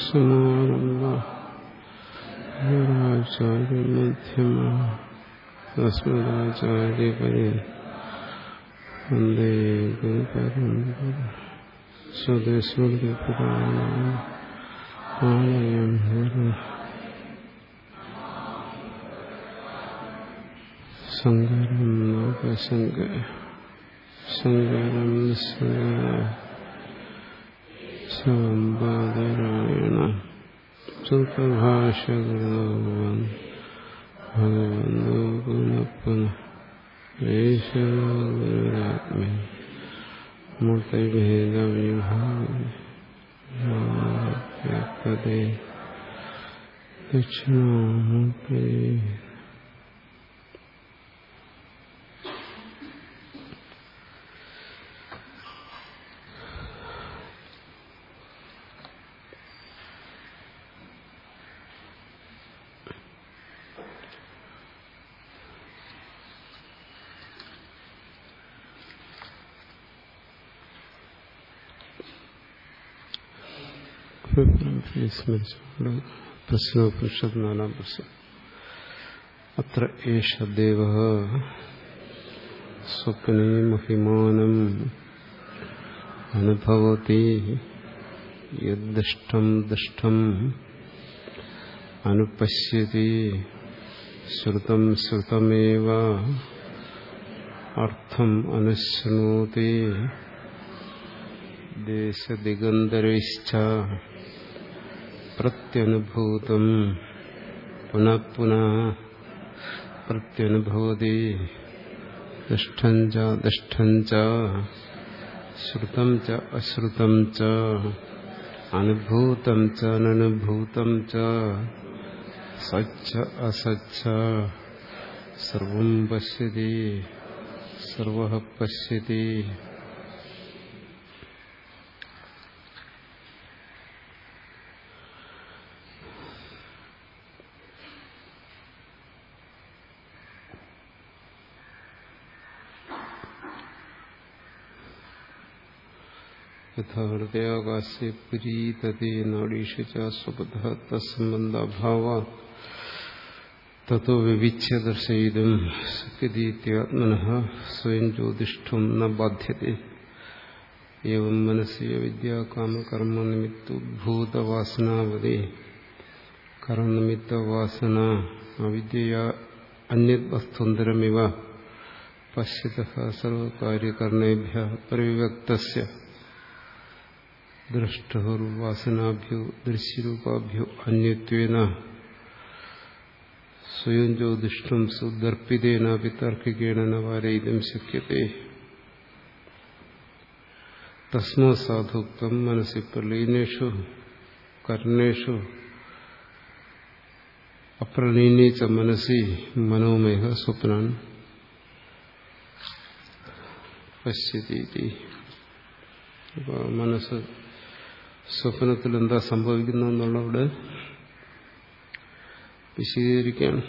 നഷ്ട സംഘർഷണീ ആചാര്യമധ്യമ അസ്മദാചാര്യപരി വന്ദേ ഗുരുപരമ്പര സ്വദേശാലയം സങ്കരം ലോകസങ്ക സങ്കരം സമ്പാദരായണ സുഖഭാഷകൃതഭഗവൻ ഭഗവന്തോ പുനഃ ഈശ്വരാത്മേ മൂർത്തിഭേദവിഭാഗേ ദക്ഷിണാമൂർത്തി സ്മരിച്ചുകൊണ്ട് പ്രശ്നോപനിഷത്ത് നാലാം പ്രശ്നം അത്ര ഏഷ ദേവ സ്വപ്നെ മഹിമാനം അനുഭവതി യദ്ദഷ്ടം ദഷ്ടം അനുപശ്യതി ശ്രുതം ശ്രുതമേവ അർത്ഥം അനുശൃണോതി ദേശദിഗന്ധരൈശ്ച പ്രത്യനുഭൂതം പുനഃപുന പുനഃ പ്രത്യനുഭവതി ദുഷ്ടം ച ദുഷ്ടം ച ശ്രുതം ച അശ്രുതം ച അനുഭൂതം ച അനുഭൂതം ച സച്ച അസച്ച സർവം പശ്യതി സർവ പശ്യതി. यथा हृदयागाशे पुरीतते नाडीषु च स्वपतः तत्सम्बन्धाभाव ततो विविच्य दर्शयितुं शक्यतीत्यात्मनः स्वयं ज्योतिष्ठं न बाध्यते। एवं मनसि अविद्याकामकर्मनिमित्तोद्भूतवासनावदे कर्मनिमित्तवासना अविद्यया अन्यद्वस्तुन्तरमिव। पश्यतः सर्वकार्यकरणेभ्यः ദൃഷ്ടവാസനാഭ്യോ ദൃശ്യരൂപാഭ്യോ അന്യത്വേന സ്വയം ജ്യോതിഷ്ടം സുദർപ്പിതേനാപി താർക്കികേണ വാരയിതും ശക്യത്തെ തസ്മാ സാധുക്തം മനസ്സി പ്രലീനേഷു കർണേഷു അപ്രലീനേ ച മനസ്സി മനോമയ സ്വപ്നാൻ പശ്യതി അപ്പോൾ മനസ്സ് സ്വപ്നത്തിൽ എന്താ സംഭവിക്കുന്നതെന്നുള്ളവിടെ വിശദീകരിക്കുകയാണ്.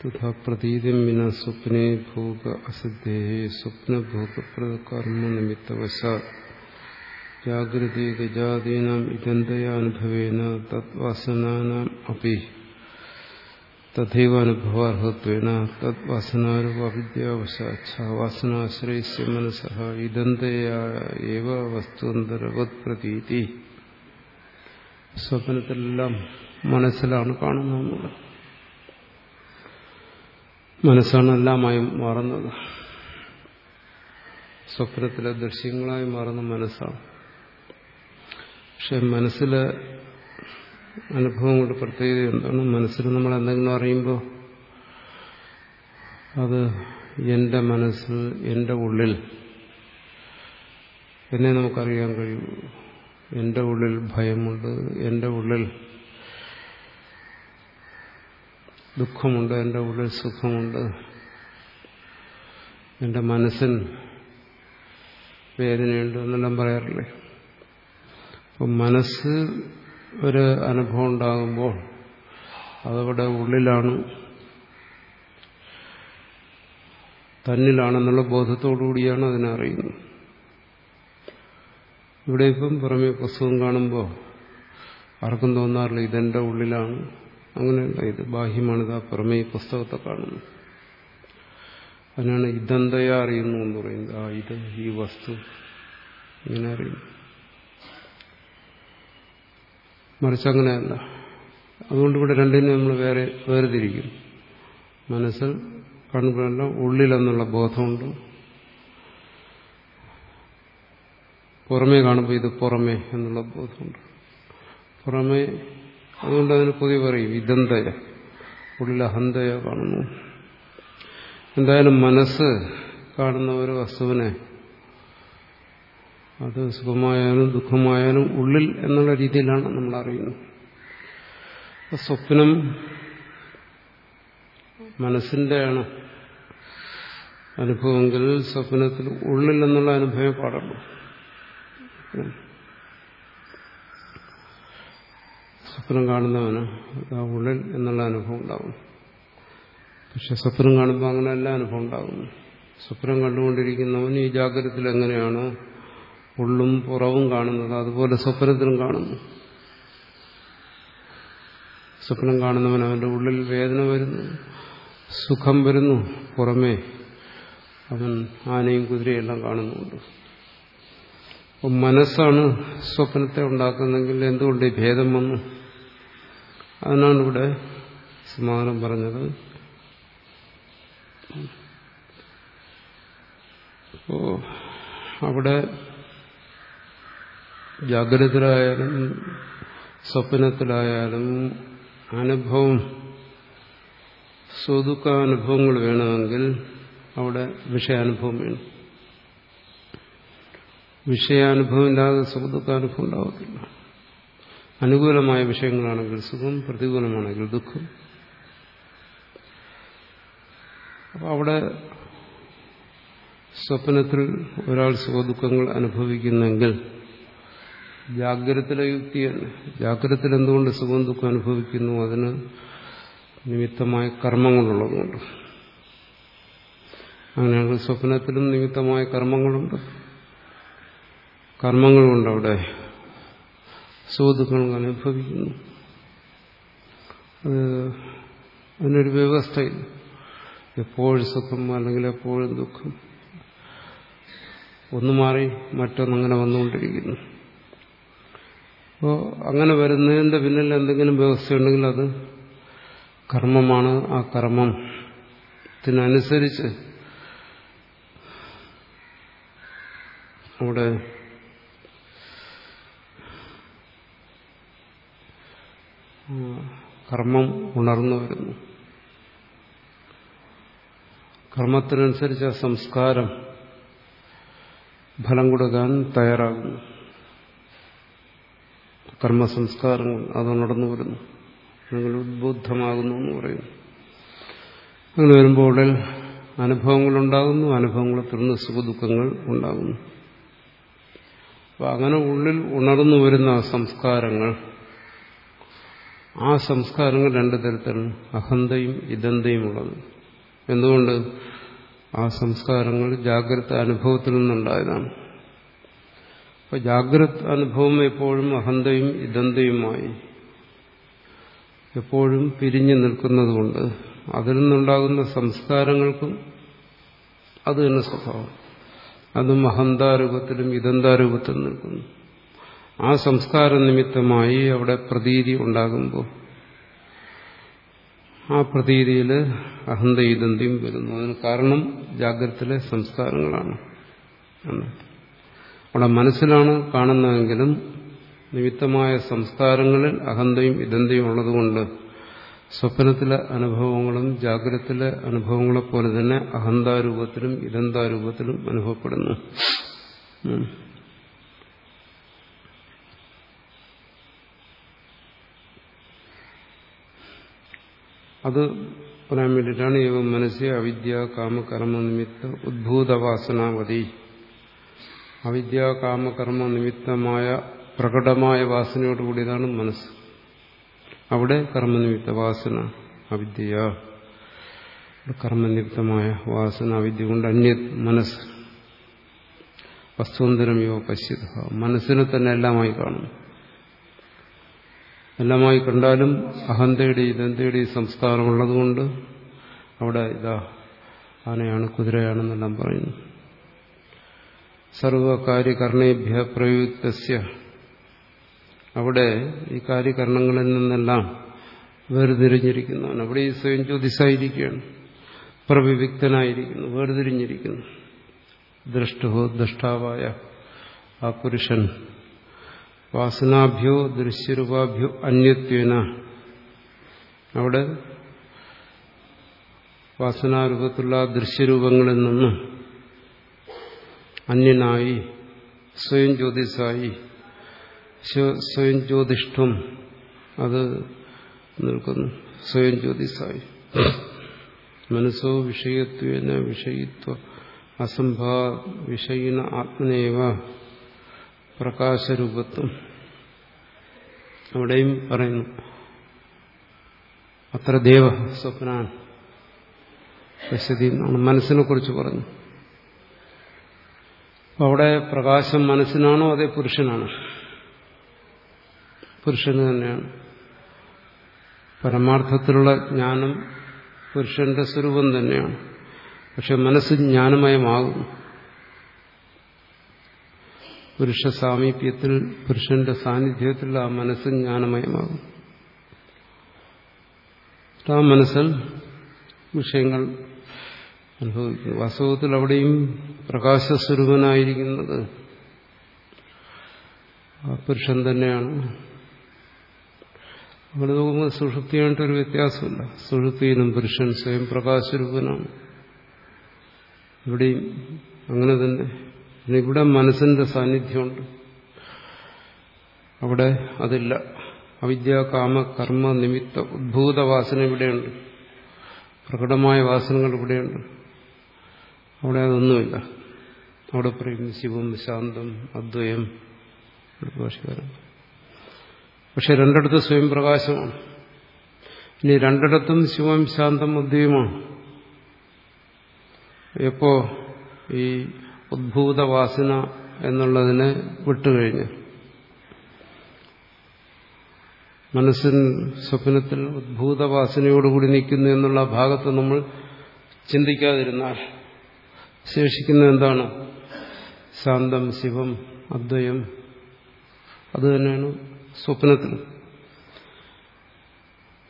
തഥാ പ്രതീതം വിന സ്വപ്നെ ഭോഗ അസിദ്ധേ. സ്വപ്നഭോഗപ്രകർമ്മ നിമിത്തവശ ജാഗ്രതി ഗജാദീനാം ഇതന്തയാനുഭവേന തദ്വാസനാനാം അപി. തഥൈവ അനുഭവാർഹത്വേന തദ്വാസനാരൂപവിദ്യാവശാവാസനാശ്രയസ്യ മനസ്സ ഇതന്തയേവ വസ്തുന്തരവത് പ്രതീതി സ്വപ്നത്തിലെല്ലാം മനസ്സിലാണ് കാണുന്നത് മനസ്സാണ് എല്ലാമായി മാറുന്നത്. സ്വപ്നത്തിലെ ദൃശ്യങ്ങളായി മാറുന്ന മനസ്സാണ്. പക്ഷെ മനസ്സിലെ അനുഭവം കൊണ്ട് പ്രത്യേകത എന്താണ്? മനസ്സിൽ നമ്മൾ എന്തെങ്കിലും അറിയുമ്പോൾ അത് എന്റെ മനസ്സ് എന്റെ ഉള്ളിൽ എന്നെ നമുക്കറിയാൻ കഴിയൂ. എന്റെ ഉള്ളിൽ ഭയമുണ്ട് എന്റെ ഉള്ളിൽ ദുഃഖമുണ്ട് എന്റെ ഉള്ളിൽ സുഖമുണ്ട്. എന്റെ മനസ്സിന് വേദനയുണ്ട് എന്നെല്ലാം പറയാറില്ലേ? അപ്പം മനസ്സ് ഒരു അനുഭവം ഉണ്ടാകുമ്പോൾ അതവിടെ ഉള്ളിലാണ് തന്നിലാണെന്നുള്ള ബോധത്തോടുകൂടിയാണ് അതിനെ അറിയുന്നത്. ഇവിടെ ഇപ്പം പുറമെ പുസ്തകം കാണുമ്പോൾ ആർക്കും തോന്നാറില്ല ഇതെന്റെ ഉള്ളിലാണ്. അങ്ങനെയല്ല ഇത് ബാഹ്യമാണിത് ആ പുറമേ പുസ്തകത്തെ കാണുന്നു അതിനാണ് ഇതെന്തയാ അറിയുന്നു എന്ന് പറയുന്നത്. ആ ഇത് ഈ വസ്തു ഇങ്ങനെ അറിയുന്നു. മറിച്ച് അങ്ങനെയല്ല അതുകൊണ്ട് ഇവിടെ രണ്ടിനെ നമ്മൾ വേറെ വേർതിരിക്കും. മനസ്സിൽ കാണുമ്പോഴെല്ലാം ഉള്ളിലെന്നുള്ള ബോധമുണ്ട്. പുറമേ കാണുമ്പോൾ ഇത് പുറമേ എന്നുള്ള ബോധമുണ്ട്. പുറമേ അതുകൊണ്ട് അതിന് പൊതുവെ പറയും ഇതന്തയ ഉള്ളിൽ അഹന്തയ കാണുന്നു. എന്തായാലും മനസ്സ് കാണുന്ന ഒരു വസ്തുവിനെ അത് സുഖമായാലും ദുഃഖമായാലും ഉള്ളിൽ എന്നുള്ള രീതിയിലാണ് നമ്മൾ അറിയുന്നത്. സ്വപ്നം മനസ്സിന്റെയാണ്. അനുഭവമെങ്കിൽ സ്വപ്നത്തിൽ ഉള്ളിൽ എന്നുള്ള അനുഭവം പാടുള്ളൂ. സ്വപ്നം കാണുന്നവന് ഉള്ളിൽ എന്നുള്ള അനുഭവം ഉണ്ടാവും. പക്ഷെ സ്വപ്നം കാണുമ്പോൾ അങ്ങനെ എല്ലാ അനുഭവം ഉണ്ടാകുന്നു സ്വപ്നം കണ്ടുകൊണ്ടിരിക്കുന്നവൻ ഈ ജാഗ്രതത്തിൽ എങ്ങനെയാണോ ഉള്ളും പുറവും കാണുന്നത് അതുപോലെ സ്വപ്നത്തിലും കാണുന്നു. സ്വപ്നം കാണുന്നവൻ അവന്റെ ഉള്ളിൽ വേദന വരുന്നു സുഖം വരുന്നു പുറമേ അവൻ ആനയും കുതിരയെല്ലാം കാണുന്നുണ്ട്. മനസ്സാണ് സ്വപ്നത്തെ ഉണ്ടാക്കുന്നതെങ്കിൽ എന്തുകൊണ്ട് ഈ ഭേദം വന്നു? അതിനാണ് ഇവിടെ സമാധാനം പറഞ്ഞത്. അവിടെ ജാഗ്രതയിലായാലും സ്വപ്നത്തിലായാലും അനുഭവം സ്വതുക്കാനുഭവങ്ങൾ വേണമെങ്കിൽ അവിടെ വിഷയാനുഭവം വേണം. വിഷയാനുഭവം ഇല്ലാതെ സുഖദുഃഖാനുഭവം ഉണ്ടാവത്തില്ല. അനുകൂലമായ വിഷയങ്ങളാണെങ്കിൽ സുഖം പ്രതികൂലമാണെങ്കിൽ ദുഃഖം. അപ്പം അവിടെ സ്വപ്നത്തിൽ ഒരാൾ സുഖദുഃഖങ്ങൾ അനുഭവിക്കുന്നെങ്കിൽ ജാഗ്രതയിലെ യുക്തിയല്ല ജാഗ്രതത്തിൽ എന്തുകൊണ്ട് സുഖം ദുഃഖം അനുഭവിക്കുന്നു? അതിന് നിമിത്തമായ കർമ്മങ്ങളുള്ളതുകൊണ്ട്. അങ്ങനെയാണെങ്കിൽ സ്വപ്നത്തിലും നിമിത്തമായ കർമ്മങ്ങളുണ്ട്. കർമ്മങ്ങളുണ്ട് അവിടെ സുഖദുഃഖങ്ങൾ അനുഭവിക്കുന്നു. അത് അതിനൊരു വ്യവസ്ഥയില്ല. എപ്പോഴും സുഖം അല്ലെങ്കിൽ എപ്പോഴും ദുഃഖം. ഒന്ന് മാറി മറ്റൊന്നങ്ങനെ വന്നുകൊണ്ടിരിക്കുന്നു. അപ്പോൾ അങ്ങനെ വരുന്നതിന്റെ പിന്നിൽ എന്തെങ്കിലും വ്യവസ്ഥയുണ്ടെങ്കിൽ അത് കർമ്മമാണ്. ആ കർമ്മത്തിനനുസരിച്ച് അവിടെ കർമ്മം ഉണർന്നു വരുന്നു. കർമ്മത്തിനനുസരിച്ച് ആ സംസ്കാരം ഫലം കൊടുക്കാൻ തയ്യാറാകുന്നു. കർമ്മസംസ്കാരങ്ങൾ അത് നടന്നു വരുന്നു. അല്ലെങ്കിൽ ഉദ്ബുദ്ധമാകുന്നു എന്ന് പറയുന്നു. അങ്ങനെ വരുമ്പോൾ അനുഭവങ്ങൾ ഉണ്ടാകുന്നു അനുഭവങ്ങളെ തുടർന്ന് സുഖദുഃഖങ്ങൾ ഉണ്ടാകുന്നു. അപ്പം അങ്ങനെ ഉള്ളിൽ ഉണർന്നു വരുന്ന സംസ്കാരങ്ങൾ ആ സംസ്കാരങ്ങൾ രണ്ടു തരത്തിലാണ്. അഹന്തയും ഇതന്തയും ഉള്ളത് എന്തുകൊണ്ട്? ആ സംസ്കാരങ്ങൾ ജാഗ്രത അനുഭവത്തിൽ നിന്നുണ്ടായതാണ്. അപ്പൊ ജാഗ്രത് അനുഭവം എപ്പോഴും അഹന്തയും ഇതന്തയുമായി എപ്പോഴും പിരിഞ്ഞു നിൽക്കുന്നതുകൊണ്ട് അതിൽ നിന്നുണ്ടാകുന്ന സംസ്കാരങ്ങൾക്കും അത് തന്നെ സ്വഭാവം. അതും അഹന്താരൂപത്തിലും ഇദന്താരൂപത്തിലും നിൽക്കുന്നു. ആ സംസ്കാര നിമിത്തമായി അവിടെ പ്രതീതി ഉണ്ടാകുമ്പോൾ ആ പ്രതീതിയിൽ അഹന്ത ഇതന്തിയും വരുന്നു. അതിന് കാരണം ജാഗ്രതത്തിലെ സംസ്കാരങ്ങളാണ്. അവിടെ മനസ്സിലാണ് കാണുന്നതെങ്കിലും നിമിത്തമായ സംസ്കാരങ്ങളിൽ അഹന്തയും ഇതന്തയും ഉള്ളതുകൊണ്ട് സ്വപ്നത്തിലെ അനുഭവങ്ങളും ജാഗ്രതത്തിലെ അനുഭവങ്ങളെ പോലെ തന്നെ അഹന്താരൂപത്തിലും ഇതന്താരൂപത്തിലും അനുഭവപ്പെടുന്നു. അത് പറയാൻ വേണ്ടിയിട്ടാണ് ഏവം മനസ്സെ അവിദ്യ കാമകർമ്മ നിമിത്ത ഉദ്ഭൂതവാസനാവതി അവിദ്യ കാമകർമ്മ നിമിത്തമായ പ്രകടമായ വാസനയോടുകൂടിയതാണ് മനസ്സ്. അവിടെ കർമ്മനിമിത്ത വാസന അവിദ്യ. കർമ്മനിമിത്തമായ വാസന അവിദ്യ കൊണ്ട് അന്യ മനസ്സ്. വസ്തുന്തരമയോ പശ്യത. മനസ്സിനെ തന്നെ എല്ലാമായി കാണും എല്ലാമായി കണ്ടാലും അഹന്തയുടെ ഇതന്തയുടെ സംസ്കാരമുള്ളതുകൊണ്ട് അവിടെ ഇതാ ആനയാണ് കുതിരയാണെന്നെല്ലാം പറയുന്നു. സർവകാര്യകർണേഭ്യ പ്രയുക്തസ്യ. അവിടെ ഈ കാര്യകരണങ്ങളിൽ നിന്നെല്ലാം വേർതിരിഞ്ഞിരിക്കുന്നവൻ അവിടെ ഈ സ്വയം ജ്യോതിസായിരിക്കുകയാണ് പ്രവിവിക്തനായിരിക്കുന്നു വേർതിരിഞ്ഞിരിക്കുന്നു. ദൃഷ്ടോ ദൃഷ്ടാവായ ആ പുരുഷൻ വാസനാഭ്യോ ദൃശ്യരൂപാഭ്യോ അന്യത്വേന. അവിടെ വാസനാരൂപത്തിലുള്ള ദൃശ്യരൂപങ്ങളിൽ നിന്നും അന്യനായി സ്വയം ജ്യോതിസായി സ്വയം ജ്യോതിഷ്ഠം അത് നിൽക്കുന്നു. സ്വയം ജ്യോതിസായി മനസ്സോ വിഷയത്വേന വിഷയിത്വ അസംഭാ വിഷയിന ആത്മനേവ പ്രകാശരൂപത്വം. അവിടെയും പറയുന്നു. അത്ര ദേവ സ്വപ്നാൻ മനസ്സിനെ കുറിച്ച് പറഞ്ഞു. അവിടെ പ്രകാശം മനസ്സിനാണോ അതേ പുരുഷനാണോ? പുരുഷന് തന്നെയാണ്. പരമാർത്ഥത്തിലുള്ള ജ്ഞാനം പുരുഷന്റെ സ്വരൂപം തന്നെയാണ്. പക്ഷെ മനസ്സ് ജ്ഞാനമയമാകും. പുരുഷ സാമീപ്യത്തിൽ പുരുഷന്റെ സാന്നിധ്യത്തിൽ ആ മനസ്സ് ജ്ഞാനമയമാകും. ആ മനസ്സിൽ വിഷയങ്ങൾ അനുഭവിക്കുന്നു വാസ്തവത്തിൽ അവിടെയും പ്രകാശസ്വരൂപനായിരിക്കുന്നത് ആ പുരുഷൻ തന്നെയാണ്. അവിടെ നോക്കുമ്പോൾ സുഷുപ്തിയായിട്ടൊരു വ്യത്യാസമില്ല. സുഷുപ്തിയിലും പുരുഷൻ സ്വയം പ്രകാശരൂപനാണ് ഇവിടെയും അങ്ങനെ തന്നെ. ഇവിടെ മനസ്സിന്റെ സാന്നിധ്യമുണ്ട്. അവിടെ അതില്ല. അവിദ്യ കാമ കർമ്മ നിമിത്ത ഉദ്ഭൂത വാസന ഇവിടെയുണ്ട്. പ്രകടമായ വാസനകൾ ഇവിടെയുണ്ട്. അവിടെ അതൊന്നുമില്ല. അവിടെ പറയും ശിവം ശാന്തം അദ്വയം ഭാഷകാരം പക്ഷെ രണ്ടിടത്ത് സ്വയം പ്രകാശമാണ്. ഇനി രണ്ടിടത്തും ശിവം ശാന്തം അദ്വയമാണ്. എപ്പോ ഈ ഉദ്ഭൂതവാസന എന്നുള്ളതിനെ വിട്ടുകഴിഞ്ഞ് മനസ്സിൻ സ്വപ്നത്തിൽ ഉദ്ഭൂതവാസനയോടുകൂടി നിൽക്കുന്നു എന്നുള്ള ഭാഗത്ത് നമ്മൾ ചിന്തിക്കാതിരുന്നാൽ ശേഷിക്കുന്ന എന്താണ്? ശാന്തം ശിവം അദ്വയം. അത് തന്നെയാണ് സ്വപ്നത്തിൽ.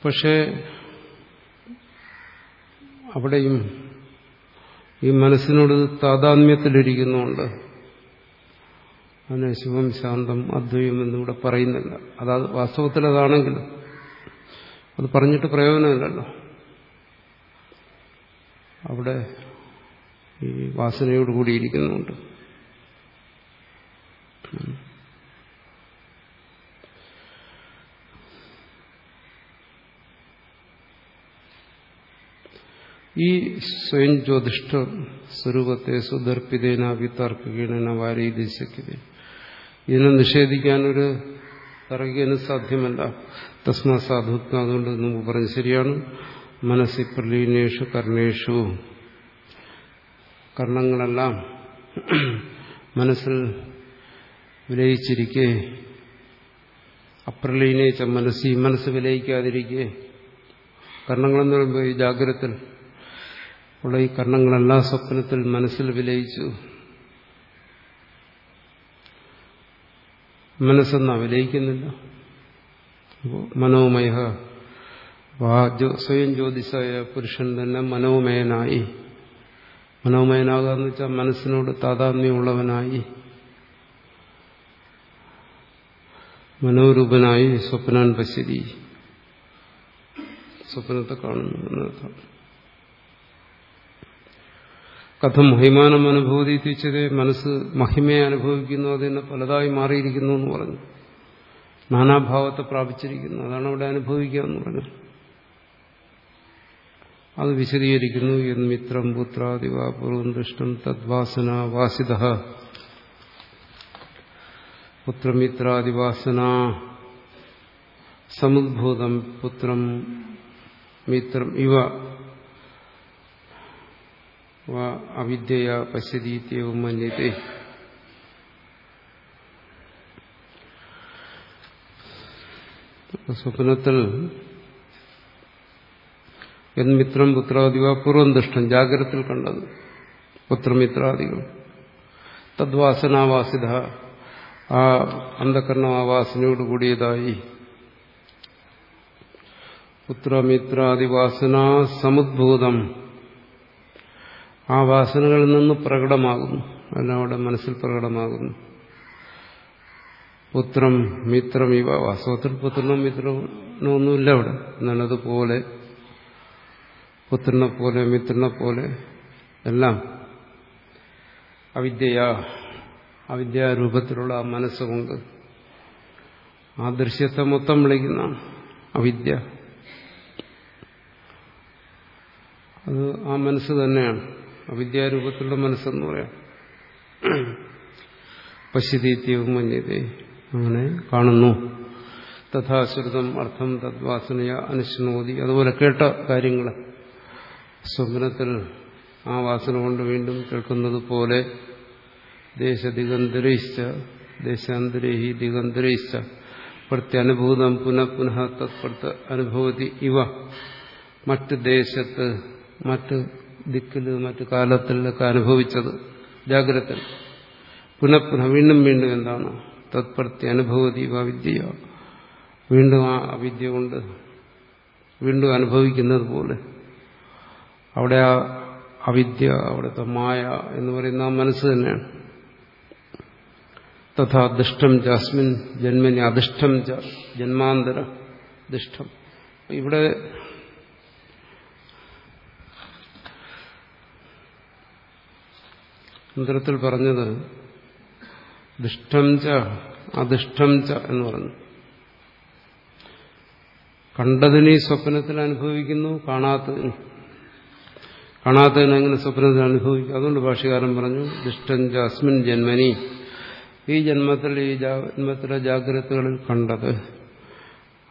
പക്ഷേ അവിടെയും ഈ മനസ്സിനോട് താതാത്മ്യത്തിലിരിക്കുന്നുണ്ട്. അതിനെ ശിവം ശാന്തം അദ്വയം എന്നിവിടെ പറയുന്നില്ല. അതായത് വാസ്തവത്തിൽ അതാണെങ്കിൽ അത് പറഞ്ഞിട്ട് പ്രയോജനമില്ലല്ലോ. അവിടെ ഈ വാസനയോട് കൂടിയിരിക്കുന്നുണ്ട് ഈ സ്വയം ജ്യോതിഷ്ഠ സ്വരൂപത്തെ സുദർപ്പിതേന വിതർക്കുകീണന വാരീതിശക്യത ഇതിനെ നിഷേധിക്കാനൊരു തറകിന് സാധ്യമല്ല. തസ്മ സാധുത്വം അതുകൊണ്ട് മുമ്പ് പറഞ്ഞു ശരിയാണ്. മനസ്സി പ്രലീനേഷു കർണേഷു കർണങ്ങളെല്ലാം മനസ്സിൽ വിലയിച്ചിരിക്കെ. അപ്രലീനയിച്ച മനസ്സ് ഈ മനസ്സ് വിലയിക്കാതിരിക്കെ. കർണങ്ങളെന്ന് പറയുമ്പോൾ ഈ ജാഗ്രത ഉള്ള ഈ കർണങ്ങളെല്ലാം സ്വപ്നത്തിൽ മനസ്സിൽ വിലയിച്ചു. മനസ്സെന്നാ വിലയിക്കുന്നില്ല. മനോമയ സ്വയം ജ്യോതിസായ പുരുഷൻ തന്നെ മനോമയനായി. മനോമയനാകുക എന്ന് വെച്ചാൽ മനസ്സിനോട് താതാത്മ്യമുള്ളവനായി മനോരൂപനായി സ്വപ്നാൻ പശ്യതി സ്വപ്നത്തെ കാണുന്നു എന്നർത്ഥം. കഥം മഹിമാനം അനുഭൂതി തിരിച്ചത് മനസ്സ് മഹിമയെ അനുഭവിക്കുന്നു അതിനെ പലതായി മാറിയിരിക്കുന്നു എന്ന് പറഞ്ഞു. നാനാഭാവത്തെ പ്രാപിച്ചിരിക്കുന്നു. അതാണ് അവിടെ അനുഭവിക്കുക എന്ന് പറഞ്ഞു അത് വിശദീകരിക്കുന്നു. എന്ന് മിത്രം പുത്രാദിവ പൂർവം ദൃഷ്ടം തദ്വാസന വാസിത. പുത്രമിത്രാദിവാസന സമുദ്ഭൂതം പുത്രം മിത്രം ഇവ. അവിദ്യയ പശ്യതീത്യവും മന്യത്തെ. സ്വപ്നത്തിൽ എന്മിത്രം പുത്രാദിവ പൂർവം ദുഷ്ടം ജാഗ്രതത്തിൽ കണ്ടത് പുത്രമിത്രാദികൾ. തദ്വാസനാവാസിത. ആ അന്ധകരണവാസനയോടുകൂടിയതായി കൂടിയതായി പുത്രമിത്രാദിവാസന സമുദ്ഭൂതം. ആ വാസനകളിൽ നിന്ന് പ്രകടമാകുന്നു. എല്ലാം അവിടെ മനസ്സിൽ പ്രകടമാകുന്നു. പുത്രം മിത്രം ഇവ. വാസ്തവത്തിൽ പുത്രനും മിത്രനും ഒന്നുമില്ല അവിടെ. എന്നാൽ അതുപോലെ പുത്രനെ പോലെ മിത്രനെ പോലെ എല്ലാം അവിദ്യ അവിദ്യാരൂപത്തിലുള്ള ആ മനസ്സുകൊണ്ട് ആ ദൃശ്യത്തെ മൊത്തം വിളിക്കുന്ന അവിദ്യ. അത് ആ മനസ്സ് തന്നെയാണ്. അവിദ്യാരൂപത്തിലുള്ള മനസ്സെന്ന് പറയാം. പശ്യതീത്യവും മഞ്ഞതേ അങ്ങനെ കാണുന്നു. തഥാശ്രുതം അർത്ഥം തദ്വാസനയ അനുശ്നോതി അതുപോലെ കേട്ട കാര്യങ്ങൾ സ്വപ്നത്തിൽ ആ വാസന കൊണ്ട് വീണ്ടും കേൾക്കുന്നത് പോലെ ദേശദിഗന്തരയിച്ച ദേശാന്തരേഹി ദിഗന്തരയിച്ച പ്രത്യനുഭൂതം പുനഃ പുനഃ തത്പ്രത്ത് അനുഭവതി ഇവ. മറ്റ് ദേശത്ത് മറ്റ് ദിക്കിൽ മറ്റ് കാലത്തിലൊക്കെ അനുഭവിച്ചത് ജാഗ്രത. പുനഃപുനഃ വീണ്ടും വീണ്ടും എന്താണ്? തത്പ്രത്യ അനുഭവതി ഇവ വിദ്യ. വീണ്ടും ആ അവിദ്യ കൊണ്ട് വീണ്ടും അനുഭവിക്കുന്നത് പോലെ അവിടെ ആ അവിദ്യ അവിടുത്തെ മായ എന്ന് പറയുന്ന ആ മനസ്സ് തന്നെയാണ്. തഥാ ദുഷ്ടം ജാസ്മിൻ ജന്മനി അധിഷ്ഠം ജന്മാന്തര ദുഷ്ടം ഇവിടെ മന്ത്രത്തിൽ പറഞ്ഞത് ദുഷ്ടം ച അധിഷ്ഠം ച എന്ന് പറഞ്ഞു. കണ്ടതിനീ സ്വപ്നത്തിൽ അനുഭവിക്കുന്നു കാണാത്തതിന്. കാണാത്തതിന് എങ്ങനെ സ്വപ്നത്തിൽ അനുഭവിക്കും അതുകൊണ്ട് ഭാഷകാരൻ പറഞ്ഞു ദുഷ്ടൻ ജാസ്മിൻ ജന്മനി. ഈ ജന്മത്തിൽ ഈ ജന്മത്തിലെ ജാഗ്രതകളിൽ കണ്ടത്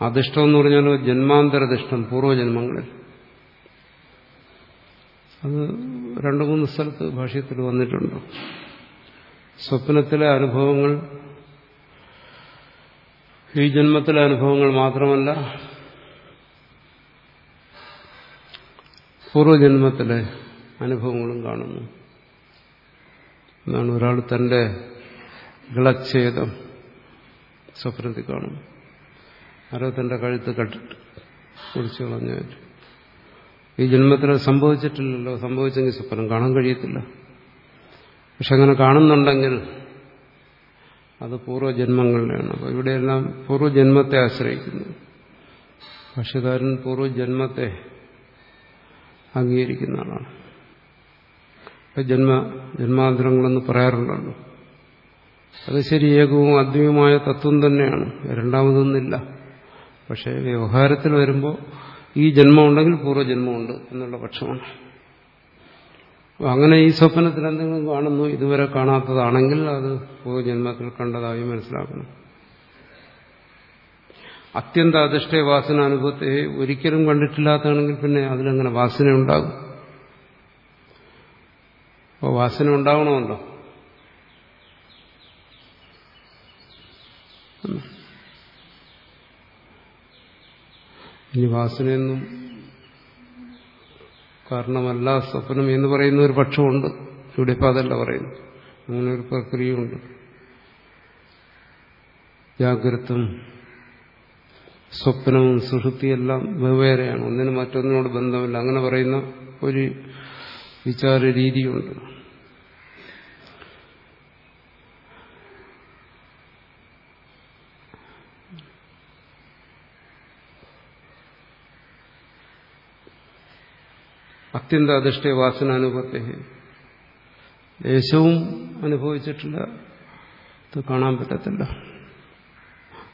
അധിഷ്ടം എന്ന് പറഞ്ഞാൽ ജന്മാന്തരധിഷ്ടം പൂർവജന്മങ്ങളിൽ. അത് രണ്ടു മൂന്ന് സ്ഥലത്ത് ഭാഷ്യത്തിൽ വന്നിട്ടുണ്ട്. സ്വപ്നത്തിലെ അനുഭവങ്ങൾ ഈ ജന്മത്തിലെ അനുഭവങ്ങൾ മാത്രമല്ല പൂർവജന്മത്തിലെ അനുഭവങ്ങളും കാണുന്നു. എന്നാണ് ഒരാൾ തന്റെ ഗളച്ഛേദം സ്വപ്നത്തിൽ കാണും ആരോ തന്റെ കഴുത്ത് കട്ടിട്ട് കുറിച്ച് കളഞ്ഞു ഈ ജന്മത്തിൽ സംഭവിച്ചിട്ടില്ലല്ലോ. സംഭവിച്ചെങ്കിൽ സ്വപ്നം കാണാൻ കഴിയത്തില്ല. പക്ഷെ അങ്ങനെ കാണുന്നുണ്ടെങ്കിൽ അത് പൂർവജന്മങ്ങളിലാണ്. അപ്പോൾ ഇവിടെയെല്ലാം പൂർവജന്മത്തെ ആശ്രയിക്കുന്നു. ഭാഷ്യകാരൻ പൂർവജന്മത്തെ അംഗീകരിക്കുന്ന ആളാണ്. ജന്മ ജന്മാന്തരങ്ങളെന്ന് പറയാറുണ്ടല്ലോ. അത് ശരി ഏകവും അദ്വൈതവുമായ തത്വം തന്നെയാണ്. രണ്ടാമതൊന്നില്ല പക്ഷേ വ്യവഹാരത്തിൽ വരുമ്പോൾ ഈ ജന്മം ഉണ്ടെങ്കിൽ പൂർവജന്മമുണ്ട് എന്നുള്ള പക്ഷമാണ്. അങ്ങനെ ഈ സ്വപ്നത്തിൽ എന്തെങ്കിലും കാണുന്നു ഇതുവരെ കാണാത്തതാണെങ്കിൽ അത് പൂർവജന്മത്തിൽ കണ്ടതായി മനസ്സിലാക്കണം അത്യന്ത അധിഷ്ഠ വാസന അനുഭവത്തെ ഒരിക്കലും കണ്ടിട്ടില്ലാത്തതാണെങ്കിൽ പിന്നെ അതിലെങ്ങനെ വാസന ഉണ്ടാകും. അപ്പോൾ വാസന ഉണ്ടാവണമല്ലോ. ഇനി വാസനയൊന്നും കാരണമല്ല സ്വപ്നം എന്ന് പറയുന്ന ഒരു പക്ഷമുണ്ട് ഇവിടെ ഇപ്പം അതല്ല പറയുന്നു അങ്ങനെ ഒരു പ്രക്രിയയുണ്ട്. ജാഗ്രതും സ്വപ്നവും സുഷുതിയെല്ലാം വെവ്വേറെയാണ്. ഒന്നിനും മറ്റൊന്നിനോട് ബന്ധമില്ല. അങ്ങനെ പറയുന്ന ഒരു വിചാര രീതിയുണ്ട്. അത്യന്ത അധിഷ്ഠ അനുഭവത്തെ ദേശവും അനുഭവിച്ചിട്ടില്ല. കാണാൻ പറ്റത്തില്ല.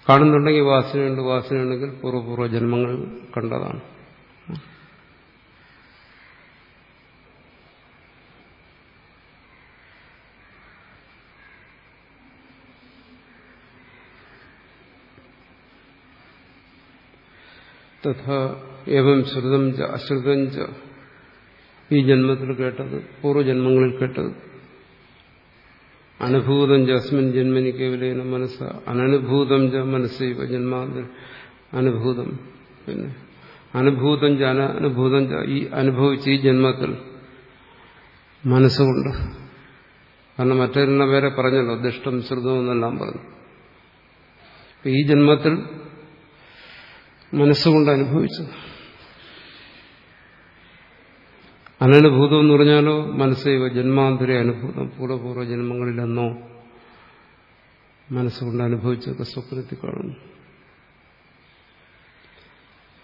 കാണുന്നുണ്ടെങ്കിൽ വാസനയുണ്ട് വാസനയുണ്ടെങ്കിൽ പൂർവപൂർവ ജന്മങ്ങൾ കണ്ടതാണ്. തഥാ ശ്രുതം ച അശ്രുതം ച ഈ ജന്മത്തിൽ കേട്ടത് പൂർവജന്മങ്ങളിൽ കേട്ടത്. അനുഭൂതം ജസ്മിൻ ജന്മനി കേവലേന മനസ്സ. അനനുഭൂതം ച ഇവ ജന്മാന്തര. അനുഭൂതം. പിന്നെ അനുഭൂതം ച അനനുഭൂതം ച ഈ അനുഭവിച്ച ഈ ജന്മത്തിൽ മനസ്സുകൊണ്ട്. കാരണം മറ്റൊരെണ്ണം വേറെ പറഞ്ഞല്ലോ ദുഷ്ടം ശ്രുതം എന്നെല്ലാം പറഞ്ഞു. ഈ ജന്മത്തിൽ മനസ്സുകൊണ്ട് അനനുഭൂതം എന്ന് പറഞ്ഞാലോ? മനസ്സൈവ ജന്മാന്തര അനുഭൂതം പൂർവപൂർവ ജന്മങ്ങളിലെന്നോ മനസ്സുകൊണ്ട് അനുഭവിച്ചൊക്കെ സ്വപ്നത്തിൽ കാണുന്നു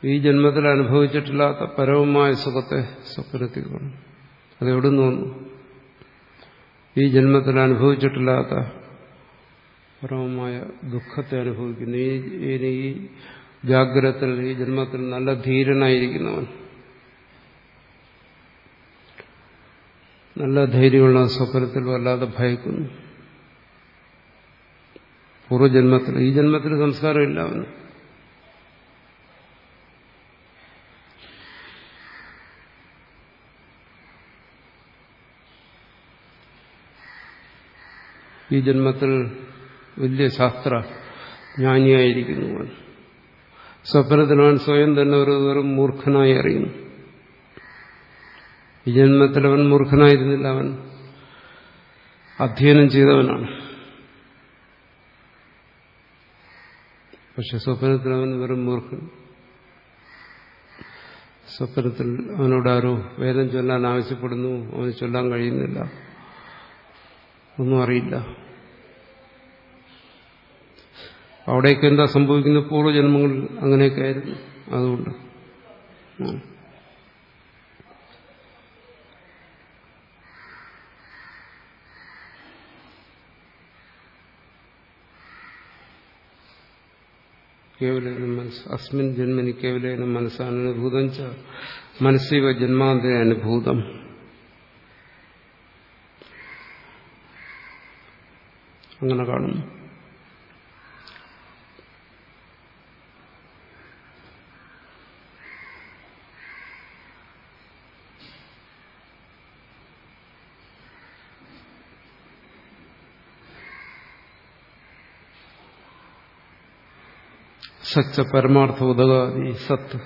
ഈ ജന്മത്തിൽ അനുഭവിച്ചിട്ടില്ലാത്ത പരവുമായ സുഖത്തെ സ്വപ്നത്തിൽ കാണുന്നു അതെവിടുന്ന് വന്നു? ഈ ജന്മത്തിൽ അനുഭവിച്ചിട്ടില്ലാത്ത പരമമായ ദുഃഖത്തെ അനുഭവിക്കുന്നു. ഈ ഈ ജാഗ്രതത്തിൽ ഈ ജന്മത്തിൽ നല്ല ധീരനായിരിക്കുന്നവൻ. നല്ല ധൈര്യമുള്ള സ്വപ്നത്തിൽ വല്ലാതെ ഭയക്കുന്നു. പൂർവജന്മത്തിൽ ഈ ജന്മത്തിൽ സംസ്കാരമില്ല അവന്. ഈ ജന്മത്തിൽ വലിയ ശാസ്ത്ര ജ്ഞാനിയായിരിക്കുന്നു അവൻ. സ്വപ്നത്തിൽ സ്വയം തന്നെ ഒരു വെറും മൂർഖനായി അറിയുന്നു. ഈ ജന്മത്തിൽ അവൻ മൂർഖനായിരുന്നില്ല അവൻ. അധ്യയനം ചെയ്തവനാണ്. പക്ഷെ സ്വപ്നത്തിൽ അവൻ വെറും മൂർഖൻ. സ്വപ്നത്തിൽ അവനോട് ആരോ വേദം ചൊല്ലാൻ ആവശ്യപ്പെടുന്നു അവന് ചൊല്ലാൻ കഴിയുന്നില്ല. ഒന്നും അറിയില്ല. അവിടേക്ക് എന്താ സംഭവിക്കുന്നത് പൂർവജന്മങ്ങളിൽ അങ്ങനെയൊക്കെ ആയിരുന്നു. അതുകൊണ്ട്. കേവലേന മനസ്സ്. അസ്മിൻ ജന്മനി കേവലേന മനസ്സാനുഭൂതം ച. മനസ്സിവ ജന്മാന്തര അനുഭൂതം. അങ്ങനെ കാണുന്നു. സച്ച പരമാർത്ഥ ഉദകാദി സത്ത്.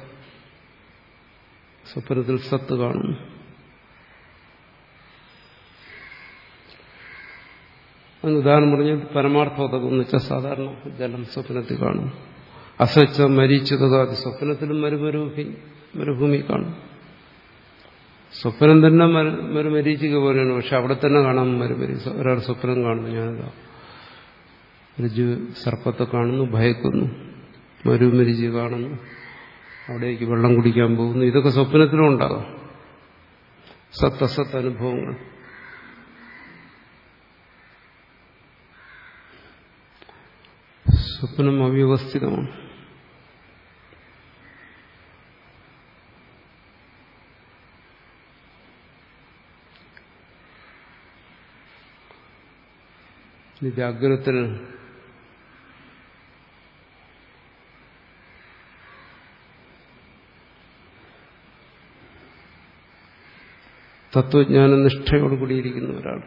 സ്വപ്നത്തിൽ സത്ത് കാണുന്നു. അതിന് ഉദാഹരണം പറഞ്ഞാൽ പരമാർത്ഥ ഉദകം എന്ന് വെച്ചാൽ സാധാരണ ജലം സ്വപ്നത്തിൽ കാണും അസച്ച മരീച്ചുതകാതി സ്വപ്നത്തിലും മരുമരൂഹി മരുഭൂമി കാണും സ്വപ്നം തന്നെ മരുമരീചിക പോലെയാണ് പക്ഷെ അവിടെ തന്നെ കാണാം മരുമരി. ഒരാൾ സ്വപ്നം കാണുന്നു ഞാനിതാ ഒരു സർപ്പത്തെ കാണുന്നു ഭയക്കുന്നു. മരുമരിച്ച് കാണുന്നു അവിടേക്ക് വെള്ളം കുടിക്കാൻ പോകുന്നു. ഇതൊക്കെ സ്വപ്നത്തിലും ഉണ്ടാകും സത്തസത്ത് അനുഭവങ്ങൾ. സ്വപ്നം അവ്യവസ്ഥിതമാണ്. ജാഗ്രതത്തിൽ തത്വജ്ഞാന നിഷ്ഠയോടുകൂടിയിരിക്കുന്ന ഒരാൾ.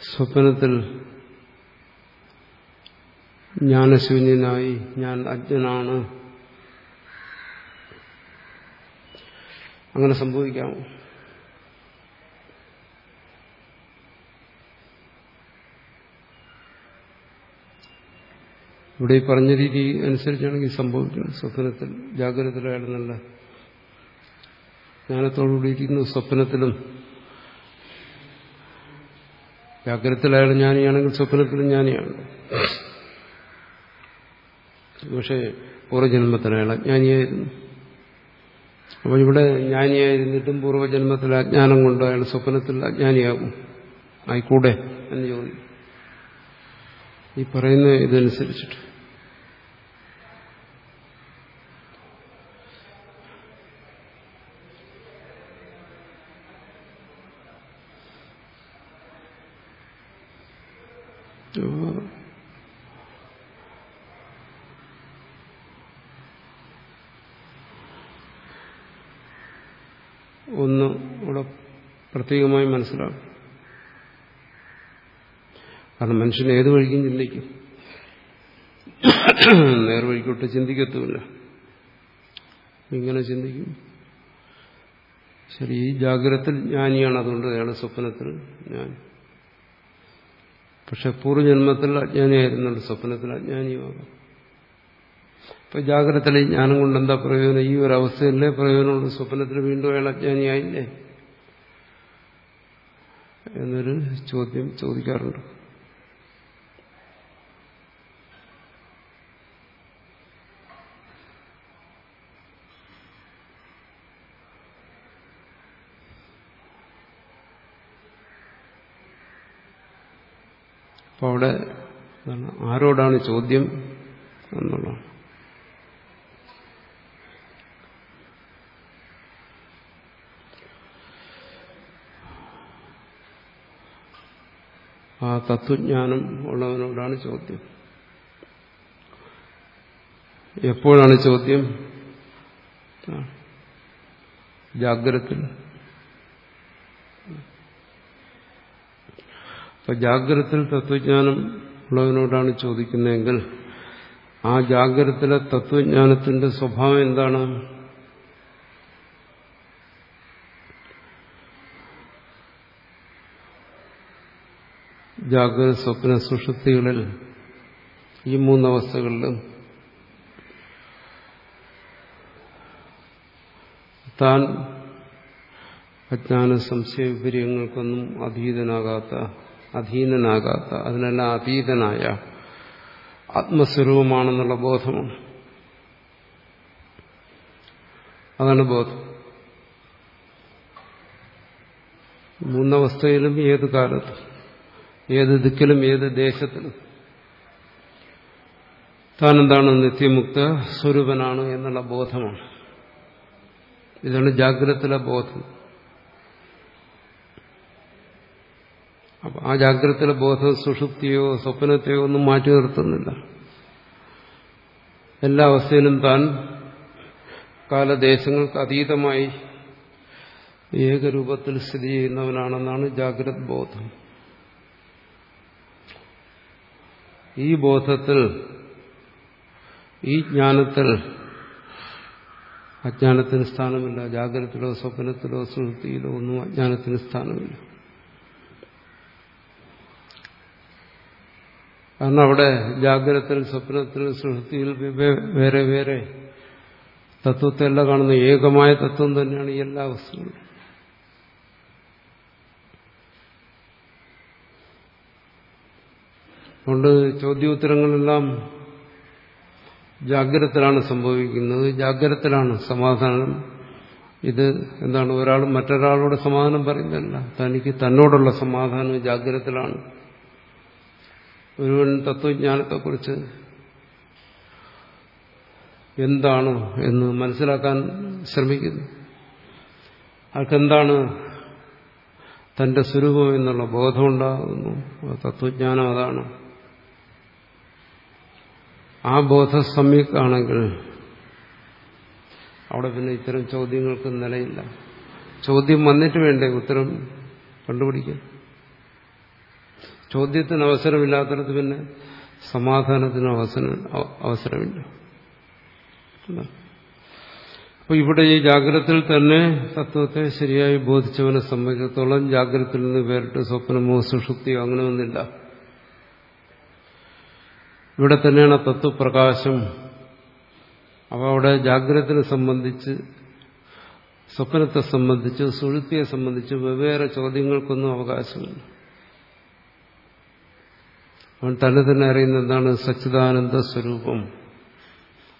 സ്വപ്നത്തിൽ ജ്ഞാനശൂന്യനായി ഞാൻ അജ്ഞനാണ്. അങ്ങനെ സംഭവിക്കാമോ ഇവിടെ ഈ പറഞ്ഞ രീതി അനുസരിച്ചാണെങ്കിൽ സംഭവിക്കുന്നത് സ്വപ്നത്തിൽ ജാഗ്രതയിലായിരുന്നല്ല ജ്ഞാനത്തോടുകൂടി ഇരിക്കുന്നു സ്വപ്നത്തിലും ജാഗ്രതത്തിലായാലും ജ്ഞാനിയാണെങ്കിൽ സ്വപ്നത്തിലും ജ്ഞാനിയാണ്. പക്ഷേ പൂർവജന്മത്തിൽ അജ്ഞാനിയായിരുന്നു. അപ്പോൾ ഇവിടെ ജ്ഞാനിയായിരുന്നിട്ടും പൂർവജന്മത്തിൽ അജ്ഞാനം കൊണ്ട് അയാൾ സ്വപ്നത്തിൽ അജ്ഞാനിയാകും. ആയിക്കൂടെ എന്ന് ചോദിക്കും ഈ പറയുന്ന ഇതനുസരിച്ചിട്ട്. ഒന്ന് ഇവിടെ പ്രത്യേകമായി മനസ്സിലാകും കാരണം മനുഷ്യൻ ഏത് വഴിക്കും ചിന്തിക്കും. നേർവഴിക്കോട്ട് ചിന്തിക്കത്തുമില്ല. ഇങ്ങനെ ചിന്തിക്കും. ശരി ഈ ജാഗ്രത്തിൽ ജ്ഞാനിയാണ് അതുകൊണ്ട് അയാൾ സ്വപ്നത്തിൽ ഞാൻ. പക്ഷെ പൂർവജന്മത്തിൽ അജ്ഞാനിയായിരുന്നുണ്ട് സ്വപ്നത്തിൽ അജ്ഞാനിയുമാകാം. ഇപ്പൊ ജാഗ്രതയിലെ ജ്ഞാനം കൊണ്ട് എന്താ പ്രയോജനം? ഈ ഒരു അവസ്ഥയിലെ പ്രയോജനമുള്ള? സ്വപ്നത്തിൽ വീണ്ടും അയാൾ അജ്ഞാനിയായില്ലേ? എന്നൊരു ചോദ്യം ചോദിക്കാറുണ്ട്. അവിടെ ആരോടാണ് ചോദ്യം എന്നുള്ളതാണ്. ആ തത്വജ്ഞാനം ഉള്ളവനോടാണ് ചോദ്യം. എപ്പോഴാണ് ചോദ്യം? ജാഗ്രത്തിൽ അപ്പൊ ജാഗ്രതത്തിൽ തത്വജ്ഞാനം ഉള്ളവനോടാണ് ചോദിക്കുന്നതെങ്കിൽ ആ ജാഗ്രതത്തിലെ തത്വജ്ഞാനത്തിന്റെ സ്വഭാവം എന്താണ്? ജാഗ്രത സ്വപ്ന സുഷുപ്തികളിൽ ഈ മൂന്നവസ്ഥകളിലും താൻ അജ്ഞാന സംശയ വിപര്യങ്ങൾക്കൊന്നും അധീതനാകാത്ത അധീനനാകാത്ത അതിനെല്ലാം അതീതനായ ആത്മസ്വരൂപമാണെന്നുള്ള ബോധമാണ്. അതാണ് ബോധം. മൂന്നവസ്ഥയിലും ഏത് കാലത്തും ഏത് ദിക്കിലും ഏത് ദേശത്തിലും താനെന്താണ് നിത്യമുക്ത സ്വരൂപനാണ് എന്നുള്ള ബോധമാണ്. ഇതാണ് ജാഗ്രതയിലെ ബോധം. അപ്പൊ ആ ജാഗ്രതയിലെ ബോധ സുഷുപ്തിയോ സ്വപ്നത്തെയോ ഒന്നും മാറ്റി നിർത്തുന്നില്ല. എല്ലാ അവസ്ഥയിലും താൻ കാലദേശങ്ങൾക്ക് അതീതമായി ഏകരൂപത്തിൽ സ്ഥിതി ചെയ്യുന്നവനാണെന്നാണ് ജാഗ്രത് ബോധം. ഈ ബോധത്തിൽ ഈ ജ്ഞാനത്തിൽ അജ്ഞാനത്തിന് സ്ഥാനമില്ല ജാഗ്രതത്തിലോ സ്വപ്നത്തിലോ സുഹൃത്തിയിലോ ഒന്നും അജ്ഞാനത്തിന് സ്ഥാനമില്ല. അവിടെ ജാഗ്രതത്തിൽ സ്വപ്നത്തിൽ സുഹൃത്തിയിൽ വേറെ വേറെ തത്വത്തെ എല്ലാം കാണുന്ന ഏകമായ തത്വം തന്നെയാണ് ഈ എല്ലാ വസ്തുക്കളും അതുകൊണ്ട് ചോദ്യോത്തരങ്ങളെല്ലാം ജാഗ്രതത്തിലാണ് സംഭവിക്കുന്നത്. ജാഗ്രതത്തിലാണ് സമാധാനം. ഇത് എന്താണ്? ഒരാൾ മറ്റൊരാളോട് സമാധാനം പറയുന്നതല്ല. തനിക്ക് തന്നോടുള്ള സമാധാനം ജാഗ്രതത്തിലാണ്. ഒരുവൻ തത്വജ്ഞാനത്തെക്കുറിച്ച് എന്താണ് എന്ന് മനസ്സിലാക്കാൻ ശ്രമിക്കുന്നു. ആൾക്കെന്താണ് തന്റെ സ്വരൂപം എന്നുള്ള ബോധമുണ്ടാകുന്നു. തത്വജ്ഞാനം അതാണ്. ആ ബോധ സമയക്കാണെങ്കിൽ അവിടെ പിന്നെ ഇത്തരം ചോദ്യങ്ങൾക്ക് നിലയില്ല. ചോദ്യം വന്നിട്ട് വേണ്ടേ ഉത്തരം കണ്ടുപിടിക്കാൻ? ചോദ്യത്തിന് അവസരമില്ലാത്തടത്ത് പിന്നെ സമാധാനത്തിന് അവസരം അവസരമില്ല. അപ്പൊ ഇവിടെ ഈ ജാഗ്രതയിൽ തന്നെ തത്വത്തെ ശരിയായി ബോധിച്ചവനെ സംബന്ധിച്ചിടത്തോളം ജാഗ്രതയിൽ നിന്ന് വേറിട്ട് സ്വപ്നമോ സുഷുപ്തിയോ അങ്ങനെ ഒന്നില്ല ഇവിടെ തന്നെയാണ് തത്വപ്രകാശം. അപ്പോൾ അവിടെ ജാഗ്രതത്തിനെ സംബന്ധിച്ച് സ്വപ്നത്തെ സംബന്ധിച്ച് സുഴുത്തിയെ സംബന്ധിച്ച് വെവ്വേറെ ചോദ്യങ്ങൾക്കൊന്നും അവകാശമില്ല. അവൻ തന്നെ തന്നെ അറിയുന്ന എന്താണ് സച്ചിദാനന്ദ സ്വരൂപം.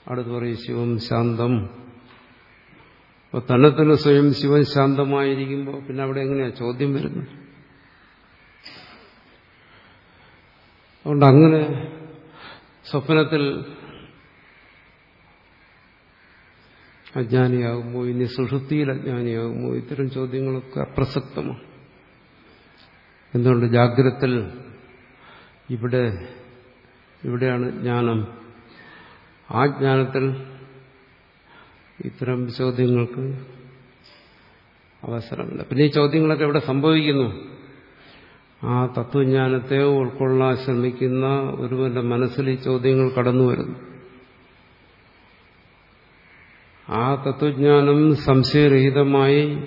അടുത്ത് പറയും ശിവം ശാന്തം. അപ്പൊ തന്നെ തന്നെ സ്വയം ശിവൻ ശാന്തമായിരിക്കുമ്പോൾ പിന്നെ അവിടെ എങ്ങനെയാണ് ചോദ്യം വരുന്നത്? അതുകൊണ്ട് അങ്ങനെ സ്വപ്നത്തിൽ അജ്ഞാനിയാകുമോ ഇനി സുഷുപ്തിയിൽ അജ്ഞാനിയാകുമോ ഇത്തരം ചോദ്യങ്ങളൊക്കെ അപ്രസക്തമാണ് എന്തുകൊണ്ട് ജാഗ്രത്തിൽ ഇവിടെ ഇവിടെയാണ് ജ്ഞാനം. ആ ജ്ഞാനത്തിൽ ഇത്തരം ചോദ്യങ്ങൾക്ക് അവസരമില്ല. പിന്നെ ഈ ചോദ്യങ്ങളൊക്കെ ഇവിടെ സംഭവിക്കുന്നു? ആ തത്വജ്ഞാനത്തെ ഉൾക്കൊള്ളാൻ ശ്രമിക്കുന്ന ഒരുവന്റെ മനസ്സിൽ ഈ ചോദ്യങ്ങൾ കടന്നു വരുന്നു. ആ തത്വജ്ഞാനം സംശയരഹിതമായി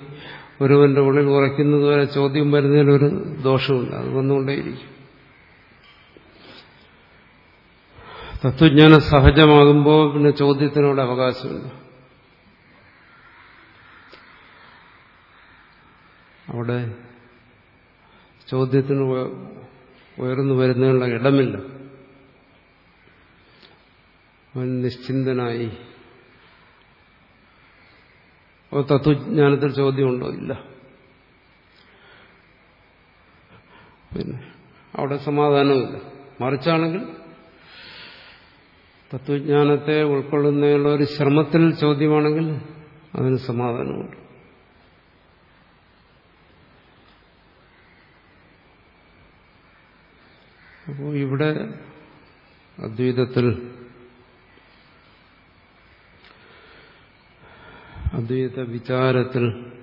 ഒരുവന്റെ ഉള്ളിൽ ഉറയ്ക്കുന്നതുവരെ ചോദ്യം വരുന്നതിലൊരു ദോഷമുണ്ട് അത് വന്നുകൊണ്ടേയിരിക്കും. തത്വജ്ഞാനം സഹജമാകുമ്പോൾ പിന്നെ ചോദ്യത്തിനോട് അവകാശമില്ല. അവിടെ ചോദ്യത്തിന് ഉയർന്നു വരുന്നതിനുള്ള ഇടമില്ല. അവൻ നിശ്ചിന്തനായി. അപ്പോൾ തത്വജ്ഞാനത്തിൽ ചോദ്യമുണ്ടോ? ഇല്ല. പിന്നെ അവിടെ സമാധാനമില്ല മറിച്ചാണെങ്കിൽ തത്വജ്ഞാനത്തെ ഉൾക്കൊള്ളുന്നതിനുള്ള ഒരു ശ്രമത്തിൽ ചോദ്യമാണെങ്കിൽ അതിന് സമാധാനമുണ്ട്. അപ്പോൾ ഇവിടെ അദ്വൈതത്തിൽ അദ്വൈത വിചാരത്തിൽ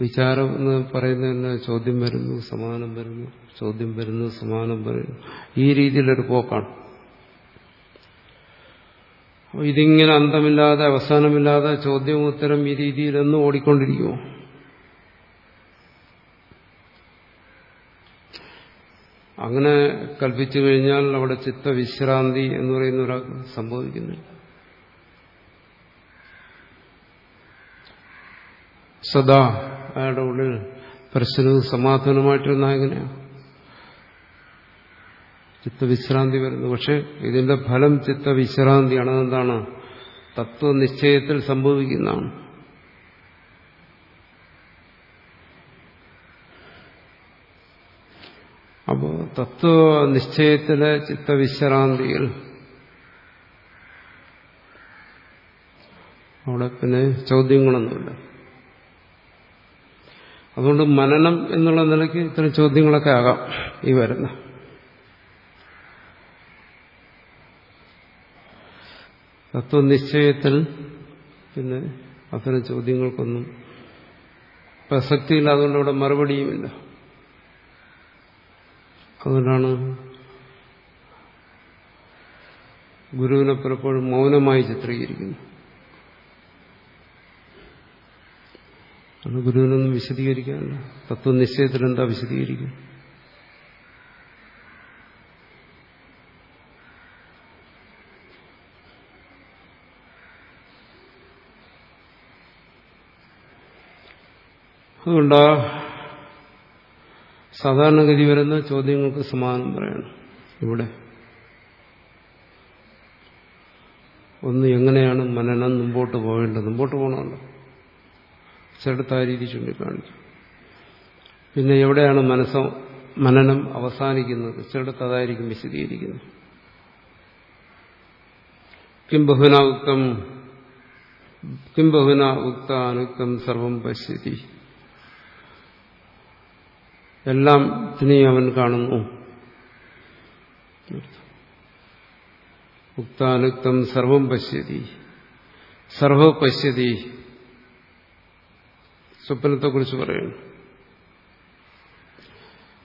വിചാരം എന്ന് പറയുന്നതിന് ചോദ്യം വരുന്നു സമാനം വരുന്നു ചോദ്യം വരുന്നു സമാനം വരുന്നു. ഈ രീതിയിലൊരു പോക്കാണ്. ഇതിങ്ങനെ അന്തമില്ലാതെ അവസാനമില്ലാതെ ചോദ്യവും ഉത്തരം ഈ രീതിയിലൊന്നും ഓടിക്കൊണ്ടിരിക്കുമോ അങ്ങനെ കൽപ്പിച്ചു കഴിഞ്ഞാൽ അവിടെ ചിത്തവിശ്രാന്തി എന്ന് പറയുന്ന ഒരാൾക്ക് സംഭവിക്കുന്നില്ല. സദാ അയാളുടെ ഉള്ളിൽ പ്രശ്നവും സമാധാനമായിട്ടിരുന്ന എങ്ങനെയാണ് ചിത്തവിശ്രാന്തി വരുന്നു. പക്ഷെ ഇതിന്റെ ഫലം ചിത്തവിശ്രാന്തിയാണ്. അതെന്താണ്? തത്വനിശ്ചയത്തിൽ സംഭവിക്കുന്നതാണ്. അപ്പോ തത്വനിശ്ചയത്തിലെ ചിത്തവിശ്രാന്തിയിൽ അവിടെ പിന്നെ ചോദ്യങ്ങളൊന്നുമില്ല. അതുകൊണ്ട് മനനം എന്നുള്ള നിലയ്ക്ക് ഇത്തരം ചോദ്യങ്ങളൊക്കെ ആകാം. ഈ വരുന്ന തത്വനിശ്ചയത്തിൽ പിന്നെ അത്തരം ചോദ്യങ്ങൾക്കൊന്നും പ്രസക്തിയില്ല ഇവിടെ മറുപടിയുമില്ല. അതുകൊണ്ടാണ് ഗുരുവിനെ പലപ്പോഴും മൗനമായി ചിത്രീകരിക്കുന്നു. ഗുരുവിനൊന്നും വിശദീകരിക്കാനില്ല. തത്വനിശ്ചയത്തിൽ എന്താ വിശദീകരിക്കും അതുകൊണ്ട് സാധാരണഗതി വരുന്ന ചോദ്യങ്ങൾക്ക് സമാധാനം പറയണം. ഇവിടെ. ഒന്ന് എങ്ങനെയാണ് മനനം മുമ്പോട്ട് പോകേണ്ടത്? മുമ്പോട്ട് പോകണമല്ലോ. ചേട്ടത്ത് ആ രീതി ചൂണ്ടിക്കാണിക്കും. പിന്നെ എവിടെയാണ് മനസ്സ മനനം അവസാനിക്കുന്നത്? ചേട്ടത്ത് അതായിരിക്കും വിശദീകരിക്കുന്നത്. കിം ബഹുന ഉക്തം കിം ബഹുന ഉക്താനുക്തം സർവം പശ്യതി. എല്ലാം ഇതിനെയും അവൻ കാണുന്നു. ഉക്താനുക്തം സർവം പശ്യതി. സർവ പശ്യതി. സ്വപ്നത്തെക്കുറിച്ച് പറയുന്നു.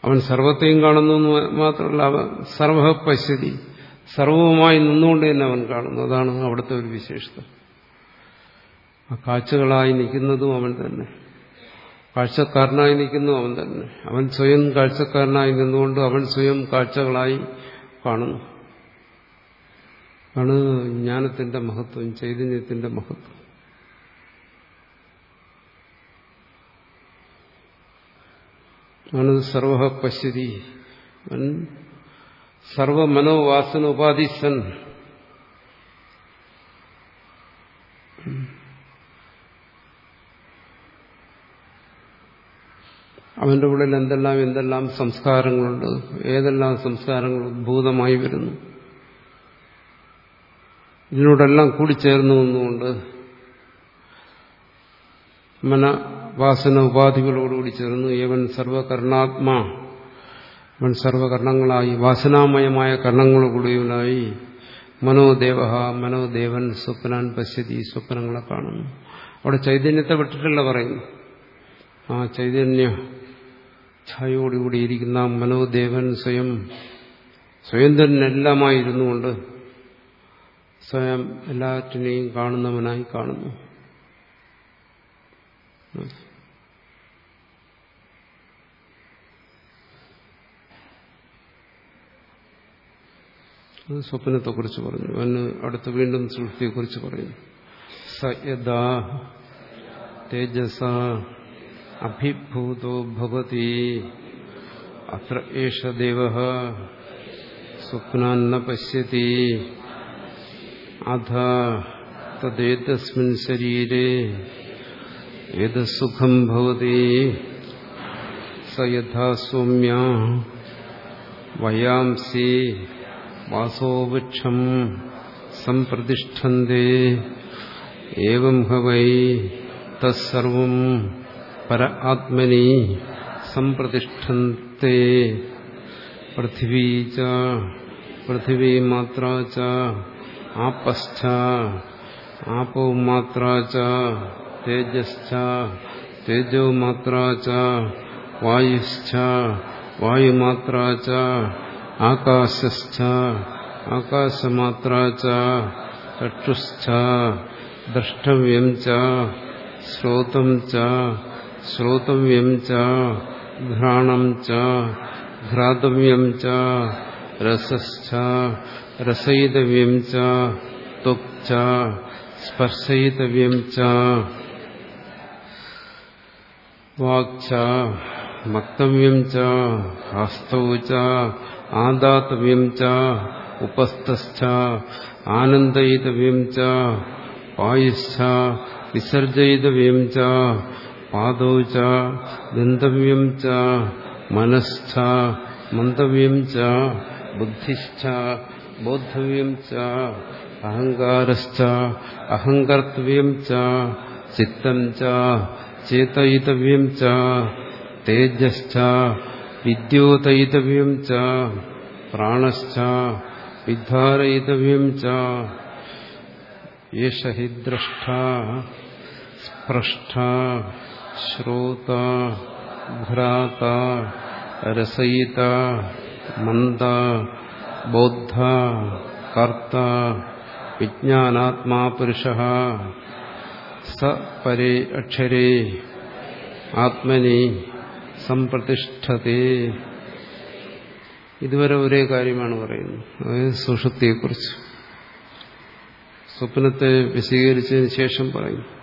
അവൻ സർവത്തെയും കാണുന്നു എന്ന് മാത്രമല്ല അവൻ സർവ പശ്യതി. സർവവുമായി നിന്നുകൊണ്ട് തന്നെ അവൻ കാണുന്നു. അതാണ് അവിടുത്തെ ഒരു വിശേഷത. ആ കാച്ചുകളായി നിൽക്കുന്നതും അവൻ തന്നെ. കാഴ്ചക്കാരനായി നിൽക്കുന്നു അവൻ തന്നെ. അവൻ സ്വയം കാഴ്ചക്കാരനായി നിന്നുകൊണ്ട് അവൻ സ്വയം കാഴ്ചകളായി കാണുന്നു. ആണ് ജ്ഞാനത്തിന്റെ മഹത്വം ചൈതന്യത്തിന്റെ മഹത്വം. ആണ് സർവ പശ്യതി സർവമനോവാസന ഉപാധിസൻ അവന്റെ ഉള്ളിൽ എന്തെല്ലാം എന്തെല്ലാം സംസ്കാരങ്ങളുണ്ട് ഏതെല്ലാം സംസ്കാരങ്ങൾ ഉദ്ഭൂതമായി വരുന്നു. ഇതിനോടെല്ലാം കൂടിച്ചേർന്നു വന്നുകൊണ്ട് മന വാസന ഉപാധികളോടുകൂടി ചേർന്നു ഏവൻ സർവകർണാത്മാ അവൻ സർവകർണങ്ങളായി വാസനാമയമായ കർണങ്ങളോടുകൂടിയവനായി മനോദേവ മനോദേവൻ സ്വപ്നാൻ പശ്യതി സ്വപ്നങ്ങളെ കാണുന്നു. അവിടെ ചൈതന്യത്തെ വിട്ടിട്ടല്ല പറയുന്നു. ആ ചൈതന്യ ഛായോടുകൂടിയിരിക്കുന്ന മനോദേവൻ സ്വയം സ്വയം തന്നെ എല്ലാമായിരുന്നു കൊണ്ട് സ്വയം എല്ലാറ്റിനെയും കാണുന്നവനായി കാണുന്നു. സ്വപ്നത്തെക്കുറിച്ച് പറഞ്ഞു. അവന് അടുത്ത് വീണ്ടും സൃഷ്ടിയെക്കുറിച്ച് പറയുന്നു. സയദാ തേജസ അഭിഭൂതോ ഭവതി അത്ര ഏഷ ദേവ സ്വപ്നാന്ന പശ്യതി അധ തദ്ദേതസ്മിൻ ശരീരേ ഏത് സുഖം ഭവതി സ യഥാ സൗമ്യ വയാംസി വാസോവൃക്ഷം സംപ്രതിഷ്ഠന്തേ ഏവം ഹൈ തത്സർവം പര ആത്മനി സംപ്രതിഷ്ഠന്തി പൃഥിവീ ച പൃഥിവീ മാത്ര ച ആപശ്ച ആപോ മാത്ര ച തേജശ്ച തേജോ മാത്ര ച വായുശ്ച വായുമാത്ര ച ആകാശശ്ച ആകാശമാത്ര ച ചക്ഷുശ്ച ദ്രഷ്ടവ്യം ച ശ്രോതം ച ശ്രോതവ്യം ച ഘ്രാണം ച ഘ്രാതവ്യം ച രസശ്ച രസയിതവ്യം ച ത്വക് ച സ്പർശയിതവ്യം ച വാക്ച മക്തവ്യം ച ഹസ്തൗ ച ആദാതവ്യം ച ഉപസ്ഥശ്ച ആനന്ദയിതവ്യം ച വായുശ്ച വിസർജയിതവ്യം ച പാദൗ ച ഗന്ധവ്യം ച മനശ്ച മന്ദവ്യം ച ബുദ്ധിശ്ച ബോദ്ധവ്യം ച അഹങ്കാരശ്ച അഹങ്കർത്തവ്യം ച ചിത്തം ച ചേതയിതവ്യം ച തേജശ്ച വിദ്യോതയിതവ്യം ച പ്രാണശ്ച വിദ്ധാരയിതവ്യം ച യേശ ഹി ദ്രഷ്ട സ്പൃഷ്ട ശ്രോത ഭ്രാത രസയിത മന്ദ ബോദ്ധ കർത്ത വിജ്ഞാനാത്മാ പുരുഷ സ പരേ അക്ഷരേ ആത്മനി സംപ്രതിഷ്ഠത്തെ ഇതുവരെ ഒരേ കാര്യമാണ് പറയുന്നത്. അതായത് സുഷുപ്തിയെക്കുറിച്ച്. സ്വപ്നത്തെ വിശീകരിച്ചതിന് ശേഷം പറയും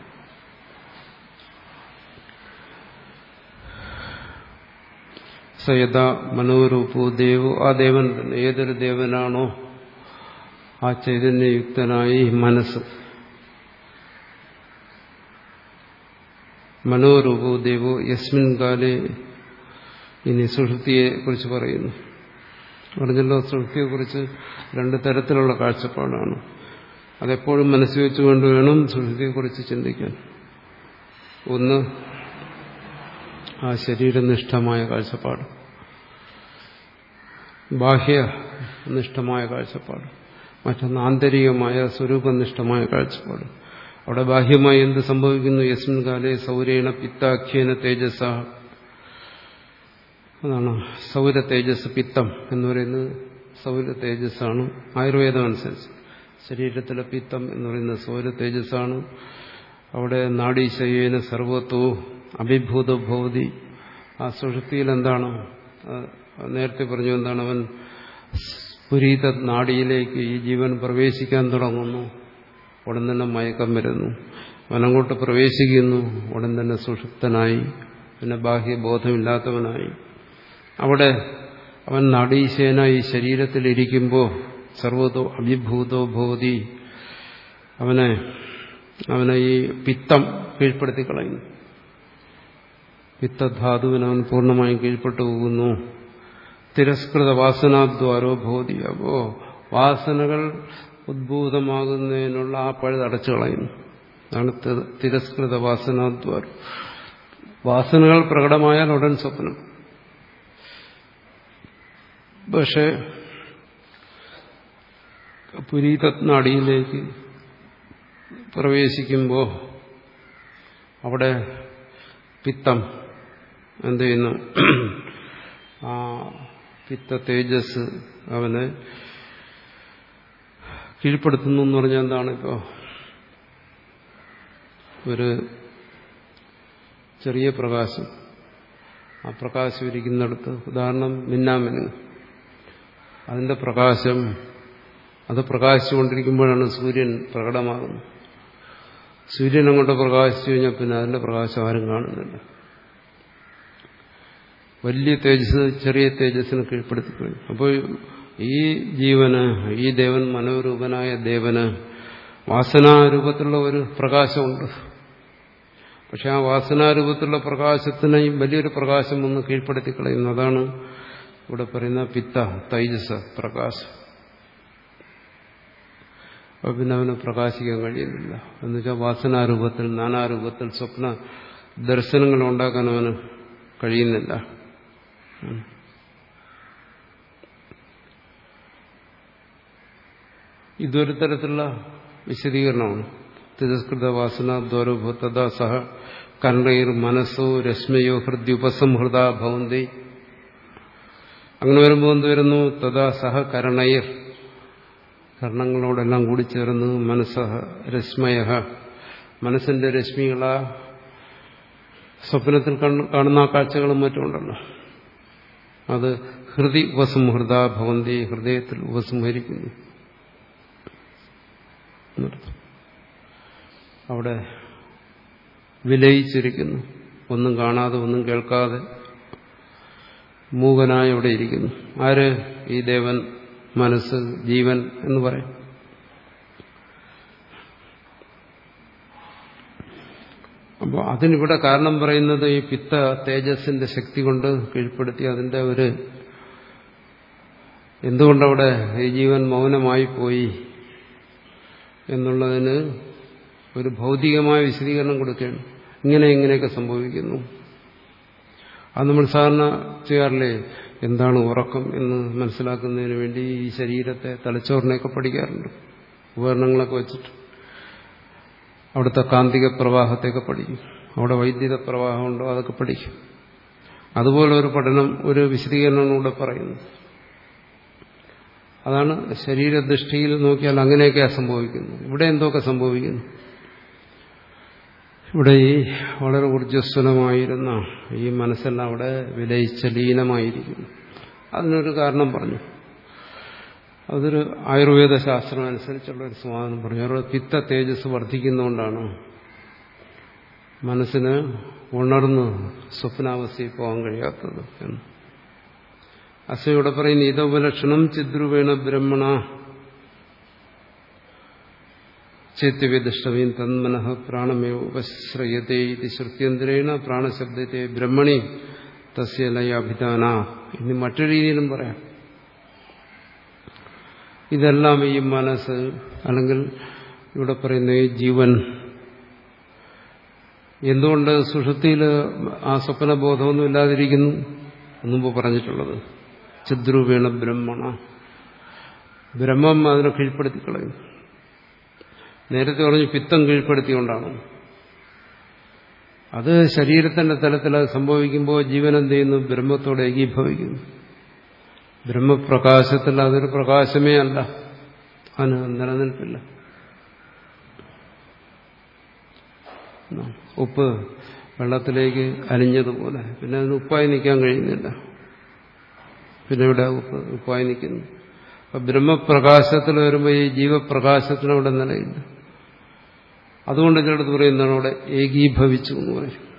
സയത മനോരൂപോ ദേവോ ആ ദേവൻ തന്നെ ഏതൊരു ദേവനാണോ ആ ചൈതന്യയുക്തനായി മനസ്സ്. മനോരൂപോ ദേവോ യസ്മിൻ കാലെ ഇനി സുഹൃത്തിയെ കുറിച്ച് പറയുന്നു. പറഞ്ഞല്ലോ കുറിച്ച് രണ്ട് തരത്തിലുള്ള കാഴ്ചപ്പാടാണ്. അതെപ്പോഴും മനസ്സിൽ വെച്ചുകൊണ്ട് വേണം കുറിച്ച് ചിന്തിക്കാൻ. ഒന്ന് ആ ശരീരനിഷ്ഠമായ കാഴ്ചപ്പാട്. ബാഹ്യനിഷ്ഠമായ കാഴ്ചപ്പാട്. മറ്റൊന്ന് ആന്തരികമായ സ്വരൂപനിഷ്ഠമായ കാഴ്ചപ്പാട്. അവിടെ ബാഹ്യമായി എന്ത് സംഭവിക്കുന്നു? യസ്മിൻ കാലെ സൗരേണ പിത്താഖ്യേന തേജസ് അതാണ് സൗര തേജസ് പിത്തം എന്ന് പറയുന്നത് സൗര തേജസ്സാണ്. ആയുർവേദം അനുസരിച്ച്. ശരീരത്തിലെ പിത്തം എന്ന് പറയുന്നത് സൗര തേജസ്സാണ്. അവിടെ നാഡീശയേന സർവത്വവും അഭിഭൂത ഭൗതി ആ സുഷുപ്തിയിൽ എന്താണ്? നേരത്തെ പറഞ്ഞു എന്താണ്? അവൻ പുരീത നാടിയിലേക്ക് ഈ ജീവൻ പ്രവേശിക്കാൻ തുടങ്ങുന്നു. ഉടൻ തന്നെ മയക്കം വരുന്നു. അവനങ്ങോട്ട് പ്രവേശിക്കുന്നു. ഉടൻ തന്നെ സുഷുപ്തനായി. പിന്നെ ബാഹ്യബോധമില്ലാത്തവനായി അവിടെ അവൻ നാടീശേന ഈ ശരീരത്തിലിരിക്കുമ്പോൾ സർവതോ അഭിഭൂതോ ഭൂതി അവനെ അവനെ ഈ പിത്തം കീഴ്പ്പെടുത്തി കളയുന്നു പിത്തധാതുവിന് അവൻ പൂർണമായും കീഴ്പ്പെട്ടു പോകുന്നു. തിരസ്കൃത വാസനാദ്വാരോ ഭോതി അപ്പോ വാസനകൾ ഉദ്ഭൂതമാകുന്നതിനുള്ള ആ പഴുത് അടച്ചു കളയുന്നു. അതാണ് തിരസ്കൃത വാസനാദ്വാരം. വാസനകൾ പ്രകടമായാൽ ഉടൻ സ്വപ്നം. പക്ഷേ പുരീതത്നാടിയിലേക്ക് പ്രവേശിക്കുമ്പോൾ അവിടെ പിത്തം എന്ത് ചെയ്യുന്നു? ആ പിത്ത തേജസ് അവനെ കീഴ്പ്പെടുത്തുന്നു എന്ന് പറഞ്ഞാൽ എന്താണ് ഇപ്പോൾ ഒരു ചെറിയ പ്രകാശം. ആ പ്രകാശം ഇരിക്കുന്നിടത്ത്. ഉദാഹരണം മിന്നാമിന്. അതിന്റെ പ്രകാശം അത് പ്രകാശിച്ചുകൊണ്ടിരിക്കുമ്പോഴാണ് സൂര്യൻ പ്രകടമാകുന്നത്. സൂര്യൻ അങ്ങോട്ട് പ്രകാശിച്ചു കഴിഞ്ഞാൽ പിന്നെ അതിന്റെ പ്രകാശം ആരും കാണുന്നില്ല. വലിയ തേജസ് ചെറിയ തേജസ്സിനെ കീഴ്പ്പെടുത്തിക്കഴിഞ്ഞു അപ്പോൾ ഈ ജീവന് ഈ ദേവൻ മനോരൂപനായ ദേവന് വാസനാരൂപത്തിലുള്ള ഒരു പ്രകാശമുണ്ട്. പക്ഷെ ആ വാസനാരൂപത്തിലുള്ള പ്രകാശത്തിനെയും വലിയൊരു പ്രകാശം ഒന്ന് കീഴ്പ്പെടുത്തി കളയുന്നു അതാണ് ഇവിടെ പറയുന്ന പിത്ത തൈജസ് പ്രകാശം. അപ്പൊ പിന്നെ അവന് പ്രകാശിക്കാൻ കഴിയുന്നില്ല. എന്നുവെച്ചാൽ വാസനാരൂപത്തിൽ നാനാരൂപത്തിൽ സ്വപ്ന ദർശനങ്ങൾ ഉണ്ടാക്കാൻ അവന് കഴിയുന്നില്ല. ഇതൊരു തരത്തിലുള്ള വിശദീകരണമാണ്. തിരസ്കൃത വാസന ദ്വരഭൂത്തത സഹ കർണൈർ മനസ്സോ രശ്മയോ ഹൃദ്യുപസംഹൃത ഭവന്തി. അങ്ങനെ വരുമ്പോൾ എന്ത് വരുന്നു? തഥാ സഹ കരണൈർ കർണങ്ങളോടെല്ലാം കൂടി ചേർന്ന് മനസ്സ രശ്മയ മനസ്സിന്റെ രശ്മികളാ സ്വപ്നത്തിൽ കാണുന്ന ആ കാഴ്ചകളും മറ്റുമുണ്ടല്ലോ. അത് ഹൃദി ഉപസംഹൃത ഭവന്തി ഹൃദയത്തിൽ ഉപസംഹരിക്കുന്നു. അവിടെ വിലയിച്ചിരിക്കുന്നു. ഒന്നും കാണാതെ ഒന്നും കേൾക്കാതെ മൂകനായി അവിടെ ഇരിക്കുന്നു. ആര് ഈ ദേവൻ മനസ്സ് ജീവൻ എന്ന് പറയും. അപ്പോൾ അതിനിവിടെ കാരണം പറയുന്നത് ഈ പിത്ത തേജസ്സിന്റെ ശക്തി കൊണ്ട് കീഴ്പ്പെടുത്തി അതിന്റെ ഒരു എന്തുകൊണ്ടവിടെ ഈ ജീവൻ മൗനമായി പോയി എന്നുള്ളതിന് ഒരു ഭൗതികമായ വിശദീകരണം കൊടുക്കുകയാണ്. ഇങ്ങനെ ഇങ്ങനെയൊക്കെ സംഭവിക്കുന്നു. അത് നമ്മൾ സാധാരണ ചെയ്യാറില്ലേ? എന്താണ് ഉറക്കം എന്ന് മനസ്സിലാക്കുന്നതിന് വേണ്ടി ഈ ശരീരത്തെ തലച്ചോറിനെയൊക്കെ പഠിക്കാറുണ്ട്. ഉപകരണങ്ങളൊക്കെ വെച്ചിട്ട്. അവിടുത്തെ കാന്തിക പ്രവാഹത്തെയൊക്കെ പഠിക്കും. അവിടെ വൈദ്യുത പ്രവാഹമുണ്ടോ അതൊക്കെ പഠിക്കും. അതുപോലെ ഒരു പഠനം ഒരു വിശദീകരണം കൂടെ പറയുന്നു. അതാണ് ശരീരദൃഷ്ടിയിൽ നോക്കിയാൽ അങ്ങനെയൊക്കെ സംഭവിക്കുന്നു ഇവിടെ എന്തൊക്കെ സംഭവിക്കുന്നു? ഇവിടെ ഈ വളരെ ഊർജസ്വലമായിരുന്ന ഈ മനസ്സെല്ലാം അവിടെ വിലയിച്ച ലീനമായിരിക്കുന്നു. അതിനൊരു കാരണം പറഞ്ഞു. അതൊരു ആയുർവേദ ശാസ്ത്രം അനുസരിച്ചുള്ള ഒരു സമാധാനം പറഞ്ഞു. അവരുടെ പിത്ത തേജസ് വർദ്ധിക്കുന്നതുകൊണ്ടാണ് മനസ്സിന് ഉണർന്ന് സ്വപ്നാവസ്ഥയിൽ പോകാൻ കഴിയാത്തത് എന്ന്. അസയോടെ പറയുന്ന ഇതോപലക്ഷണം ചിദ്രുവേണ ബ്രഹ്മണ ചേത്യവിദിഷ്ടവീൻ തന്മനഃ പ്രാണമേ ഉപശ്രയത്തെ ഇത് ശ്രുത്യന്തരേണ പ്രാണശബ്ദത്തെ ബ്രഹ്മണി തസ്യ ലയാഭിധാന ഇനി മറ്റൊരു രീതിയിലും പറയാം. ഇതെല്ലാം ഈ മനസ്സ് അല്ലെങ്കിൽ ഇവിടെ പറയുന്ന ഈ ജീവൻ. എന്തുകൊണ്ട് സുഷുതിയിൽ ആ സ്വപ്നബോധമൊന്നും ഇല്ലാതിരിക്കുന്നു? മുമ്പ് പറഞ്ഞിട്ടുള്ളത്. ചിദ്രൂപേണ ബ്രഹ്മണ. ബ്രഹ്മം അതിനെ കീഴ്പ്പെടുത്തി കളയും നേരത്തെ പറഞ്ഞു പിത്തം കീഴ്പ്പെടുത്തിക്കൊണ്ടാണ്. അത് ശരീരത്തിന്റെ തലത്തിൽ അത് സംഭവിക്കുമ്പോൾ ജീവൻ എന്ത് ചെയ്യുന്നു? ബ്രഹ്മത്തോടെ ഏകീഭവിക്കുന്നു. ബ്രഹ്മപ്രകാശത്തിൽ അതൊരു പ്രകാശമേ അല്ല. അതിന് നിലനിൽപ്പില്ല. ഉപ്പ് വെള്ളത്തിലേക്ക് അലിഞ്ഞതുപോലെ. പിന്നെ അതിന് ഉപ്പായി നിൽക്കാൻ കഴിയുന്നില്ല. പിന്നെ ഇവിടെ ഉപ്പ് ഉപ്പായി നിൽക്കുന്നു. അപ്പൊ ബ്രഹ്മപ്രകാശത്തിൽ വരുമ്പോൾ ഈ ജീവപ്രകാശത്തിന് അവിടെ നിലയില്ല അതുകൊണ്ട് ചിലടത്ത് പറയുന്നതാണ് അവിടെ ഏകീഭവിച്ചു എന്ന് പറയും.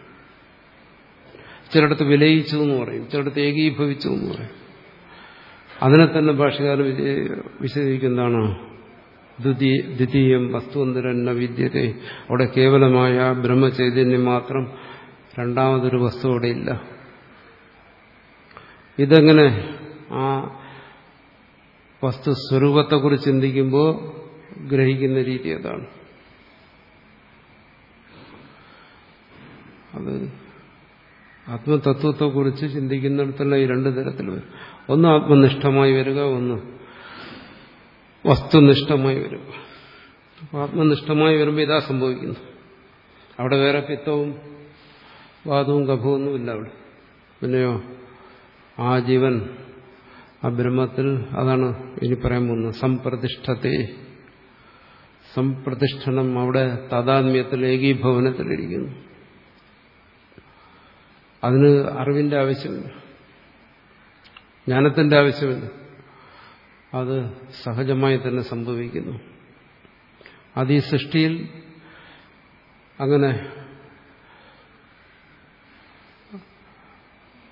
ചിലടത്ത് വിലയിച്ചു എന്ന് പറയും. ചിലടത്ത് ഏകീഭവിച്ചു എന്ന് പറയും. അതിനെ തന്നെ ഭാഷകാലം വിശദീകരിക്കുന്നതാണ്. ദ്വിതീയം വസ്തുവന്തരന്ന വിദ്യത്തെ. അവിടെ കേവലമായ ബ്രഹ്മചൈതന്യം മാത്രം രണ്ടാമതൊരു വസ്തു അവിടെ ഇല്ല. ഇതെങ്ങനെ ആ വസ്തു സ്വരൂപത്തെക്കുറിച്ച് ചിന്തിക്കുമ്പോൾ ഗ്രഹിക്കുന്ന രീതി അതാണ്. അത് ആത്മതത്വത്തെക്കുറിച്ച് ചിന്തിക്കുന്നിടത്തുള്ള ഈ രണ്ടു തരത്തിൽ വരും. ഒന്ന് ആത്മനിഷ്ഠമായി വരിക ഒന്ന് വസ്തുനിഷ്ഠമായി വരിക. അപ്പോൾ ആത്മനിഷ്ഠമായി വരുമ്പോൾ ഇതാ സംഭവിക്കുന്നു. അവിടെ വേറെ പിത്തവും വാദവും കഫവുമൊന്നുമില്ല അവിടെ. പിന്നെയോ ആ ജീവൻ ആ ബ്രഹ്മത്തിൽ അതാണ് ഇനി പറയാൻ പോകുന്നത്. സംപ്രതിഷ്ഠത്തെ സംപ്രതിഷ്ഠനം അവിടെ താതാത്മ്യത്തിൽ ഏകീഭവനത്തിലിരിക്കുന്നു. അതിന് അറിവിന്റെ ആവശ്യമില്ല. ജ്ഞാനത്തിന്റെ ആവശ്യമില്ല. അത് സഹജമായി തന്നെ സംഭവിക്കുന്നു. അത് ഈ സൃഷ്ടിയിൽ അങ്ങനെ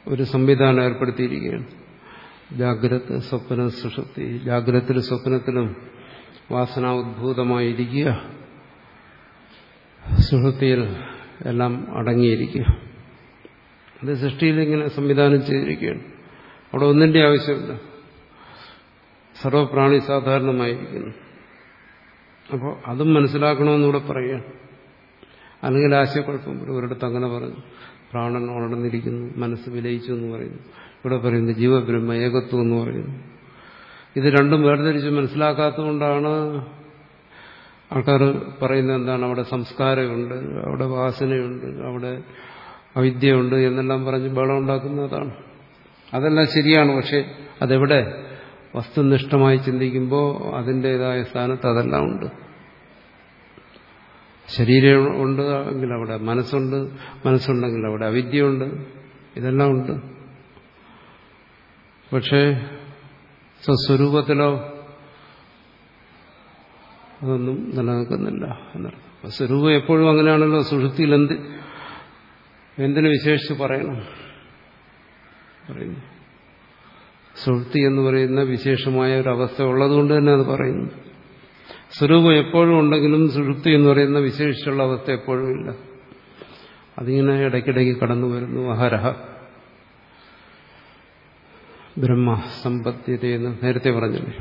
ഒരു സംവിധാനം ഏർപ്പെടുത്തിയിരിക്കുകയാണ്. ജാഗ്രത സ്വപ്ന സുഷുപ്തി ജാഗ്രതത്തിലും സ്വപ്നത്തിലും വാസന ഉദ്ഭൂതമായിരിക്കുക. സുഷുപ്തിയിൽ എല്ലാം അടങ്ങിയിരിക്കുക. അത് സൃഷ്ടിയിൽ ഇങ്ങനെ സംവിധാനം ചെയ്തിരിക്കുകയാണ്. അവിടെ ഒന്നിന്റെ ആവശ്യമില്ല. സർവപ്രാണി സാധാരണമായിരിക്കുന്നു. അപ്പോൾ അതും മനസ്സിലാക്കണമെന്നിവിടെ പറയുക അല്ലെങ്കിൽ ആശയക്കുഴപ്പം. ഒരിടത്ത് അങ്ങനെ പറഞ്ഞു. പ്രാണൻ ഉണർന്നിരിക്കുന്നു മനസ്സ് വിലയിച്ചു എന്ന് പറയുന്നു. ഇവിടെ പറയുന്നത് ജീവബ്രഹ്മ ഏകത്വം എന്ന് പറയുന്നു. ഇത് രണ്ടും വേർതിരിച്ച് മനസ്സിലാക്കാത്തതുകൊണ്ടാണ് ആൾക്കാർ പറയുന്നത് എന്താണ് അവിടെ സംസ്കാരമുണ്ട് അവിടെ വാസനയുണ്ട് അവിടെ അവിദ്യയുണ്ട് എന്നെല്ലാം പറഞ്ഞ് ബഹളം ഉണ്ടാക്കുന്നതാണ്. അതെല്ലാം ശരിയാണ് പക്ഷെ അതെവിടെ വസ്തുനിഷ്ഠമായി ചിന്തിക്കുമ്പോൾ അതിന്റെതായ സ്ഥാനത്ത് അതെല്ലാം ഉണ്ട്. ശരീരം ഉണ്ട് എങ്കിൽ അവിടെ മനസ്സുണ്ട് മനസ്സുണ്ടെങ്കിൽ അവിടെ അവിദ്യയുണ്ട് ഇതെല്ലാം ഉണ്ട്. പക്ഷേ സ്വസ്വരൂപത്തിലോ അതൊന്നും നിലനിൽക്കുന്നില്ല എന്നർത്ഥം. സ്വരൂപം എപ്പോഴും അങ്ങനെയാണല്ലോ സുഷുതിയിൽ എന്ത് എന്തിനു വിശേഷിച്ച് പറയണം? പറയുന്നു. സുഹൃത്തി എന്ന് പറയുന്ന വിശേഷമായ ഒരു അവസ്ഥ ഉള്ളതുകൊണ്ട് തന്നെ അത് പറയുന്നു. സ്വരൂപം എപ്പോഴും ഉണ്ടെങ്കിലും സുഷുപ്തി എന്ന് പറയുന്ന വിശേഷിച്ചുള്ള അവസ്ഥ എപ്പോഴും ഇല്ല. അതിങ്ങനെ ഇടയ്ക്കിടയ്ക്ക് കടന്നു വരുന്നു. അഹരഹ. ബ്രഹ്മ സമ്പദ്ധ്യത എന്ന് നേരത്തെ പറഞ്ഞില്ലേ?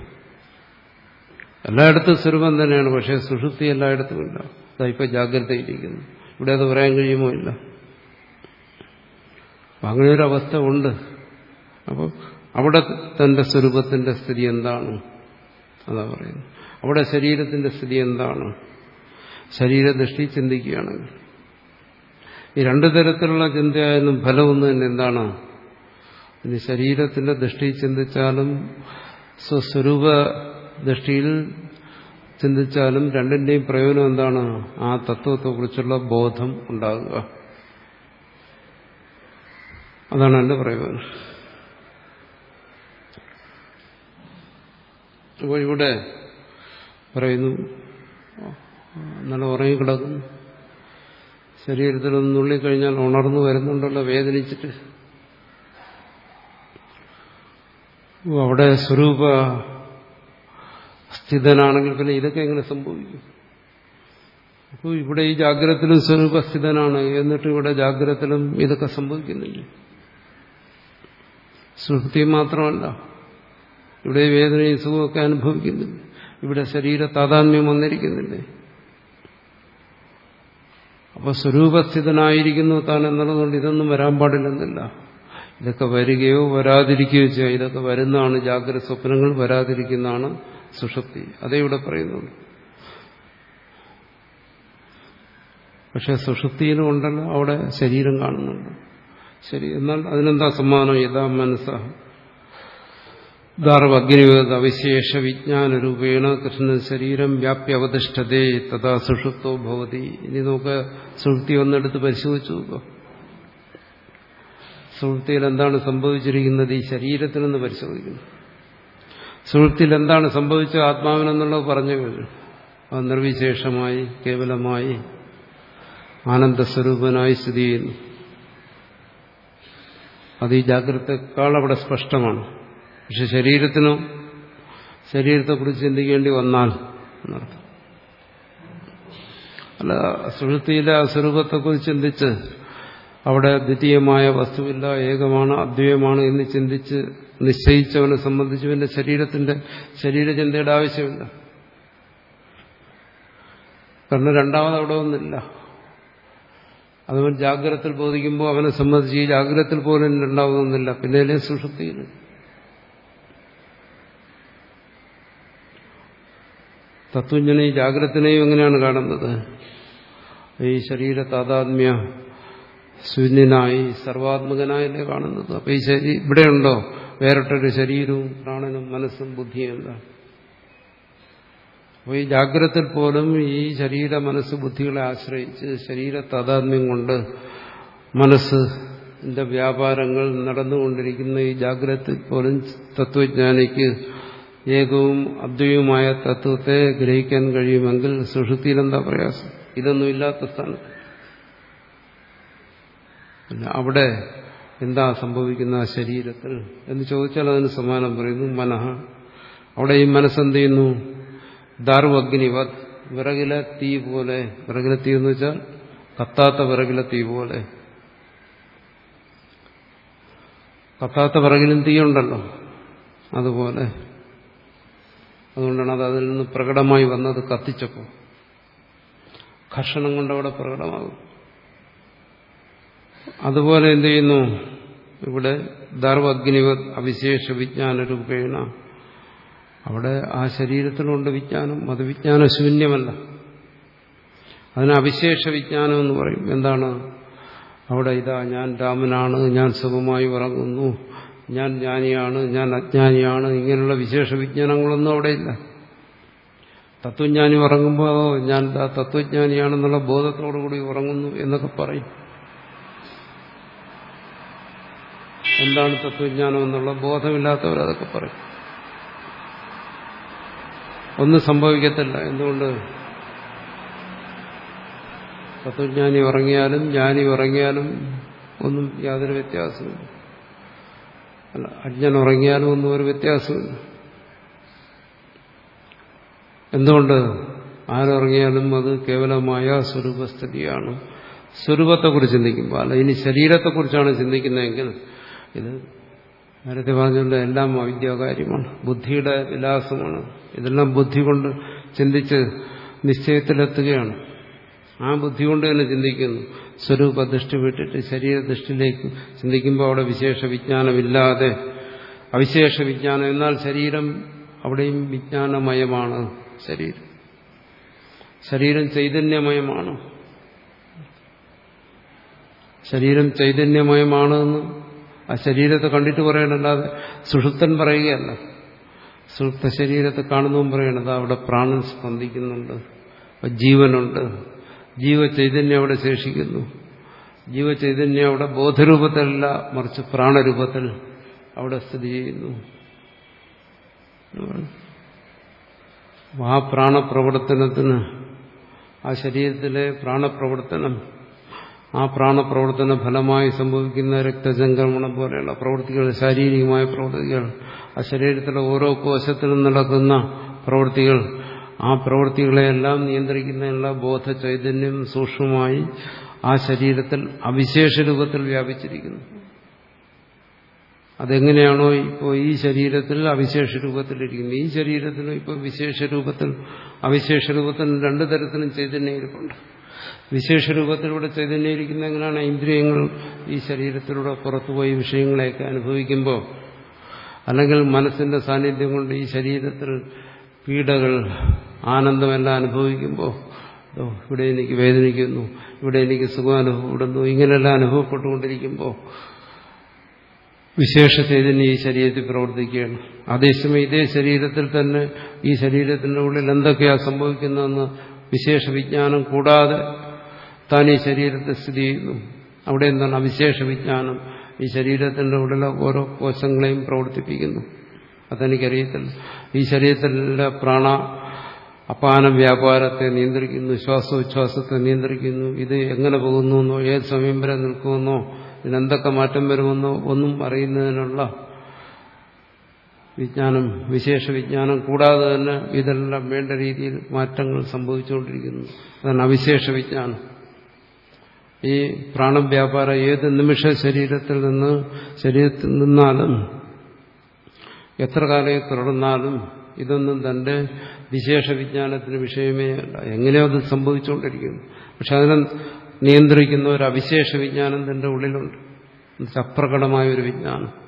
എല്ലായിടത്തും സ്വരൂപം തന്നെയാണ്. പക്ഷേ സുഷുപ്തി എല്ലായിടത്തും ഇല്ല. അതിപ്പോ ജാഗ്രതയിരിക്കുന്നു ഇവിടെ അത് പറയാൻ കഴിയുമോ ഇല്ല. അങ്ങനെ ഒരു അവസ്ഥ ഉണ്ട്. അപ്പോൾ അവിടെ തന്റെ സ്വരൂപത്തിന്റെ സ്ഥിതി എന്താണ്? അതാ പറയുന്നത്. അവിടെ ശരീരത്തിന്റെ സ്ഥിതി എന്താണ്? ശരീരദൃഷ്ടി ചിന്തിക്കുകയാണെങ്കിൽ. ഈ രണ്ടു തരത്തിലുള്ള ചിന്തയായാലും ഫലമൊന്നും തന്നെ എന്താണ്? ഇനി ശരീരത്തിന്റെ ദൃഷ്ടി ചിന്തിച്ചാലും സ്വസ്വരൂപ ദൃഷ്ടിയിൽ ചിന്തിച്ചാലും രണ്ടിന്റെയും പ്രയോജനം എന്താണ്? ആ തത്വത്തെക്കുറിച്ചുള്ള ബോധം ഉണ്ടാകുക. അതാണ് എന്റെ പ്രയോജനം അപ്പോൾ ഇവിടെ പറയുന്നു നല്ല ഉറങ്ങിക്കിടക്കുന്നു. ശരീരത്തിലൊന്ന് നുള്ളിക്കഴിഞ്ഞാൽ ഉണർന്നു വരുന്നുണ്ടല്ലോ വേദനിച്ചിട്ട്. അവിടെ സ്വരൂപ സ്ഥിതനാണെങ്കിൽ പിന്നെ ഇതൊക്കെ എങ്ങനെ സംഭവിക്കും? അപ്പോൾ ഇവിടെ ഈ ജാഗ്രതത്തിലും സ്വരൂപസ്ഥിതനാണ്. എന്നിട്ട് ഇവിടെ ജാഗ്രതത്തിലും ഇതൊക്കെ സംഭവിക്കുന്നില്ല. സുഹൃത്തി മാത്രമല്ല ഇവിടെ വേദനയും സുഖമൊക്കെ അനുഭവിക്കുന്നില്ല. ഇവിടെ ശരീര താതാത്മ്യം വന്നിരിക്കുന്നില്ലേ. അപ്പൊ സ്വരൂപസ്ഥിതനായിരിക്കുന്നു താൻ എന്നുള്ളതുകൊണ്ട് ഇതൊന്നും വരാൻ പാടില്ലെന്നില്ല. ഇതൊക്കെ വരികയോ വരാതിരിക്കുകയോ ചെയ്യുക. ഇതൊക്കെ വരുന്നതാണ് ജാഗ്രത. സ്വപ്നങ്ങൾ വരാതിരിക്കുന്നതാണ് സുഷുപ്തി. അതേ ഇവിടെ പറയുന്നുള്ളൂ. പക്ഷെ സുഷുപ്തിയിലും ഉണ്ടല്ലോ അവിടെ ശരീരം കാണുന്നുണ്ട്. ശരി എന്നാൽ അതിനെന്താ സമ്മാനം? യഥാ മനസ്സ. ധാർവഗ്നിവേദ അവിശേഷ വിജ്ഞാന രൂപേണ കൃഷ്ണൻ ശരീരം വ്യാപ്യ അവതിഷ്ഠതേ തഥാ സുഷുപ്തോ ഭവതി. ഇനി നമുക്ക് സുഷുപ്തി ഒന്നെടുത്ത് പരിശോധിച്ചു നോക്കാം. സുഹൃത്തിയിൽ എന്താണ് സംഭവിച്ചിരിക്കുന്നത്? ഈ ശരീരത്തിൽ നിന്ന് പരിശോധിക്കുന്നു. സുഹൃത്തിൽ എന്താണ് സംഭവിച്ചത് ആത്മാവിനെന്നുള്ളത് പറഞ്ഞു കഴിഞ്ഞു. നിർവിശേഷമായി കേവലമായി ആനന്ദസ്വരൂപനായി സ്ഥിതി ചെയ്യുന്നു. അത് ഈ ജാഗ്രതക്കാൾ അവിടെ സ്പഷ്ടമാണ്. പക്ഷെ ശരീരത്തിനോ ശരീരത്തെക്കുറിച്ച് ചിന്തിക്കേണ്ടി വന്നാൽ എന്നർത്ഥം. അല്ല സുഹൃത്തിയിലെ അസ്വരൂപത്തെക്കുറിച്ച് സ്വരൂപത്തെക്കുറിച്ച് ചിന്തിച്ച് അവിടെ ദ്വിതീയമായ വസ്തുവില്ല ഏകമാണ് അദ്വയമാണ് എന്ന് ചിന്തിച്ച് നിശ്ചയിച്ചവനെ സംബന്ധിച്ച് പിന്നെ ശരീരത്തിന്റെ ശരീരചിന്തയുടെ ആവശ്യമില്ല. കാരണം രണ്ടാമത് അവിടെ ഒന്നില്ല അതുപോലെ ജാഗ്രതത്തിൽ ബോധിക്കുമ്പോൾ അവനെ സംബന്ധിച്ച് ഈ ജാഗ്രതത്തിൽ പോലും ഉണ്ടാവുന്നില്ല പിന്നെ സുഷുപ്തിയിൽ തത്വജ്ഞനെ ഈ ജാഗ്രതനെയും എങ്ങനെയാണ് കാണുന്നത്? ഈ ശരീര താതാത്മ്യ ശൂന്യനായി സർവാത്മകനായല്ലേ കാണുന്നത്? അപ്പൊ ഈ ശരീരം ഇവിടെയുണ്ടോ വേറിട്ടൊരു ശരീരവും പ്രാണനും മനസ്സും ബുദ്ധിയും എന്താ? അപ്പോൾ ഈ ജാഗ്രതയിൽ പോലും ഈ ശരീര മനസ്സ് ബുദ്ധികളെ ആശ്രയിച്ച് ശരീര താതാത്മ്യം കൊണ്ട് മനസ്സിന്റെ വ്യാപാരങ്ങൾ നടന്നുകൊണ്ടിരിക്കുന്ന ഈ ജാഗ്രതയിൽ പോലും തത്വജ്ഞാനിക്ക് ഏകവും അദ്വൈവുമായ തത്വത്തെ ഗ്രഹിക്കാൻ കഴിയുമെങ്കിൽ സുഷുതിയിലെന്താ പ്രയാസം? ഇതൊന്നും ഇല്ലാത്ത അവിടെ എന്താ സംഭവിക്കുന്ന ശരീരത്തിൽ? എന്ന് ചോദിച്ചാൽ അതിന് സമാനം പറയുന്നു മനഃ. അവിടെ ഈ മനസ്സെന്ത് ചെയ്യുന്നു? ദാർവഗ്നിവത്. വിറകിലെ തീ പോലെ. വിറകിലെ തീ എന്ന് വെച്ചാൽ കത്താത്ത വിറകിലെ തീ പോലെ. കത്താത്ത വിറകിലും തീയുണ്ടല്ലോ അതുപോലെ. അതുകൊണ്ടാണ് അത് അതിൽ നിന്ന് പ്രകടമായി വന്നത് കത്തിച്ചപ്പോൾ. ഘർഷണം കൊണ്ട് അവിടെ പ്രകടമാകും. അതുപോലെ എന്ത് ചെയ്യുന്നു? ഇവിടെ ദർവഗ്നിവത് അവിശേഷ വിജ്ഞാന രൂപേണ അവിടെ ആ ശരീരത്തിലുണ്ട് വിജ്ഞാനം അത് വിജ്ഞാനശൂന്യമല്ല. അതിന് അവിശേഷ വിജ്ഞാനം എന്ന് പറയും. എന്താണ്? അവിടെ ഇതാ ഞാൻ രാമനാണ് ഞാൻ സുഖമായി ഉറങ്ങുന്നു ഞാൻ ജ്ഞാനിയാണ് ഞാൻ അജ്ഞാനിയാണ് ഇങ്ങനെയുള്ള വിശേഷ വിജ്ഞാനങ്ങളൊന്നും അവിടെയില്ല തത്വജ്ഞാനി ഉറങ്ങുമ്പോൾ ഞാൻ തത്വജ്ഞാനിയാണെന്നുള്ള ബോധത്തോടുകൂടി ഉറങ്ങുന്നു എന്നൊക്കെ പറയും. എന്താണ് തത്വജ്ഞാനം എന്നുള്ള ബോധമില്ലാത്തവർ അതൊക്കെ പറയും. ഒന്നും സംഭവിക്കത്തില്ല. എന്തുകൊണ്ട്? തത്വജ്ഞാനി ഉറങ്ങിയാലും ജ്ഞാനി ഉറങ്ങിയാലും ഒന്നും യാതൊരു വ്യത്യാസമില്ല അല്ല അജ്ഞൻ ഉറങ്ങിയാലും ഒന്നും ഒരു വ്യത്യാസമില്ല എന്തുകൊണ്ട്? ആരുറങ്ങിയാലും അത് കേവലമായ സ്വരൂപസ്ഥിതിയാണ് സ്വരൂപത്തെക്കുറിച്ച് ചിന്തിക്കുമ്പോൾ അല്ല ഇനി ശരീരത്തെക്കുറിച്ചാണ് ചിന്തിക്കുന്നതെങ്കിൽ ഇത് നേരത്തെ പറഞ്ഞുകൊണ്ട് എല്ലാം അവിദ്യാകാര്യമാണ്. ബുദ്ധിയുടെ വിലാസമാണ്. ഇതെല്ലാം ബുദ്ധി കൊണ്ട് ചിന്തിച്ച് നിശ്ചയത്തിലെത്തുകയാണ്. ആ ബുദ്ധി കൊണ്ട് തന്നെ ചിന്തിക്കുന്നു. സ്വരൂപ ദൃഷ്ടി വിട്ടിട്ട് ശരീരദൃഷ്ടിയിലേക്ക് ചിന്തിക്കുമ്പോൾ അവിടെ വിശേഷ വിജ്ഞാനമില്ലാതെ അവിശേഷ വിജ്ഞാനം എന്നാൽ ശരീരം അവിടെയും വിജ്ഞാനമയമാണ് ശരീരം. ശരീരം ചൈതന്യമയമാണ്. ശരീരം ചൈതന്യമയമാണ് എന്ന് ആ ശരീരത്തെ കണ്ടിട്ട് പറയണല്ലാതെ സുഷുപ്തൻ പറയുകയല്ല. സുഷുപ്ത ശരീരത്തെ കാണുന്നതും പറയണത് അവിടെ പ്രാണൻ സ്പന്ദിക്കുന്നുണ്ട് ജീവനുണ്ട്. ജീവചൈതന്യം അവിടെ ശേഷിക്കുന്നു. ജീവചൈതന്യം അവിടെ ബോധരൂപത്തിലല്ല മറിച്ച് പ്രാണരൂപത്തിൽ അവിടെ സ്ഥിതി ചെയ്യുന്നു. ആ പ്രാണപ്രവർത്തനത്തിന് ആ ശരീരത്തിലെ പ്രാണപ്രവർത്തനം ആ പ്രാണപ്രവർത്തന ഫലമായി സംഭവിക്കുന്ന രക്തചംക്രമണം പോലെയുള്ള പ്രവൃത്തികൾ ശാരീരികമായ പ്രവൃത്തികൾ ആ ശരീരത്തിലെ ഓരോ കോശത്തിലും നടക്കുന്ന പ്രവൃത്തികൾ ആ പ്രവൃത്തികളെയെല്ലാം നിയന്ത്രിക്കുന്നതിനുള്ള ബോധ ചൈതന്യം സൂക്ഷ്മമായി ആ ശരീരത്തിൽ അവിശേഷ രൂപത്തിൽ വ്യാപിച്ചിരിക്കുന്നു. അതെങ്ങനെയാണോ ഇപ്പോൾ ഈ ശരീരത്തിൽ അവിശേഷ രൂപത്തിലിരിക്കുന്നത് ഈ ശരീരത്തിലും ഇപ്പോൾ വിശേഷ രൂപത്തിൽ അവിശേഷ രൂപത്തിൽ രണ്ടു തരത്തിലും ചൈതന്യം ഇരിപ്പുണ്ട് വിശേഷ രൂപത്തിലൂടെ ചൈതന്യയിരിക്കുന്ന എങ്ങനെയാണ് ഇന്ദ്രിയങ്ങൾ ഈ ശരീരത്തിലൂടെ പുറത്തുപോയി വിഷയങ്ങളെയൊക്കെ അനുഭവിക്കുമ്പോൾ? അല്ലെങ്കിൽ മനസ്സിന്റെ സാന്നിധ്യം കൊണ്ട് ഈ ശരീരത്തിൽ പീഡകൾ ആനന്ദമെല്ലാം അനുഭവിക്കുമ്പോൾ? ഇവിടെ എനിക്ക് വേദനിക്കുന്നു ഇവിടെ എനിക്ക് സുഖം അനുഭവപ്പെടുന്നു ഇങ്ങനെയെല്ലാം അനുഭവപ്പെട്ടുകൊണ്ടിരിക്കുമ്പോൾ വിശേഷ ചൈതന്യം ഈ ശരീരത്തിൽ പ്രവർത്തിക്കുകയാണ്. അതേസമയം ഇതേ ശരീരത്തിൽ തന്നെ ഈ ശരീരത്തിന്റെ ഉള്ളിൽ എന്തൊക്കെയാണ് സംഭവിക്കുന്നതെന്ന് വിശേഷ വിജ്ഞാനം കൂടാതെ താൻ ഈ ശരീരത്തെ സ്ഥിതി ചെയ്യുന്നു. അവിടെ എന്താണ് അവിശേഷ വിജ്ഞാനം ഈ ശരീരത്തിന്റെ ഉള്ളിലെ ഓരോ കോശങ്ങളെയും പ്രവർത്തിപ്പിക്കുന്നു. അതെനിക്കറിയത്തില്ല. ഈ ശരീരത്തിലെ പ്രാണ അപാന വ്യാപാരത്തെ നിയന്ത്രിക്കുന്നു ശ്വാസോച്ഛ്വാസത്തെ നിയന്ത്രിക്കുന്നു. ഇത് എങ്ങനെ പോകുന്നുവെന്നോ ഏത് സമയം വരെ നിൽക്കുമെന്നോ ഇതിനെന്തൊക്കെ മാറ്റം വരുമെന്നോ ഒന്നും അറിയുന്നതിനുള്ള വിജ്ഞാനം വിശേഷ വിജ്ഞാനം കൂടാതെ തന്നെ ഇതെല്ലാം വേണ്ട രീതിയിൽ മാറ്റങ്ങൾ സംഭവിച്ചുകൊണ്ടിരിക്കുന്നു. അതാണ് അവിശേഷ വിജ്ഞാനം. ഈ പ്രാണവ്യാപാരം ഏത് നിമിഷ ശരീരത്തിൽ നിന്ന് ശരീരത്തിൽ നിന്നാലും എത്ര കാലം തുടർന്നാലും ഇതൊന്നും തന്റെ വിശേഷ വിജ്ഞാനത്തിന് വിഷയമേ അല്ല. എങ്ങനെയോ അത് സംഭവിച്ചുകൊണ്ടിരിക്കുന്നു. പക്ഷെ അതിനെ നിയന്ത്രിക്കുന്ന ഒരു അവിശേഷ വിജ്ഞാനം തന്റെ ഉള്ളിലുണ്ട്. അപ്രകടമായ ഒരു വിജ്ഞാനം.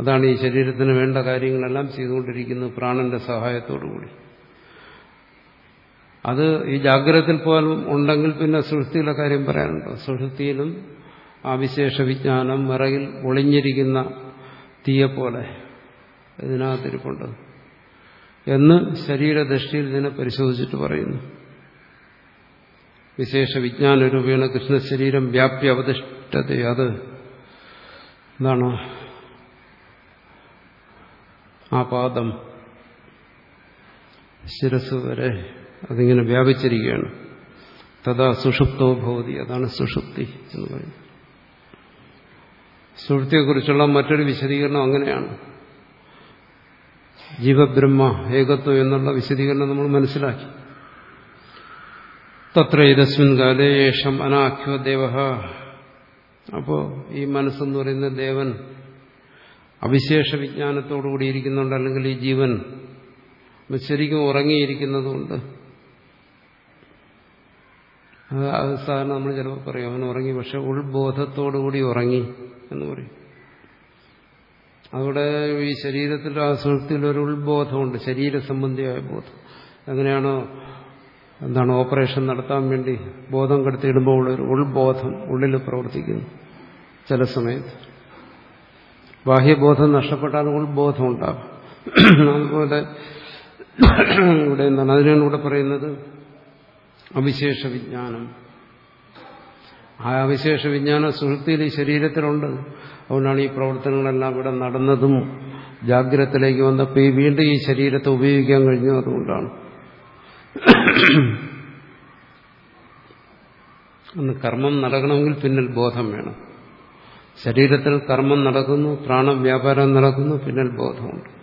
അതാണ് ഈ ശരീരത്തിന് വേണ്ട കാര്യങ്ങളെല്ലാം ചെയ്തുകൊണ്ടിരിക്കുന്നത് പ്രാണന്റെ സഹായത്തോടുകൂടി. അത് ഈ ജാഗ്രതത്തിൽ പോലും ഉണ്ടെങ്കിൽ പിന്നെ സുഹൃത്തിയിലെ കാര്യം പറയാനുണ്ടോ? സുഹൃത്തിയിലും ആ വിശേഷ വിജ്ഞാനം വിറകിൽ ഒളിഞ്ഞിരിക്കുന്ന തീയെപ്പോലെ ഇതിനകത്തിരിപ്പുണ്ട്. എന്ന് ശരീരദൃഷ്ടിയിൽ ഇതിനെ പരിശോധിച്ചിട്ട് പറയുന്നു. വിശേഷ വിജ്ഞാന രൂപേണ കൃഷ്ണശരീരം വ്യാപ്യ അവതിഷ്ഠത അത്. എന്താണ്? ആ പാദം ശിരസ് വരെ അതിങ്ങനെ വ്യാപിച്ചിരിക്കുകയാണ്. തഥാ സുഷുപ്തോ ഭവതി അതാണ് സുഷുപ്തി എന്ന് പറയുന്നത്. സുഷുപ്തിയെക്കുറിച്ചുള്ള മറ്റൊരു വിശദീകരണം അങ്ങനെയാണ്. ജീവബ്രഹ്മ ഏകത്വം എന്നുള്ള വിശദീകരണം നമ്മൾ മനസ്സിലാക്കി. തത്ര ഇതസ്മിൻ കാലേ യേഷം അനാഖ്യോ ദേവ അപ്പോ ഈ മനസ്സെന്ന് പറയുന്ന ദേവൻ അവിശേഷ വിജ്ഞാനത്തോടു കൂടിയിരിക്കുന്നുണ്ട് അല്ലെങ്കിൽ ഈ ജീവൻ ശരിക്കും ഉറങ്ങിയിരിക്കുന്നതുകൊണ്ട് അത് സാധാരണ നമ്മൾ ചിലപ്പോൾ പറയും അവൻ ഉറങ്ങി പക്ഷെ ഉൾബോധത്തോടുകൂടി ഉറങ്ങി എന്ന് പറയും. അവിടെ ഈ ശരീരത്തിന്റെ ആ സുഹൃത്തിൽ ഒരു ഉൾബോധമുണ്ട് ശരീര സംബന്ധിയായ ബോധം. എങ്ങനെയാണോ എന്താണ് ഓപ്പറേഷൻ നടത്താൻ വേണ്ടി ബോധം കടത്തിയിടുമ്പോൾ ഒരു ഉൾബോധം ഉള്ളിൽ പ്രവർത്തിക്കുന്നു ചില സമയത്ത്. ബാഹ്യബോധം നഷ്ടപ്പെട്ടാൽ ഉൾബോധം ഉണ്ടാകും അതുപോലെ ഇവിടെ എന്താണ്? അതിനാണ് ഇവിടെ പറയുന്നത് അവിശേഷ വിജ്ഞാനം ആ അവിശേഷ വിജ്ഞാന സുഹൃത്തിയിൽ ഈ ശരീരത്തിലുണ്ട്. അതുകൊണ്ടാണ് ഈ പ്രവർത്തനങ്ങളെല്ലാം ഇവിടെ നടന്നതും ജാഗ്രതത്തിലേക്ക് വന്നപ്പോൾ ഈ വീണ്ടും ഈ ശരീരത്തെ ഉപയോഗിക്കാൻ കഴിഞ്ഞു അതുകൊണ്ടാണ്. അന്ന് കർമ്മം നടക്കണമെങ്കിൽ പിന്നിൽ ബോധം വേണം. ശരീരത്തിൽ കർമ്മം നടക്കുന്നു പ്രാണവ്യാപാരം നടക്കുന്നു പിന്നിൽ ബോധമുണ്ട്.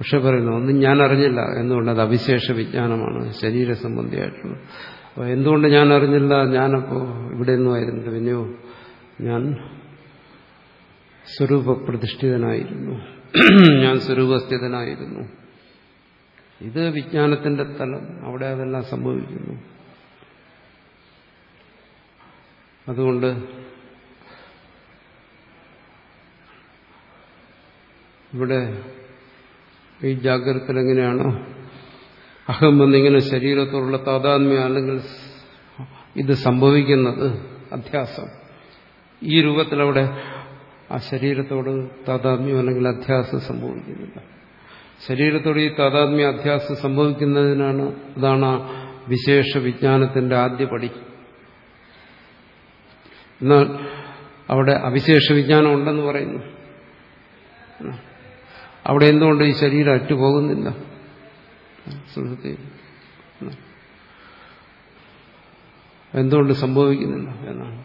പക്ഷെ പറയുന്നു ഒന്നും ഞാൻ അറിഞ്ഞില്ല എന്തുകൊണ്ട് അത് അവിശേഷ വിജ്ഞാനമാണ് ശരീര സംബന്ധിയായിട്ടുള്ളത് അപ്പോൾ എന്തുകൊണ്ട് ഞാൻ അറിഞ്ഞില്ല? ഞാനപ്പോൾ ഇവിടെ നിന്നും ആയിരുന്നു. പിന്നെയോ ഞാൻ സ്വരൂപപ്രതിഷ്ഠിതനായിരുന്നു. ഞാൻ സ്വരൂപസ്ഥിതനായിരുന്നു. ഇത് വിജ്ഞാനത്തിന്റെ തലം. അവിടെ അതെല്ലാം സംഭവിക്കുന്നു. അതുകൊണ്ട് ഇവിടെ ഈ ജാഗ്രതത്തിൽ എങ്ങനെയാണോ അഹം വന്നിങ്ങനെ ശരീരത്തോടുള്ള താതാത്മ്യം അല്ലെങ്കിൽ ഇത് സംഭവിക്കുന്നത് അധ്യാസം. ഈ രൂപത്തിൽ അവിടെ ആ ശരീരത്തോട് താതാത്മ്യം അല്ലെങ്കിൽ അധ്യാസം സംഭവിക്കുന്നില്ല. ശരീരത്തോട് ഈ താതാത്മ്യ അധ്യാസം സംഭവിക്കുന്നതിനാണ് അതാണ് ആ വിശേഷ വിജ്ഞാനത്തിന്റെ ആദ്യ പടി. എന്നാൽ അവിടെ അവിശേഷ വിജ്ഞാനം ഉണ്ടെന്ന് പറയുന്നു. അവിടെ എന്തുകൊണ്ട് ഈ ശരീരം അറ്റുപോകുന്നില്ല? എന്തുകൊണ്ട് സംഭവിക്കുന്നില്ല എന്നാണ്.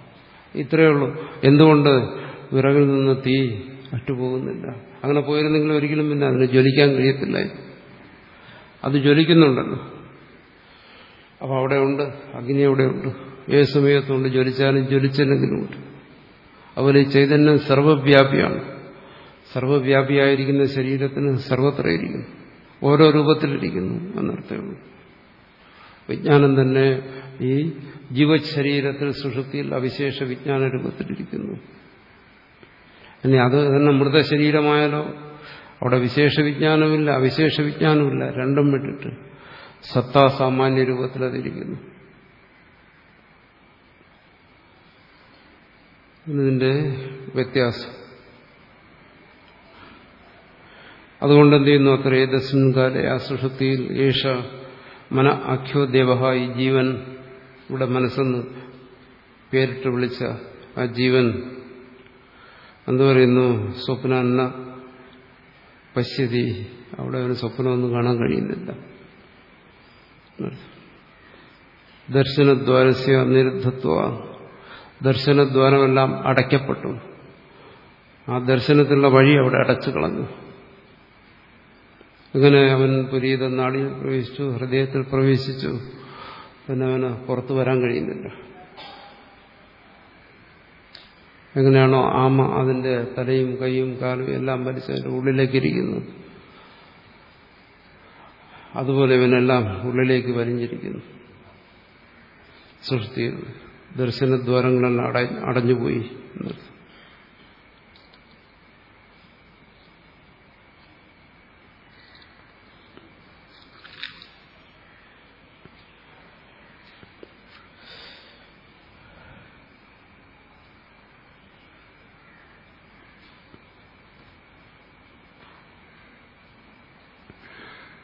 ഇത്രയേ ഉള്ളൂ. എന്തുകൊണ്ട് വിറകിൽ നിന്ന് തീ അറ്റുപോകുന്നില്ല? അങ്ങനെ പോയിരുന്നെങ്കിൽ ഒരിക്കലും പിന്നെ അതിന് ജ്വലിക്കാൻ കഴിയത്തില്ല. അത് ജ്വലിക്കുന്നുണ്ടല്ലോ. അപ്പോൾ അവിടെ ഉണ്ട് അഗ്നി അവിടെ ഉണ്ട്. ഏത് സമയത്തുണ്ട് ജ്വലിച്ചാലും ജ്വലിച്ചില്ലെങ്കിലും ഉണ്ട്. അതുപോലെ ഈ ചൈതന്യം സർവവ്യാപിയാണ്. സർവവ്യാപിയായിരിക്കുന്ന ശരീരത്തിന് സർവത്ര ഇരിക്കുന്നു ഓരോ രൂപത്തിലിരിക്കുന്നു എന്നർത്ഥമുള്ളൂ വിജ്ഞാനം തന്നെ ഈ ജീവശരീരത്തിൽ സുഷുപ്തിയിൽ അവിശേഷ വിജ്ഞാന രൂപത്തിലിരിക്കുന്നു. ഇനി അത് തന്നെ മൃതശരീരമായാലോ? അവിടെ വിശേഷ വിജ്ഞാനമില്ല അവിശേഷ വിജ്ഞാനമില്ല. രണ്ടും വിട്ടിട്ട് സത്താ സാമാന്യ രൂപത്തിൽ അതിരിക്കുന്നു. ഇതിന്റെ വ്യത്യാസം. അതുകൊണ്ട് എന്ത് ചെയ്യുന്നു അത്ര? ഏതസ്മിൻ കാലെ ആ സുഷുതിയിൽ ഏഷ മന അഖ്യോ ഈ ജീവൻ ഇവിടെ മനസ്സെന്ന് പേരിട്ട് വിളിച്ച ആ ജീവൻ. എന്തു പറയുന്നു സ്വപ്ന പശ്യതി അവിടെ ഒരു സ്വപ്നമൊന്നും കാണാൻ കഴിയുന്നില്ല. ദർശനദ്വാരസ്യ നിരുദ്ധത്വ. ദർശനദ്വാരമെല്ലാം അടയ്ക്കപ്പെട്ടു. ആ ദർശനത്തിലുള്ള വഴി അവിടെ അടച്ചു കളഞ്ഞു അങ്ങനെ അവൻ പുരീത നാടിയിൽ പ്രവേശിച്ചു ഹൃദയത്തിൽ പ്രവേശിച്ചു. പിന്നെ അവന് പുറത്തു വരാൻ കഴിയുന്നില്ല. എങ്ങനെയാണോ ആമ അതിന്റെ തലയും കൈയും കാലും എല്ലാം വലിച്ച് ഉള്ളിലേക്ക് ഇരിക്കുന്നു. അതുപോലെ ഇവനെല്ലാം ഉള്ളിലേക്ക് വലിഞ്ഞിരിക്കുന്നു. സൃഷ്ടിയിൽ ദർശനദ്വാരങ്ങളെല്ലാം അടഞ്ഞുപോയി. എന്നത്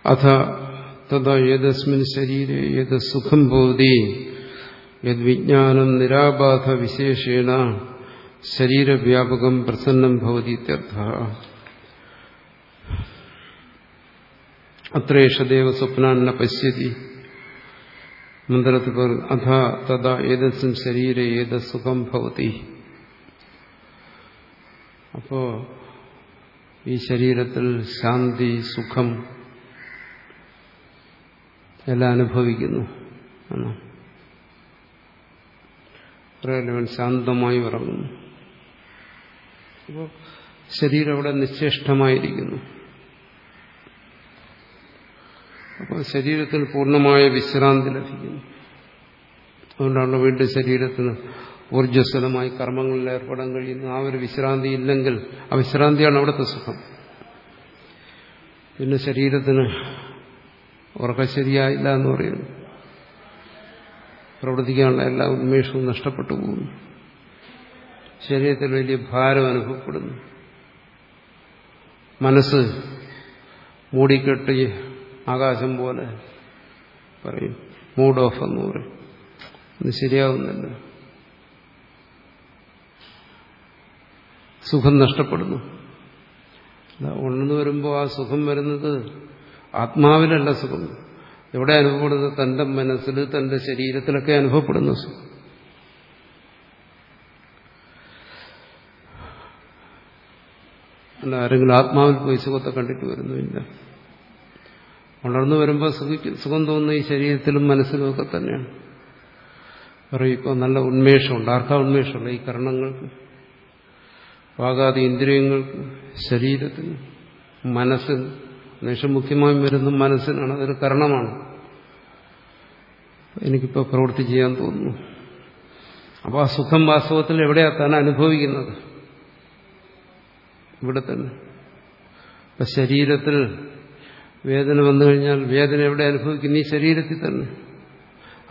അഥ തഥാ ഏതസ്മിൻ ശരീരേ ഏത് സുഖം ഭവതി. യദ്വിജ്ഞാനം നിരാബാധ വിശേഷേണ ശരീരവ്യാപകം പ്രസന്നം ഭവതി അത്രേഷദേവ സ്വപ്നാന്ന പശ്യതി. മന്ത്രത്തിൽ അഥ തഥാ ഏതസ്മിൻ ശരീരെ ഏത് സുഖം ഭവതി. അപ്പോ ഈ ശരീരത്തിൽ ശാന്തി സുഖം എല്ലാം അനുഭവിക്കുന്നു. എന്നാ. ശാന്തമായി ഉറങ്ങുന്നു. അപ്പോൾ ശരീരം അവിടെ നിശ്ചേഷ്ടമായിരിക്കുന്നു അപ്പോൾ ശരീരത്തിൽ പൂർണമായ വിശ്രാന്തി ലഭിക്കുന്നു. അതുകൊണ്ടാണ് വീണ്ടും ശരീരത്തിന് ഊർജസ്വലമായി കർമ്മങ്ങളിൽ ഏർപ്പെടാൻ കഴിയുന്നു ആ ഒരു വിശ്രാന്തി ഇല്ലെങ്കിൽ ആ വിശ്രാന്തിയാണ് അവിടുത്തെ സുഖം. പിന്നെ ശരീരത്തിന് ഉറക്കം ശരിയായില്ല എന്ന് പറയുന്നു. പ്രവർത്തിക്കാനുള്ള എല്ലാ ഉന്മേഷവും നഷ്ടപ്പെട്ടു പോകുന്നു. ശരീരത്തിൽ വലിയ ഭാരം അനുഭവപ്പെടുന്നു. മനസ്സ് മൂടിക്കെട്ടി ആകാശം പോലെ പറയും. മൂഡ് ഓഫ് എന്ന് പറയും. ഇത് ശരിയാവുന്നില്ല. സുഖം നഷ്ടപ്പെടുന്നു. ഉണർന്നു വരുമ്പോൾ ആ സുഖം വരുന്നത് ആത്മാവിലല്ല സുഖം. എവിടെ അനുഭവപ്പെടുന്നത്? തന്റെ മനസ്സിൽ തന്റെ ശരീരത്തിലൊക്കെ അനുഭവപ്പെടുന്ന സുഖം. അല്ല ആരെങ്കിലും ആത്മാവിൽ പോയി സുഖത്തെ കണ്ടിട്ട് വരുന്നുമില്ല വളർന്നു വരുമ്പോൾ സുഖം തോന്നുന്ന ഈ ശരീരത്തിലും മനസ്സിലും ഒക്കെ തന്നെയാണ്. പറയും ഇപ്പോൾ നല്ല ഉന്മേഷമുണ്ട്. ആർക്കാ ഉന്മേഷമുണ്ട് ഈ കർണങ്ങൾക്ക് വാകാതി ഇന്ദ്രിയങ്ങൾക്ക് ശരീരത്തിന് മനസ്സിന്. ഉന്മേഷം മുഖ്യമായും വരുന്നത് മനസ്സിനാണ് അതൊരു കരണമാണ്. എനിക്കിപ്പോൾ പ്രവൃത്തി ചെയ്യാൻ തോന്നുന്നു. അപ്പോൾ ആ സുഖം വാസ്തവത്തിൽ എവിടെയാ താൻ അനുഭവിക്കുന്നത്? ഇവിടെ തന്നെ. ഇപ്പൊ ശരീരത്തിൽ വേദന വന്നു കഴിഞ്ഞാൽ വേദന എവിടെ അനുഭവിക്കുന്നു? ഈ ശരീരത്തിൽ തന്നെ.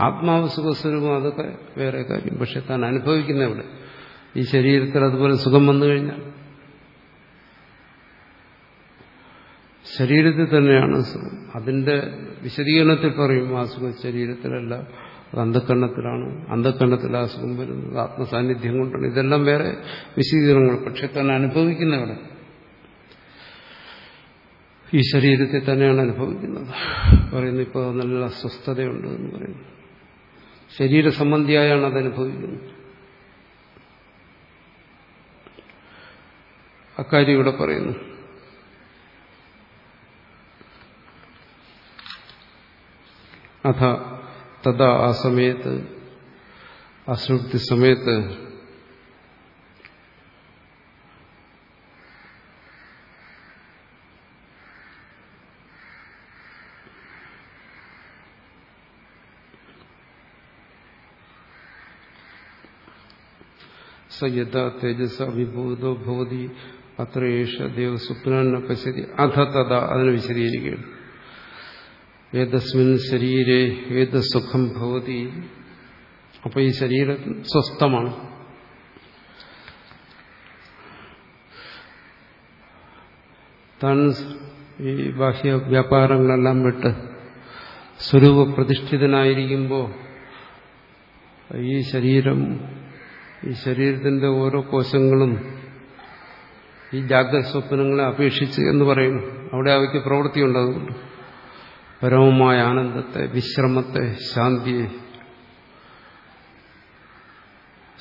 ആത്മാവ് സുഖസ്വരൂപം അതൊക്കെ വേറെ കാര്യം. പക്ഷെ താൻ അനുഭവിക്കുന്ന എവിടെ? ഈ ശരീരത്തിൽ അതുപോലെ സുഖം വന്നു കഴിഞ്ഞാൽ ശരീരത്തിൽ തന്നെയാണ് അസുഖം. അതിന്റെ വിശദീകരണത്തിൽ പറയും അസുഖം സുഖം ശരീരത്തിലല്ല അത് അന്ധക്കരണത്തിലാണ് അന്ധക്കരണത്തിൽ അസുഖം സുഖം വരുന്നത് ആത്മസാന്നിധ്യം കൊണ്ടാണ്. ഇതെല്ലാം വേറെ വിശദീകരണങ്ങൾ പക്ഷെ തന്നെ അനുഭവിക്കുന്നവിടെ ഈ ശരീരത്തെ തന്നെയാണ് അനുഭവിക്കുന്നത്. പറയുന്നു ഇപ്പോൾ നല്ല അസ്വസ്ഥതയുണ്ട് എന്ന് പറയുന്നു. ശരീര സംബന്ധിയായാണ് അത് അനുഭവിക്കുന്നത്. അക്കാര്യം ഇവിടെ പറയുന്നു. അഥ തഥാ ആ സമയത്ത് അസുക്തി സമയത്ത് സ യഥാ തേജസ് അഭിഭൂതോ ഭവതി അത്രയേഷ ദേവസ്വപ്ന പശ്യതി അധ തഥ അതിനെ വിശദീകരിക്കുകയാണ്. ഏതസ്മിൻ ശരീരേ ഏത് സുഖം ഭവതി. അപ്പൊ ഈ ശരീരം സ്വസ്ഥമാണ്. താൻ ഈ ബാഹ്യ വ്യാപാരങ്ങളെല്ലാം വിട്ട് സ്വരൂപ പ്രതിഷ്ഠിതനായിരിക്കുമ്പോൾ ഈ ശരീരം ഈ ശരീരത്തിന്റെ ഓരോ കോശങ്ങളും ഈ ജാഗ്രത സ്വപ്നങ്ങളെ അപേക്ഷിച്ച് എന്ന് പറയുന്നു അവിടെ അവയ്ക്ക് പ്രവൃത്തി ഉണ്ടാകുന്നുണ്ട് പരമമായ ആനന്ദത്തെ വിശ്രമത്തെ ശാന്തിയെ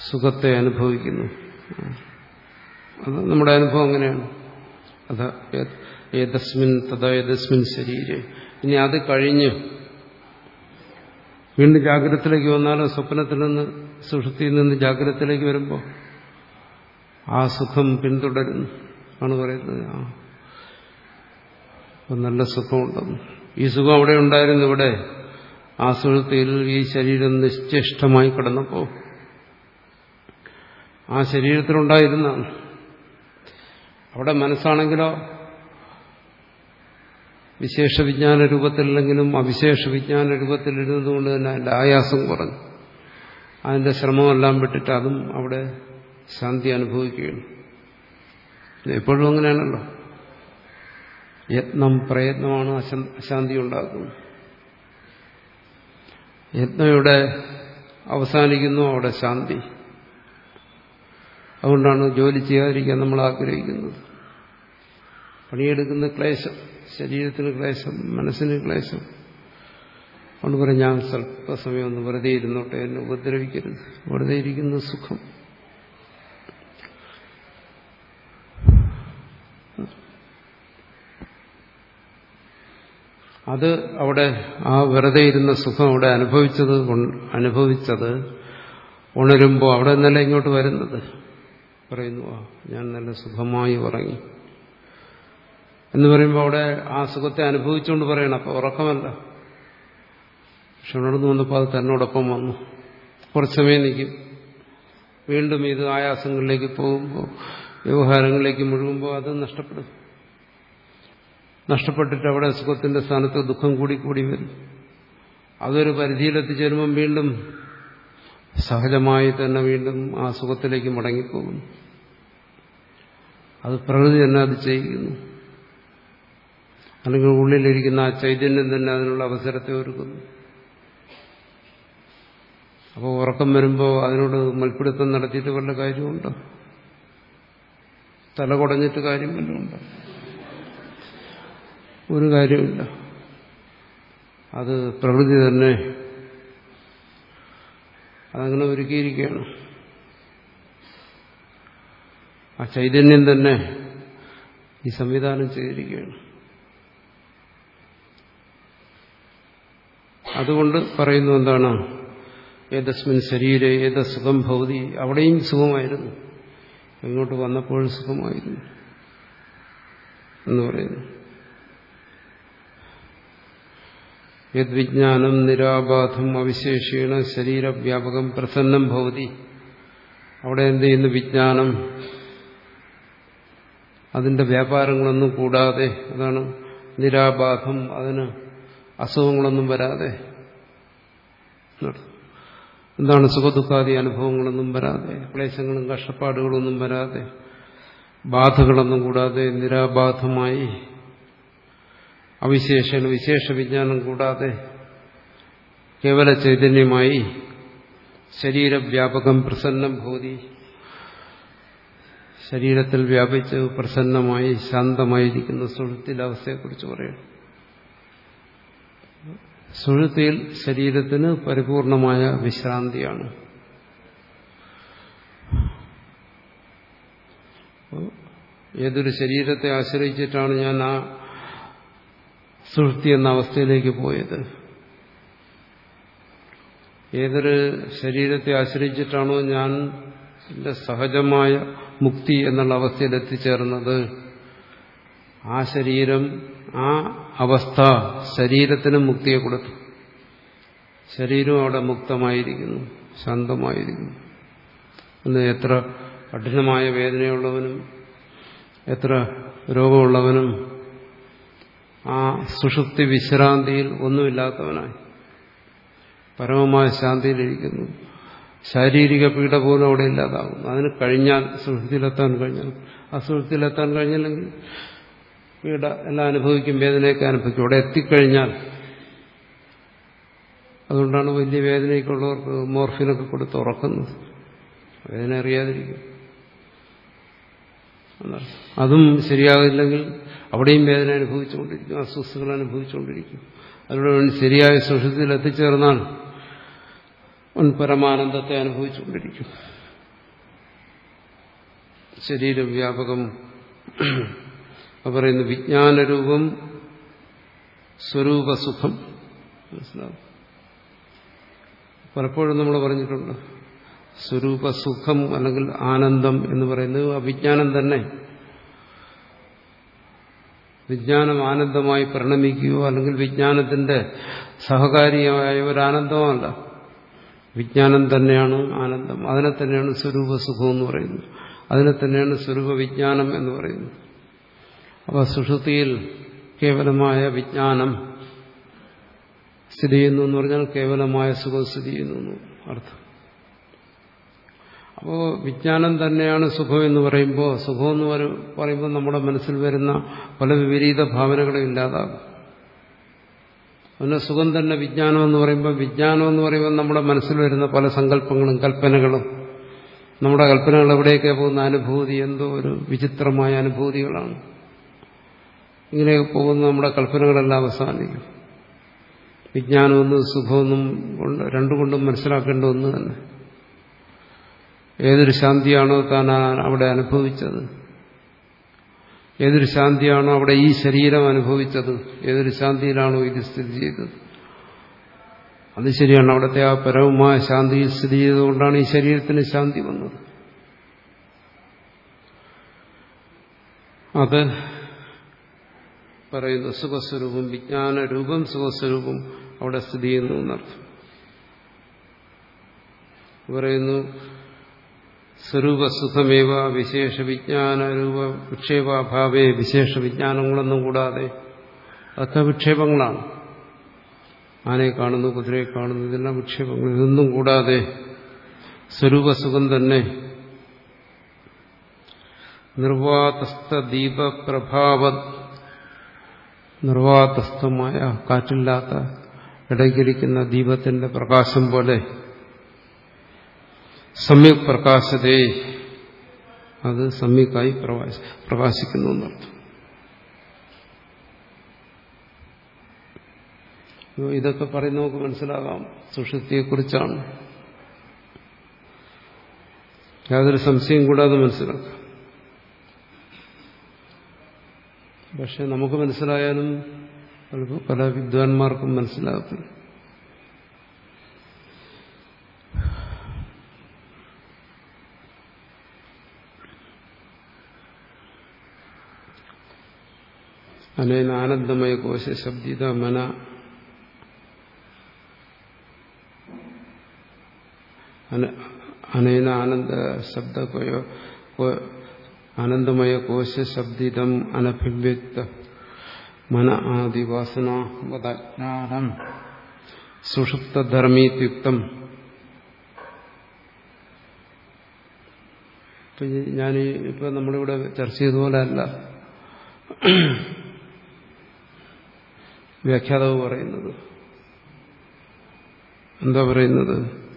സുഖത്തെ അനുഭവിക്കുന്നു. അത് നമ്മുടെ അനുഭവം അങ്ങനെയാണ്. അത് ഏതസ്മിൻ തഥാ ഏതസ്മിൻ ശരീരം. ഇനി അത് കഴിഞ്ഞ് വീണ്ടും ജാഗ്രതത്തിലേക്ക് വന്നാലും? സ്വപ്നത്തിൽ നിന്ന് സുഷുതിയിൽ നിന്ന് ജാഗ്രതത്തിലേക്ക് വരുമ്പോൾ ആ സുഖം പിന്തുടരുന്നു. ആണ് പറയുന്നത്. ആ നല്ല സുഖമുണ്ടെന്ന്. ഈ സുഖം അവിടെ ഉണ്ടായിരുന്നു ഇവിടെ. ആ സുഖത്തിൽ ഈ ശരീരം നിശ്ചേഷ്ടമായി കിടന്നപ്പോൾ ആ ശരീരത്തിലുണ്ടായിരുന്ന അവിടെ മനസ്സാണെങ്കിലോ വിശേഷ വിജ്ഞാന രൂപത്തിലല്ലെങ്കിലും അവിശേഷ വിജ്ഞാന രൂപത്തിലിരുന്നതുകൊണ്ട് തന്നെ അതിന്റെ ആയാസം കുറഞ്ഞു. അതിന്റെ ശ്രമമെല്ലാം വിട്ടിട്ട് അതും അവിടെ ശാന്തി അനുഭവിക്കുകയാണ്. എപ്പോഴും അങ്ങനെയാണല്ലോ. യത്നം പ്രയത്നമാണ് അശാന്തി ഉണ്ടാക്കുന്നത് യത്നം ഇവിടെ അവസാനിക്കുന്നു അവിടെ ശാന്തി. അതുകൊണ്ടാണ് ജോലി ചെയ്യാതിരിക്കാൻ നമ്മൾ ആഗ്രഹിക്കുന്നത്. പണിയെടുക്കുന്ന ക്ലേശം ശരീരത്തിന് ക്ലേശം മനസ്സിന് ക്ലേശം. അതുകൊണ്ട് പറയാം ഞാൻ സ്വല്പസമയം ഒന്ന് വെറുതെ ഇരുന്നോട്ടെ എന്നെ ഉപദ്രവിക്കരുത്. വെറുതെ ഇരിക്കുന്ന സുഖം. അത് അവിടെ ആ വെറുതെ ഇരുന്ന സുഖം അവിടെ അനുഭവിച്ചത് അനുഭവിച്ചത് ഉണരുമ്പോൾ അവിടെ നിന്നല്ല ഇങ്ങോട്ട് വരുന്നത്? പറയുന്നു ആ ഞാൻ നല്ല സുഖമായി ഉറങ്ങി. എന്ന് പറയുമ്പോൾ അവിടെ ആ സുഖത്തെ അനുഭവിച്ചുകൊണ്ട് പറയണം. അപ്പോൾ ഉറക്കമല്ല. പക്ഷെ ഉണർന്നു വന്നപ്പോൾ അത് തന്നോടൊപ്പം വന്നു. കുറച്ച് സമയം നിൽക്കും. വീണ്ടും ഇത് ആയാസങ്ങളിലേക്ക് പോകുമ്പോൾ വ്യവഹാരങ്ങളിലേക്ക് മുഴുകുമ്പോൾ അത് നഷ്ടപ്പെടും. നഷ്ടപ്പെട്ടിട്ട് അവിടെ സുഖത്തിന്റെ സ്ഥാനത്ത് ദുഃഖം കൂടി കൂടി വരും. അതൊരു പരിധിയിലെത്തിച്ചേരുമ്പം വീണ്ടും സഹജമായി തന്നെ വീണ്ടും ആ സുഖത്തിലേക്ക് മടങ്ങിപ്പോകുന്നു. അത് പ്രകൃതി തന്നെ അത് ചെയ്യുന്നു. അല്ലെങ്കിൽ ഉള്ളിലിരിക്കുന്ന ആ ചൈതന്യം തന്നെ അതിനുള്ള അവസരത്തെ ഒരുക്കുന്നു. അപ്പോൾ ഉറക്കം വരുമ്പോൾ അതിനോട് മൽപ്പിടുത്തം നടത്തിയിട്ട് വല്ല കാര്യമുണ്ടോ? തല കുടഞ്ഞിട്ട് കാര്യം വല്ലതുമുണ്ടോ ഒരു കാര്യമില്ല അത് പ്രകൃതി തന്നെ അതങ്ങനെ ഒരുക്കിയിരിക്കുകയാണ്. ആ ചൈതന്യം തന്നെ ഈ സംവിധാനം ചെയ്തിരിക്കുകയാണ്. അതുകൊണ്ട് പറയുന്നു എന്താണ്? ഏതസ്മിൻ ശരീരെ ഏത സുഖം ഭൗതി അവിടെയും സുഖമായിരുന്നു. ഇങ്ങോട്ട് വന്നപ്പോൾ സുഖമായിരുന്നു എന്ന് പറയുന്നു. യദ്വിജ്ഞാനം നിരാബാധം അവിശേഷീണ ശരീരവ്യാപകം പ്രസന്നം ഭവതി. അവിടെ എന്ത് ചെയ്യുന്നു വിജ്ഞാനം? അതിന്റെ വ്യാപാരങ്ങളൊന്നും കൂടാതെ അതാണ് നിരാബാധം അതിന് അസുഖങ്ങളൊന്നും വരാതെ. എന്താണ് സുഖദുഃഖാദി അനുഭവങ്ങളൊന്നും വരാതെ ക്ലേശങ്ങളും കഷ്ടപ്പാടുകളൊന്നും വരാതെ ബാധകളൊന്നും കൂടാതെ നിരാബാധമായി അവിശേഷണ വിശേഷ വിജ്ഞാനം കൂടാതെ കേവല ചൈതന്യമായി ശരീരവ്യാപകം പ്രസന്നം ഭൂതി ശരീരത്തിൽ വ്യാപിച്ച് പ്രസന്നമായി ശാന്തമായിരിക്കുന്ന സുഹൃത്തിന്റെ അവസ്ഥയെക്കുറിച്ച് പറയണം. സുഹൃത്തിയിൽ ശരീരത്തിന് പരിപൂർണമായ വിശ്രാന്തിയാണ്. ഏതൊരു ശരീരത്തെ ആശ്രയിച്ചിട്ടാണ് ഞാൻ ആ സുഹൃത്തി എന്ന അവസ്ഥയിലേക്ക് പോയത്. ഏതൊരു ശരീരത്തെ ആശ്രയിച്ചിട്ടാണോ ഞാൻ എന്റെ സഹജമായ മുക്തി എന്നുള്ള അവസ്ഥയിൽ എത്തിച്ചേർന്നത്? ആ ശരീരം ആ അവസ്ഥ ശരീരത്തിന് മുക്തിയെ കൊടുത്തു. ശരീരം അവിടെ മുക്തമായിരിക്കുന്നു ശാന്തമായിരിക്കുന്നു. എന്ന് എത്ര കഠിനമായ വേദനയുള്ളവനും എത്ര രോഗമുള്ളവനും ആ സുഷുപ്തി വിശ്രാന്തിയിൽ ഒന്നുമില്ലാത്തവനായി. പരമമായ ശാന്തിയിലിരിക്കുന്നു. ശാരീരിക പീഡ പോലും അവിടെ ഇല്ലാതാകും അതിന് കഴിഞ്ഞാൽ സുഹൃത്തിയിലെത്താൻ കഴിഞ്ഞാൽ ആ സുഹൃത്തിയിലെത്താൻ കഴിഞ്ഞില്ലെങ്കിൽ പീഡ എല്ലാം അനുഭവിക്കും വേദനയൊക്കെ അനുഭവിക്കും. അവിടെ എത്തിക്കഴിഞ്ഞാൽ അതുകൊണ്ടാണ് വലിയ വേദനയൊക്കെ ഉള്ളവർക്ക് മോർഫിനൊക്കെ കൊടുത്ത് ഉറക്കുന്നത്. വേദന അറിയാതിരിക്കും. അതും ശരിയാകില്ലെങ്കിൽ അവിടെയും വേദന അനുഭവിച്ചുകൊണ്ടിരിക്കും അസ്വസ്ഥകൾ അനുഭവിച്ചുകൊണ്ടിരിക്കും. അതിലൂടെ ശരിയായ സുഷത്തിൽ എത്തിച്ചേർന്നാൽ ഉൻ പരമാനന്ദത്തെ അനുഭവിച്ചുകൊണ്ടിരിക്കും. ശരീരവ്യാപകം പറയുന്നു വിജ്ഞാനരൂപം സ്വരൂപസുഖം. മനസ്സിലാവും? പലപ്പോഴും നമ്മൾ പറഞ്ഞിട്ടുണ്ട് സ്വരൂപസുഖം അല്ലെങ്കിൽ ആനന്ദം എന്ന് പറയുന്നത് അവിജ്ഞാനം തന്നെ വിജ്ഞാനം ആനന്ദമായി പരിണമിക്കുകയോ അല്ലെങ്കിൽ വിജ്ഞാനത്തിന്റെ സഹകാരിയായ ഒരു ആനന്ദമല്ല വിജ്ഞാനം തന്നെയാണ് ആനന്ദം. അതിനെ തന്നെയാണ് സ്വരൂപ സുഖം എന്ന് പറയുന്നത്. അതിനെ തന്നെയാണ് സ്വരൂപ വിജ്ഞാനം എന്ന് പറയുന്നത്. അപ്പോൾ സുഷുതിയിൽ കേവലമായ വിജ്ഞാനം സ്ഥിതി ചെയ്യുന്നു എന്ന് പറഞ്ഞാൽ കേവലമായ സുഖം സ്ഥിതി ചെയ്യുന്നു അർത്ഥം. അപ്പോൾ വിജ്ഞാനം തന്നെയാണ് സുഖം എന്ന് പറയുമ്പോൾ സുഖം എന്ന് പറയുമ്പോൾ നമ്മുടെ മനസ്സിൽ വരുന്ന പല വിപരീത ഭാവനകളും ഇല്ലാതാകും. പിന്നെ സുഖം തന്നെ വിജ്ഞാനം എന്ന് പറയുമ്പോൾ വിജ്ഞാനം എന്ന് പറയുമ്പോൾ നമ്മുടെ മനസ്സിൽ വരുന്ന പല സങ്കല്പങ്ങളും കൽപ്പനകളും. നമ്മുടെ കൽപ്പനകൾ എവിടെയൊക്കെ പോകുന്ന അനുഭൂതി എന്തോ ഒരു വിചിത്രമായ അനുഭൂതികളാണ്. ഇങ്ങനെയൊക്കെ പോകുന്ന നമ്മുടെ കൽപ്പനകളെല്ലാം അവസാനിക്കും. വിജ്ഞാനമൊന്നും സുഖമൊന്നും കൊണ്ട് രണ്ടുകൊണ്ടും മനസ്സിലാക്കേണ്ട ഒന്ന് തന്നെ. ഏതൊരു ശാന്തിയാണോ താൻ അവിടെ അനുഭവിച്ചത്? ഏതൊരു ശാന്തിയാണോ അവിടെ ഈ ശരീരം അനുഭവിച്ചത്? ഏതൊരു ശാന്തിയിലാണോ ഇത് സ്ഥിതി ചെയ്തത്? അത് ശരിയാണ്. അവിടുത്തെ ആ പരവുമായ ശാന്തി സ്ഥിതി ചെയ്തുകൊണ്ടാണ് ഈ ശരീരത്തിന് ശാന്തി വന്നത്. അത് പറയുന്നു സുഖസ്വരൂപം വിജ്ഞാന രൂപം സുഖസ്വരൂപം അവിടെ സ്ഥിതി ചെയ്യുന്നു എന്നർത്ഥം. പറയുന്നു സ്വരൂപസുഖമേവ വിശേഷ വിജ്ഞാന രൂപ വിക്ഷേപാഭാവേ വിശേഷ വിജ്ഞാനങ്ങളൊന്നും കൂടാതെ അതൊക്കെ വിക്ഷേപങ്ങളാണ്. ആനയെ കാണുന്നു കുതിരയെ കാണുന്നു ഇതെല്ലാം വിക്ഷേപങ്ങൾ. ഇതൊന്നും കൂടാതെ സ്വരൂപസുഖം തന്നെ നിർവാതസ്ഥീപ്രഭാവ നിർവാതസ്ഥമായ കാറ്റില്ലാത്ത ഇടയ്ക്കിരിക്കുന്ന ദീപത്തിന്റെ പ്രകാശം പോലെ സമ്യക് പ്രകാശതേ. അത് സമ്യക്കായി പ്രകാശിക്കുന്നു എന്നർത്ഥം. ഇതൊക്കെ പറയുന്ന നമുക്ക് മനസ്സിലാകാം. സുഷുപ്തിയെക്കുറിച്ചാണ്. യാതൊരു സംശയം കൂടാതെ മനസ്സിലാക്കാം. പക്ഷെ നമുക്ക് മനസ്സിലായാലും പല വിദ്വാൻമാർക്കും മനസ്സിലാകത്തില്ല. അനേന ആനന്ദമയ കോശ ശബ്ദിത മന അനേന ആനന്ദ ശബ്ദ ആനന്ദമയ കോശ ശബ്ദിതം അനഭിവ്യക്ത മന ആദിവാസനാവതജ്ഞാനം സുഷുപ്തധർമ്മീത്യുക്തം ഞാൻ ഇപ്പൊ നമ്മളിവിടെ ചർച്ച ചെയ്തതുപോലെ അല്ല വ്യാഖ്യാതാവ് പറയുന്നത്. എന്താ പറയുന്നത്?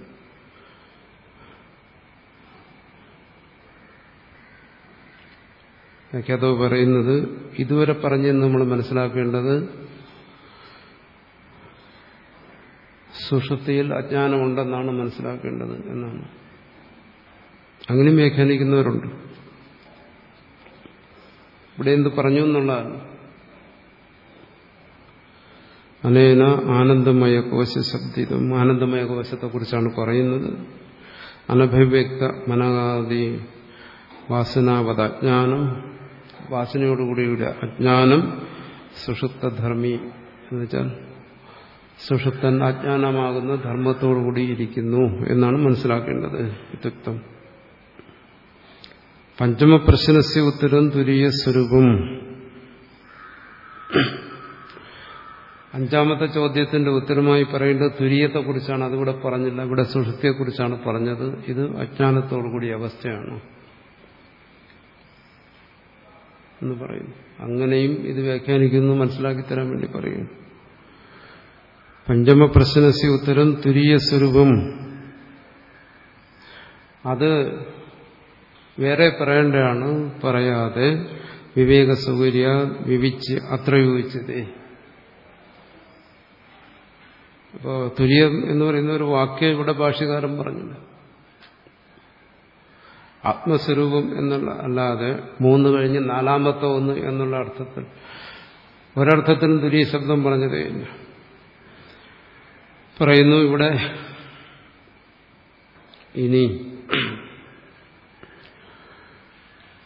വ്യാഖ്യാതാവ് പറയുന്നത് ഇതുവരെ പറഞ്ഞെന്ന് നമ്മൾ മനസ്സിലാക്കേണ്ടത് സുഷുപ്തിയിൽ അജ്ഞാനമുണ്ടെന്നാണ് മനസ്സിലാക്കേണ്ടത് എന്നാണ്. അങ്ങനെയും വ്യാഖ്യാനിക്കുന്നവരുണ്ട്. ഇവിടെ എന്ത് പറഞ്ഞു എന്നുള്ളതാണ്. അനേന ആനന്ദമയ കോശ ശബ്ദിതം ആനന്ദമയ കോശത്തെക്കുറിച്ചാണ് പറയുന്നത്. അനഭിവ്യക്ത മനകാതി വാസനാവത അജ്ഞാനം വാസനയോടുകൂടിയുടെ അജ്ഞാനം സുഷുപ്തധർമ്മി എന്ന് വെച്ചാൽ സുഷുപ്തൻ അജ്ഞാനമാകുന്ന ധർമ്മത്തോടുകൂടി ഇരിക്കുന്നു എന്നാണ് മനസ്സിലാക്കേണ്ടത് ഇത്യുക്തം. പഞ്ചമ പ്രശ്നസ്യ ഉത്തരം തുരീയ സ്വരൂപം. അഞ്ചാമത്തെ ചോദ്യത്തിന്റെ ഉത്തരമായി പറയേണ്ടത് തുര്യത്തെക്കുറിച്ചാണ് അതിവിടെ പറഞ്ഞില്ല. ഇവിടെ സുഷുപ്തിയെക്കുറിച്ചാണ് പറഞ്ഞത്. ഇത് അജ്ഞാനത്തോടുകൂടിയ അവസ്ഥയാണ്. എന്ന് പറയുന്നു. അങ്ങനെയും ഇത് വ്യാഖ്യാനിക്കുന്നു. മനസ്സിലാക്കി തരാൻ വേണ്ടി പറയുന്നു പഞ്ചമ പ്രശ്നസി ഉത്തരം തുരീയ സ്വരൂപം. അത് വേറെ പറയേണ്ടതാണ്. പറയാതെ വിവേക സൗകര്യ വിവിച്ച് അത്ര യോജിച്ചതേ അപ്പോൾ തുര്യം എന്ന് പറയുന്ന ഒരു വാക്യം ഇവിടെ ഭാഷകാരം പറഞ്ഞില്ല. ആത്മസ്വരൂപം എന്നുള്ള അല്ലാതെ മൂന്ന് കഴിഞ്ഞ് നാലാമത്തെ ഒന്ന് എന്നുള്ള അർത്ഥത്തിൽ ഒരർത്ഥത്തിനും തുരീയ ശബ്ദം പറഞ്ഞതേയില്ല പറയുന്നു ഇവിടെ ഇനി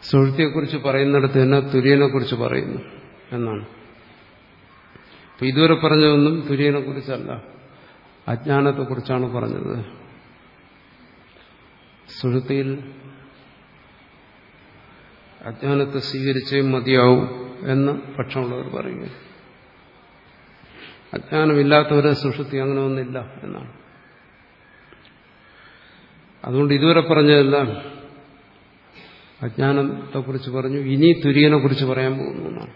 സുഹൃത്തിയെക്കുറിച്ച് പറയുന്നിടത്ത് തന്നെ തുര്യനെക്കുറിച്ച് പറയുന്നു എന്നാണ്. ഇതുവരെ പറഞ്ഞതൊന്നും തുര്യനെക്കുറിച്ചല്ല അജ്ഞാനത്തെക്കുറിച്ചാണ് പറഞ്ഞത്. സുഹൃത്തിയിൽ അജ്ഞാനത്തെ സ്വീകരിച്ചേ മതിയാവും എന്ന് പക്ഷമുള്ളവർ പറയുക അജ്ഞാനമില്ലാത്തവരെ സുഷുതി അങ്ങനെ ഒന്നില്ല എന്നാണ്. അതുകൊണ്ട് ഇതുവരെ പറഞ്ഞതെല്ലാം അജ്ഞാനത്തെക്കുറിച്ച് പറഞ്ഞു. ഇനി തുര്യനെ കുറിച്ച് പറയാൻ പോകുന്നു എന്നാണ്.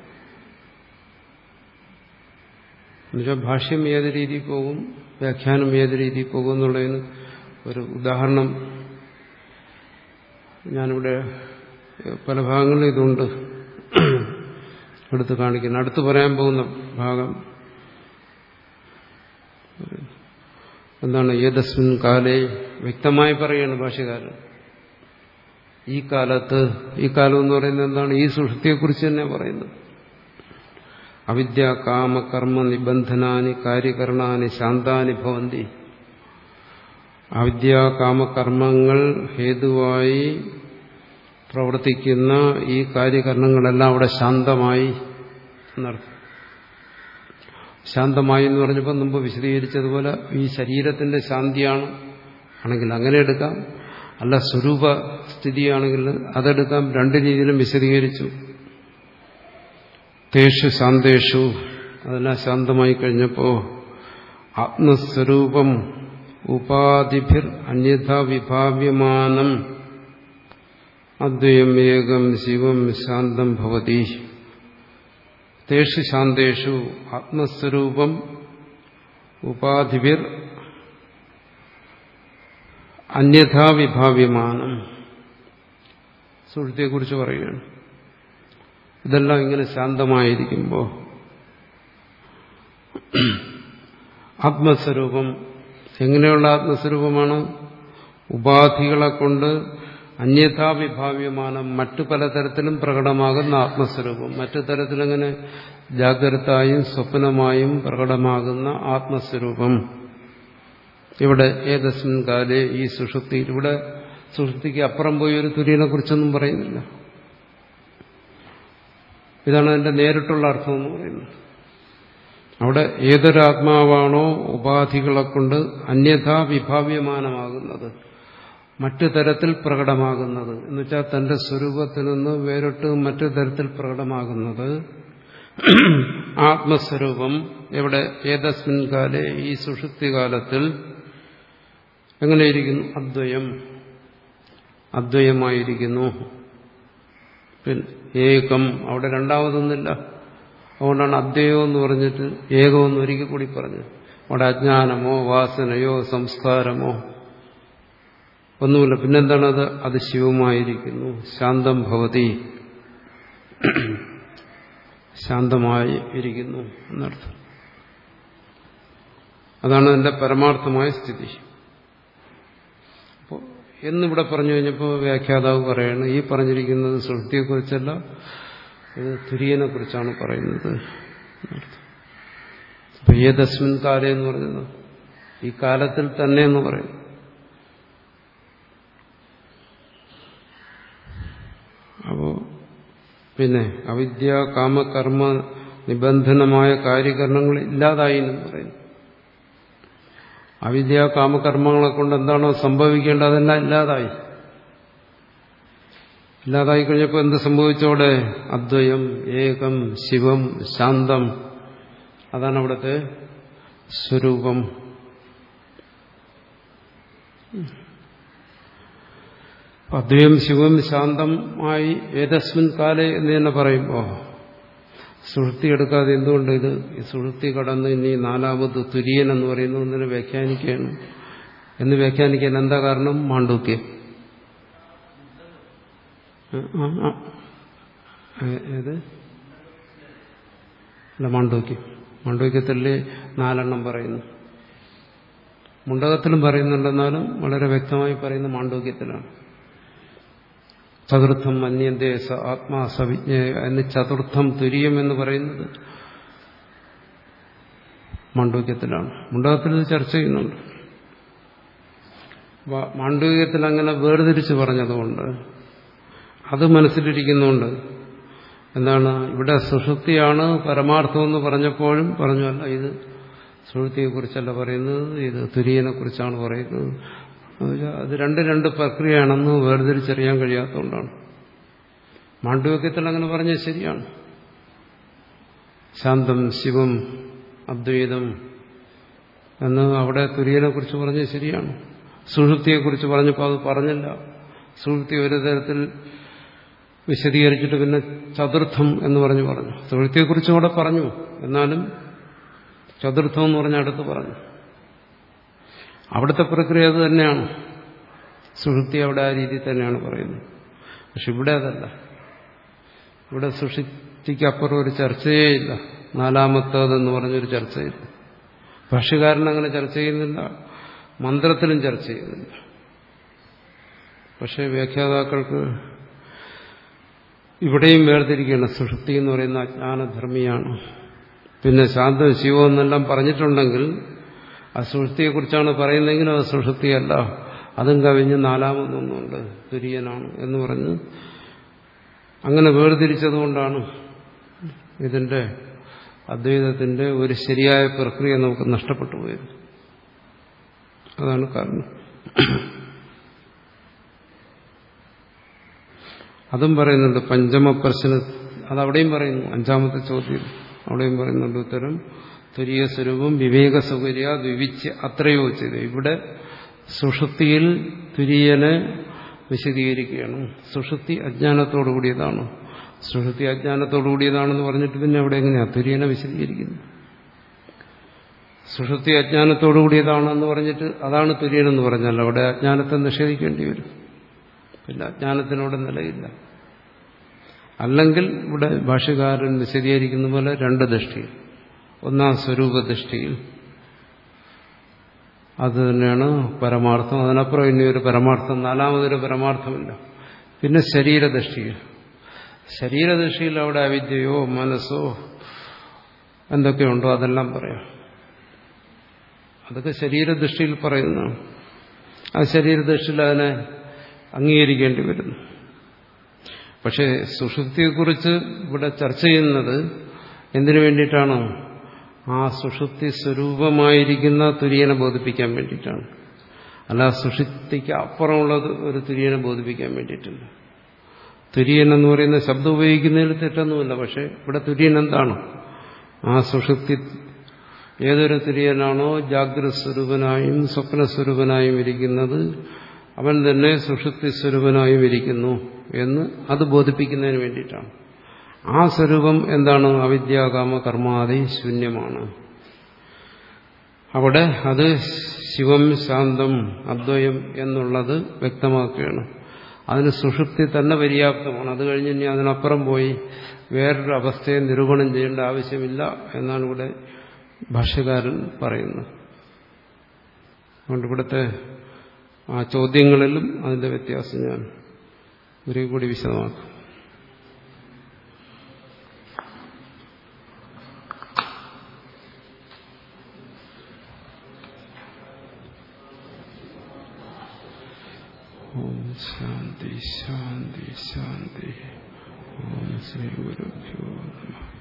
എന്നുവെച്ചാൽ ഭാഷ്യം ഏത് രീതിയിൽ പോകും? വ്യാഖ്യാനം ഏത് രീതിയിൽ പോകുമെന്നുള്ളതിന് ഒരു ഉദാഹരണം ഞാനിവിടെ പല ഭാഗങ്ങളിലും ഇതുണ്ട് എടുത്ത് കാണിക്കുന്നു അടുത്ത് പറയാൻ പോകുന്ന ഭാഗം എന്താണ് ഏതസ്മിൻ കാലേ വ്യക്തമായി പറയാണ് ഭാഷകാരൻ ഈ കാലത്ത് ഈ കാലം എന്ന് പറയുന്നത് എന്താണ്? ഈ സുഷൃത്തിയെക്കുറിച്ച് തന്നെ പറയുന്നത്. അവിദ്യ കാമ കർമ്മ നിബന്ധനാനി കാര്യകരണാനി ശാന്താനി ഭവന്തി. അവിദ്യ കാമകർമ്മങ്ങൾ ഹേതുവായി പ്രവർത്തിക്കുന്ന ഈ കാര്യകരണങ്ങളെല്ലാം അവിടെ ശാന്തമായി എന്നർത്ഥം. ശാന്തമായി എന്ന് പറഞ്ഞപ്പോൾ മുമ്പ് വിശദീകരിച്ചതുപോലെ ഈ ശരീരത്തിന്റെ ശാന്തിയാണ്. ആണെങ്കിൽ അങ്ങനെ എടുക്കാം. അല്ല സ്വരൂപ സ്ഥിതിയാണെങ്കിൽ അതെടുക്കാം. രണ്ട് രീതിയിലും വിശദീകരിച്ചു. തേഷു ശാന്തേഷു. അതെല്ലാം ശാന്തമായി കഴിഞ്ഞപ്പോൾ ആത്മസ്വരൂപം ഉപാധിഭിർ അന്യഥ വിഭാവ്യമാനം. അദ്വയം ഏകം ശിവം ശാന്തം ഭവതി. തേഷു ശാന്തേഷു ആത്മസ്വരൂപം ഉപാധിഭിർ അന്യഥാ വിഭാവ്യമാനം. സുഹൃത്തെക്കുറിച്ച് പറയുകയാണ്. ഇതെല്ലാം ഇങ്ങനെ ശാന്തമായിരിക്കുമ്പോൾ ആത്മസ്വരൂപം എങ്ങനെയുള്ള ആത്മസ്വരൂപമാണ്? ഉപാധികളെ കൊണ്ട് അന്യഥാവിഭാവ്യമാനം മറ്റു പലതരത്തിലും പ്രകടമാകുന്ന ആത്മസ്വരൂപം. മറ്റു തരത്തിലങ്ങനെ ജാഗ്രതായും സ്വപ്നമായും പ്രകടമാകുന്ന ആത്മസ്വരൂപം. ഇവിടെ ഏതസ്മിൻ കാലേ ഈ സുഷുപ്തിയിൽ ഇവിടെ സുഷുപ്തിക്ക് അപ്പുറം പോയി ഒരു തുര്യനെ കുറിച്ചൊന്നും പറയുന്നില്ല. ഇതാണ് അതിന്റെ നേരിട്ടുള്ള അർത്ഥം എന്ന് പറയുന്നത്. അവിടെ ഏതൊരാത്മാവാണോ ഉപാധികളെ കൊണ്ട് അന്യഥാ വിഭാവ്യമാനമാകുന്നത് മറ്റു തരത്തിൽ പ്രകടമാകുന്നത്. എന്ന് വെച്ചാൽ തന്റെ സ്വരൂപത്തിൽ നിന്ന് വേറിട്ട് മറ്റു തരത്തിൽ പ്രകടമാകുന്നത് ആത്മസ്വരൂപം. എവിടെ? ഏതസ്മിൻ കാലെ ഈ സുഷുപ്തി കാലത്തിൽ എങ്ങനെയിരിക്കുന്നു? അദ്വയം. അദ്വയമായിരിക്കുന്നു. പിന്നെ ഏകം. അവിടെ രണ്ടാമതൊന്നുമില്ല. അതുകൊണ്ടാണ് അദ്വയോ എന്ന് പറഞ്ഞിട്ട് ഏകമെന്ന് ഒരിക്കൽ കൂടി പറഞ്ഞു അവിടെ അജ്ഞാനമോ വാസനയോ സംസ്കാരമോ ഒന്നുമില്ല. പിന്നെന്താണത് അത്? ശിവമായിരിക്കുന്നു. ശാന്തം ഭവതി. ശാന്തമായി ഇരിക്കുന്നു എന്നർത്ഥം. അതാണ് അതിന്റെ പരമാർത്ഥമായ സ്ഥിതി. എന്നിവിടെ പറഞ്ഞു കഴിഞ്ഞപ്പോൾ വ്യാഖ്യാതാവ് പറയാണ് ഈ പറഞ്ഞിരിക്കുന്നത് സൃഷ്ടിയെക്കുറിച്ചല്ല ഇത് തുര്യനെ കുറിച്ചാണ് പറയുന്നത് ഏതസ്മിൻ കാലം എന്ന് പറയുന്നത്? ഈ കാലത്തിൽ തന്നെ എന്ന് പറയും. അപ്പോ പിന്നെ അവിദ്യ കാമകർമ്മ നിബന്ധനമായ കാര്യകരണങ്ങൾ ഇല്ലാതായി എന്ന് പറയുന്നു അവിദ്യ കാമകർമ്മങ്ങളെ കൊണ്ട് എന്താണോ സംഭവിക്കേണ്ടത് അതെല്ലാം ഇല്ലാതായി. ഇല്ലാതായി കഴിഞ്ഞപ്പോൾ എന്ത് സംഭവിച്ചോടെ? അദ്വയം ഏകം ശിവം ശാന്തം. അതാണ് അവിടുത്തെ സ്വരൂപം. അദ്വയം ശിവം ശാന്തമായി ഏതസ്മിൻ കാലേ എന്ന് തന്നെ പറയുമ്പോൾ സുഹൃത്തി എടുക്കാതെ എന്തുകൊണ്ട് ഇത്? ഈ സുഹൃത്തി കടന്ന് ഇനി നാലാമത് തുര്യൻ എന്ന് പറയുന്ന ഒന്നിനെ വ്യാഖ്യാനിക്കുകയാണ്. എന്ന് വ്യാഖ്യാനിക്കാൻ എന്താ കാരണം? മാണ്ഡൂക്യം. ഏത്? അല്ല മാണ്ഡൂക്യം. മാണ്ഡൂക്യത്തിലെ നാലെണ്ണം പറയുന്നു. മുണ്ടകത്തിലും പറയുന്നുണ്ടെന്നാലും വളരെ വ്യക്തമായി പറയുന്ന മാണ്ഡൂക്യത്തിലാണ്. ചതുർത്ഥം അന്യന്തേസ ആത്മാ സവിജ്ഞ എന്ന് ചതുർത്ഥം തുര്യം എന്ന് പറയുന്നത് മാണ്ഡവ്യത്തിലാണ് മുണ്ടകത്തിൽ ഇത് ചർച്ച ചെയ്യുന്നുണ്ട്. മാണ്ഡവ്യത്തിൽ അങ്ങനെ വേർതിരിച്ച് പറഞ്ഞതുകൊണ്ട് അത് മനസ്സിലിരിക്കുന്നുണ്ട് എന്താണ് ഇവിടെ സുഷുപ്തിയാണ് പരമാർത്ഥം എന്ന് പറഞ്ഞപ്പോഴും പറഞ്ഞല്ല ഇത് സുഷുപ്തിയെക്കുറിച്ചല്ല പറയുന്നത് ഇത് തുര്യനെക്കുറിച്ചാണ് പറയുന്നത്. അത് രണ്ട് രണ്ട് പ്രക്രിയയാണെന്ന് വേർതിരിച്ചറിയാൻ കഴിയാത്തതുകൊണ്ടാണ്. മാണ്ഡവ്യത്തിൽ അങ്ങനെ പറഞ്ഞത് ശരിയാണ്. ശാന്തം ശിവം അദ്വൈതം എന്ന് അവിടെ തുര്യനെക്കുറിച്ച് പറഞ്ഞത് ശരിയാണ്. സുഷുപ്തിയെക്കുറിച്ച് പറഞ്ഞപ്പോൾ അത് പറഞ്ഞില്ല. സുഷുപ്തി ഒരു തരത്തിൽ വിശദീകരിച്ചിട്ട് പിന്നെ ചതുർത്ഥം എന്ന് പറഞ്ഞു പറഞ്ഞു. സുഹൃത്തിയെക്കുറിച്ചും അവിടെ പറഞ്ഞു. എന്നാലും ചതുർത്ഥം എന്ന് പറഞ്ഞ അടുത്ത് പറഞ്ഞു. അവിടുത്തെ പ്രക്രിയ അത് തന്നെയാണ്. സുഷുപ്തി അവിടെ ആ രീതിയിൽ തന്നെയാണ് പറയുന്നത്. പക്ഷെ ഇവിടെ അതല്ല. ഇവിടെ സുഷുപ്തിക്കപ്പുറം ഒരു ചർച്ചയേ ഇല്ല. നാലാമത്തേതെന്ന് പറഞ്ഞൊരു ചർച്ചയില്ല. ഭക്ഷ്യകാരൻ അങ്ങനെ ചർച്ച ചെയ്യുന്നില്ല. മന്ത്രത്തിലും ചർച്ച ചെയ്യുന്നില്ല. പക്ഷെ വ്യാഖ്യാതാക്കൾക്ക് ഇവിടെയും വേർതിരിക്കുകയാണ് സുഷുപ്തി എന്ന് പറയുന്ന അജ്ഞാനധർമ്മിയാണ്. പിന്നെ ശാന്ത ശിവം എന്നെല്ലാം പറഞ്ഞിട്ടുണ്ടെങ്കിൽ ആ സുഷുപ്തിയെക്കുറിച്ചാണ് പറയുന്നതെങ്കിലും അത് സുഷൃത്തിയല്ല അതും കവിഞ്ഞ് നാലാമതൊന്നുണ്ട്. തുര്യനാണ് എന്ന് പറഞ്ഞ് അങ്ങനെ വേർതിരിച്ചതുകൊണ്ടാണ് ഇതിന്റെ അദ്വൈതത്തിന്റെ ഒരു ശരിയായ പ്രക്രിയ നമുക്ക് നഷ്ടപ്പെട്ടു പോയത്. അതാണ് കാരണം. അതും പറയുന്നുണ്ട് പഞ്ചമ പ്രശ്ന അതവിടെയും പറയുന്നു. അഞ്ചാമത്തെ ചോദ്യം. അവിടെയും പറയുന്നുണ്ട് ഉത്തരം. തുരിയ സ്വരൂപം വിവേക സൗകര്യ വിവിച്ച് അത്രയോ ചെയ്ത്. ഇവിടെ സുഷുപ്തിയിൽ തുര്യനെ വിശദീകരിക്കുകയാണ്. സുഷുപ്തി അജ്ഞാനത്തോടു കൂടിയതാണ്. സുഷുപ്തി അജ്ഞാനത്തോടു കൂടിയതാണെന്ന് പറഞ്ഞിട്ട് പിന്നെ അവിടെ എങ്ങനെയാണ് തുര്യനെ വിശദീകരിക്കുന്നു. സുഷുപ്തി അജ്ഞാനത്തോടു കൂടിയതാണെന്ന് പറഞ്ഞിട്ട് അതാണ് തുര്യനെന്ന് പറഞ്ഞാൽ അവിടെ അജ്ഞാനത്തെ നിഷേധിക്കേണ്ടി വരും. പിന്നെ അജ്ഞാനത്തിനോട് നിലയില്ല. അല്ലെങ്കിൽ ഇവിടെ ഭാഷകാരൻ വിശദീകരിക്കുന്ന പോലെ രണ്ട് ദൃഷ്ടിയിൽ. ഒന്നാം സ്വരൂപ ദൃഷ്ടിയിൽ അത് തന്നെയാണ് പരമാർത്ഥം. അതിനപ്പുറം ഇനി ഒരു പരമാർത്ഥം നാലാമതൊരു പരമാർത്ഥമില്ല. പിന്നെ ശരീരദൃഷ്ടിയിൽ. ശരീരദൃഷ്ടിയിൽ അവിടെ അവിദ്യയോ മനസ്സോ എന്തൊക്കെയുണ്ടോ അതെല്ലാം പറയാം. അതൊക്കെ ശരീരദൃഷ്ടിയിൽ പറയുന്നു. ആ ശരീരദൃഷ്ടിയിൽ അതിനെ അംഗീകരിക്കേണ്ടി വരുന്നു. പക്ഷേ സുഷുപ്തിയെക്കുറിച്ച് ഇവിടെ ചർച്ച ചെയ്യുന്നത് എന്തിനു വേണ്ടിയിട്ടാണ്? ആ സുഷുപ്തി സ്വരൂപമായിരിക്കുന്ന തുര്യനെ ബോധിപ്പിക്കാൻ വേണ്ടിയിട്ടാണ്. അല്ല സുഷുപ്തിക്ക് അപ്പുറമുള്ളത് ഒരു തുര്യനെ ബോധിപ്പിക്കാൻ വേണ്ടിയിട്ടില്ല. തുര്യൻ എന്ന് പറയുന്ന ശബ്ദം ഉപയോഗിക്കുന്നതിൽ തെറ്റൊന്നുമില്ല പക്ഷെ ഇവിടെ തുര്യൻ എന്താണ്? ആ സുഷുപ്തി ഏതൊരു തുര്യനാണോ ജാഗ്രത സ്വരൂപനായും സ്വപ്നസ്വരൂപനായും ഇരിക്കുന്നത് അവൻ തന്നെ സുഷുപ്തി സ്വരൂപനായും ഇരിക്കുന്നു എന്ന് അത് ബോധിപ്പിക്കുന്നതിന് വേണ്ടിയിട്ടാണ്. ആ സ്വരൂപം എന്താണ്? അവിദ്യാകാമ കർമാതി ശൂന്യമാണ്. അവിടെ അത് ശിവം ശാന്തം അദ്വയം എന്നുള്ളത് വ്യക്തമാക്കുകയാണ്. അതിന് സുഷുപ്തി തന്നെ പര്യാപ്തമാണ്. അത് കഴിഞ്ഞ് ഇനി അതിനപ്പുറം പോയി വേറൊരു അവസ്ഥയെ നിരൂപണം ചെയ്യേണ്ട ആവശ്യമില്ല എന്നാണ് ഇവിടെ ഭാഷ്യകാരൻ പറയുന്നത്. അതുകൊണ്ട് ഇവിടുത്തെ ആ ചോദ്യങ്ങളിലും അതിന്റെ വ്യത്യാസം ഞാൻ ഒരു കൂടി വിശദമാക്കും ഓം ശാന്തി ശാന്തി ശാന്തി ഓം ശ്രീ ഗുരുഭ്യോ നമ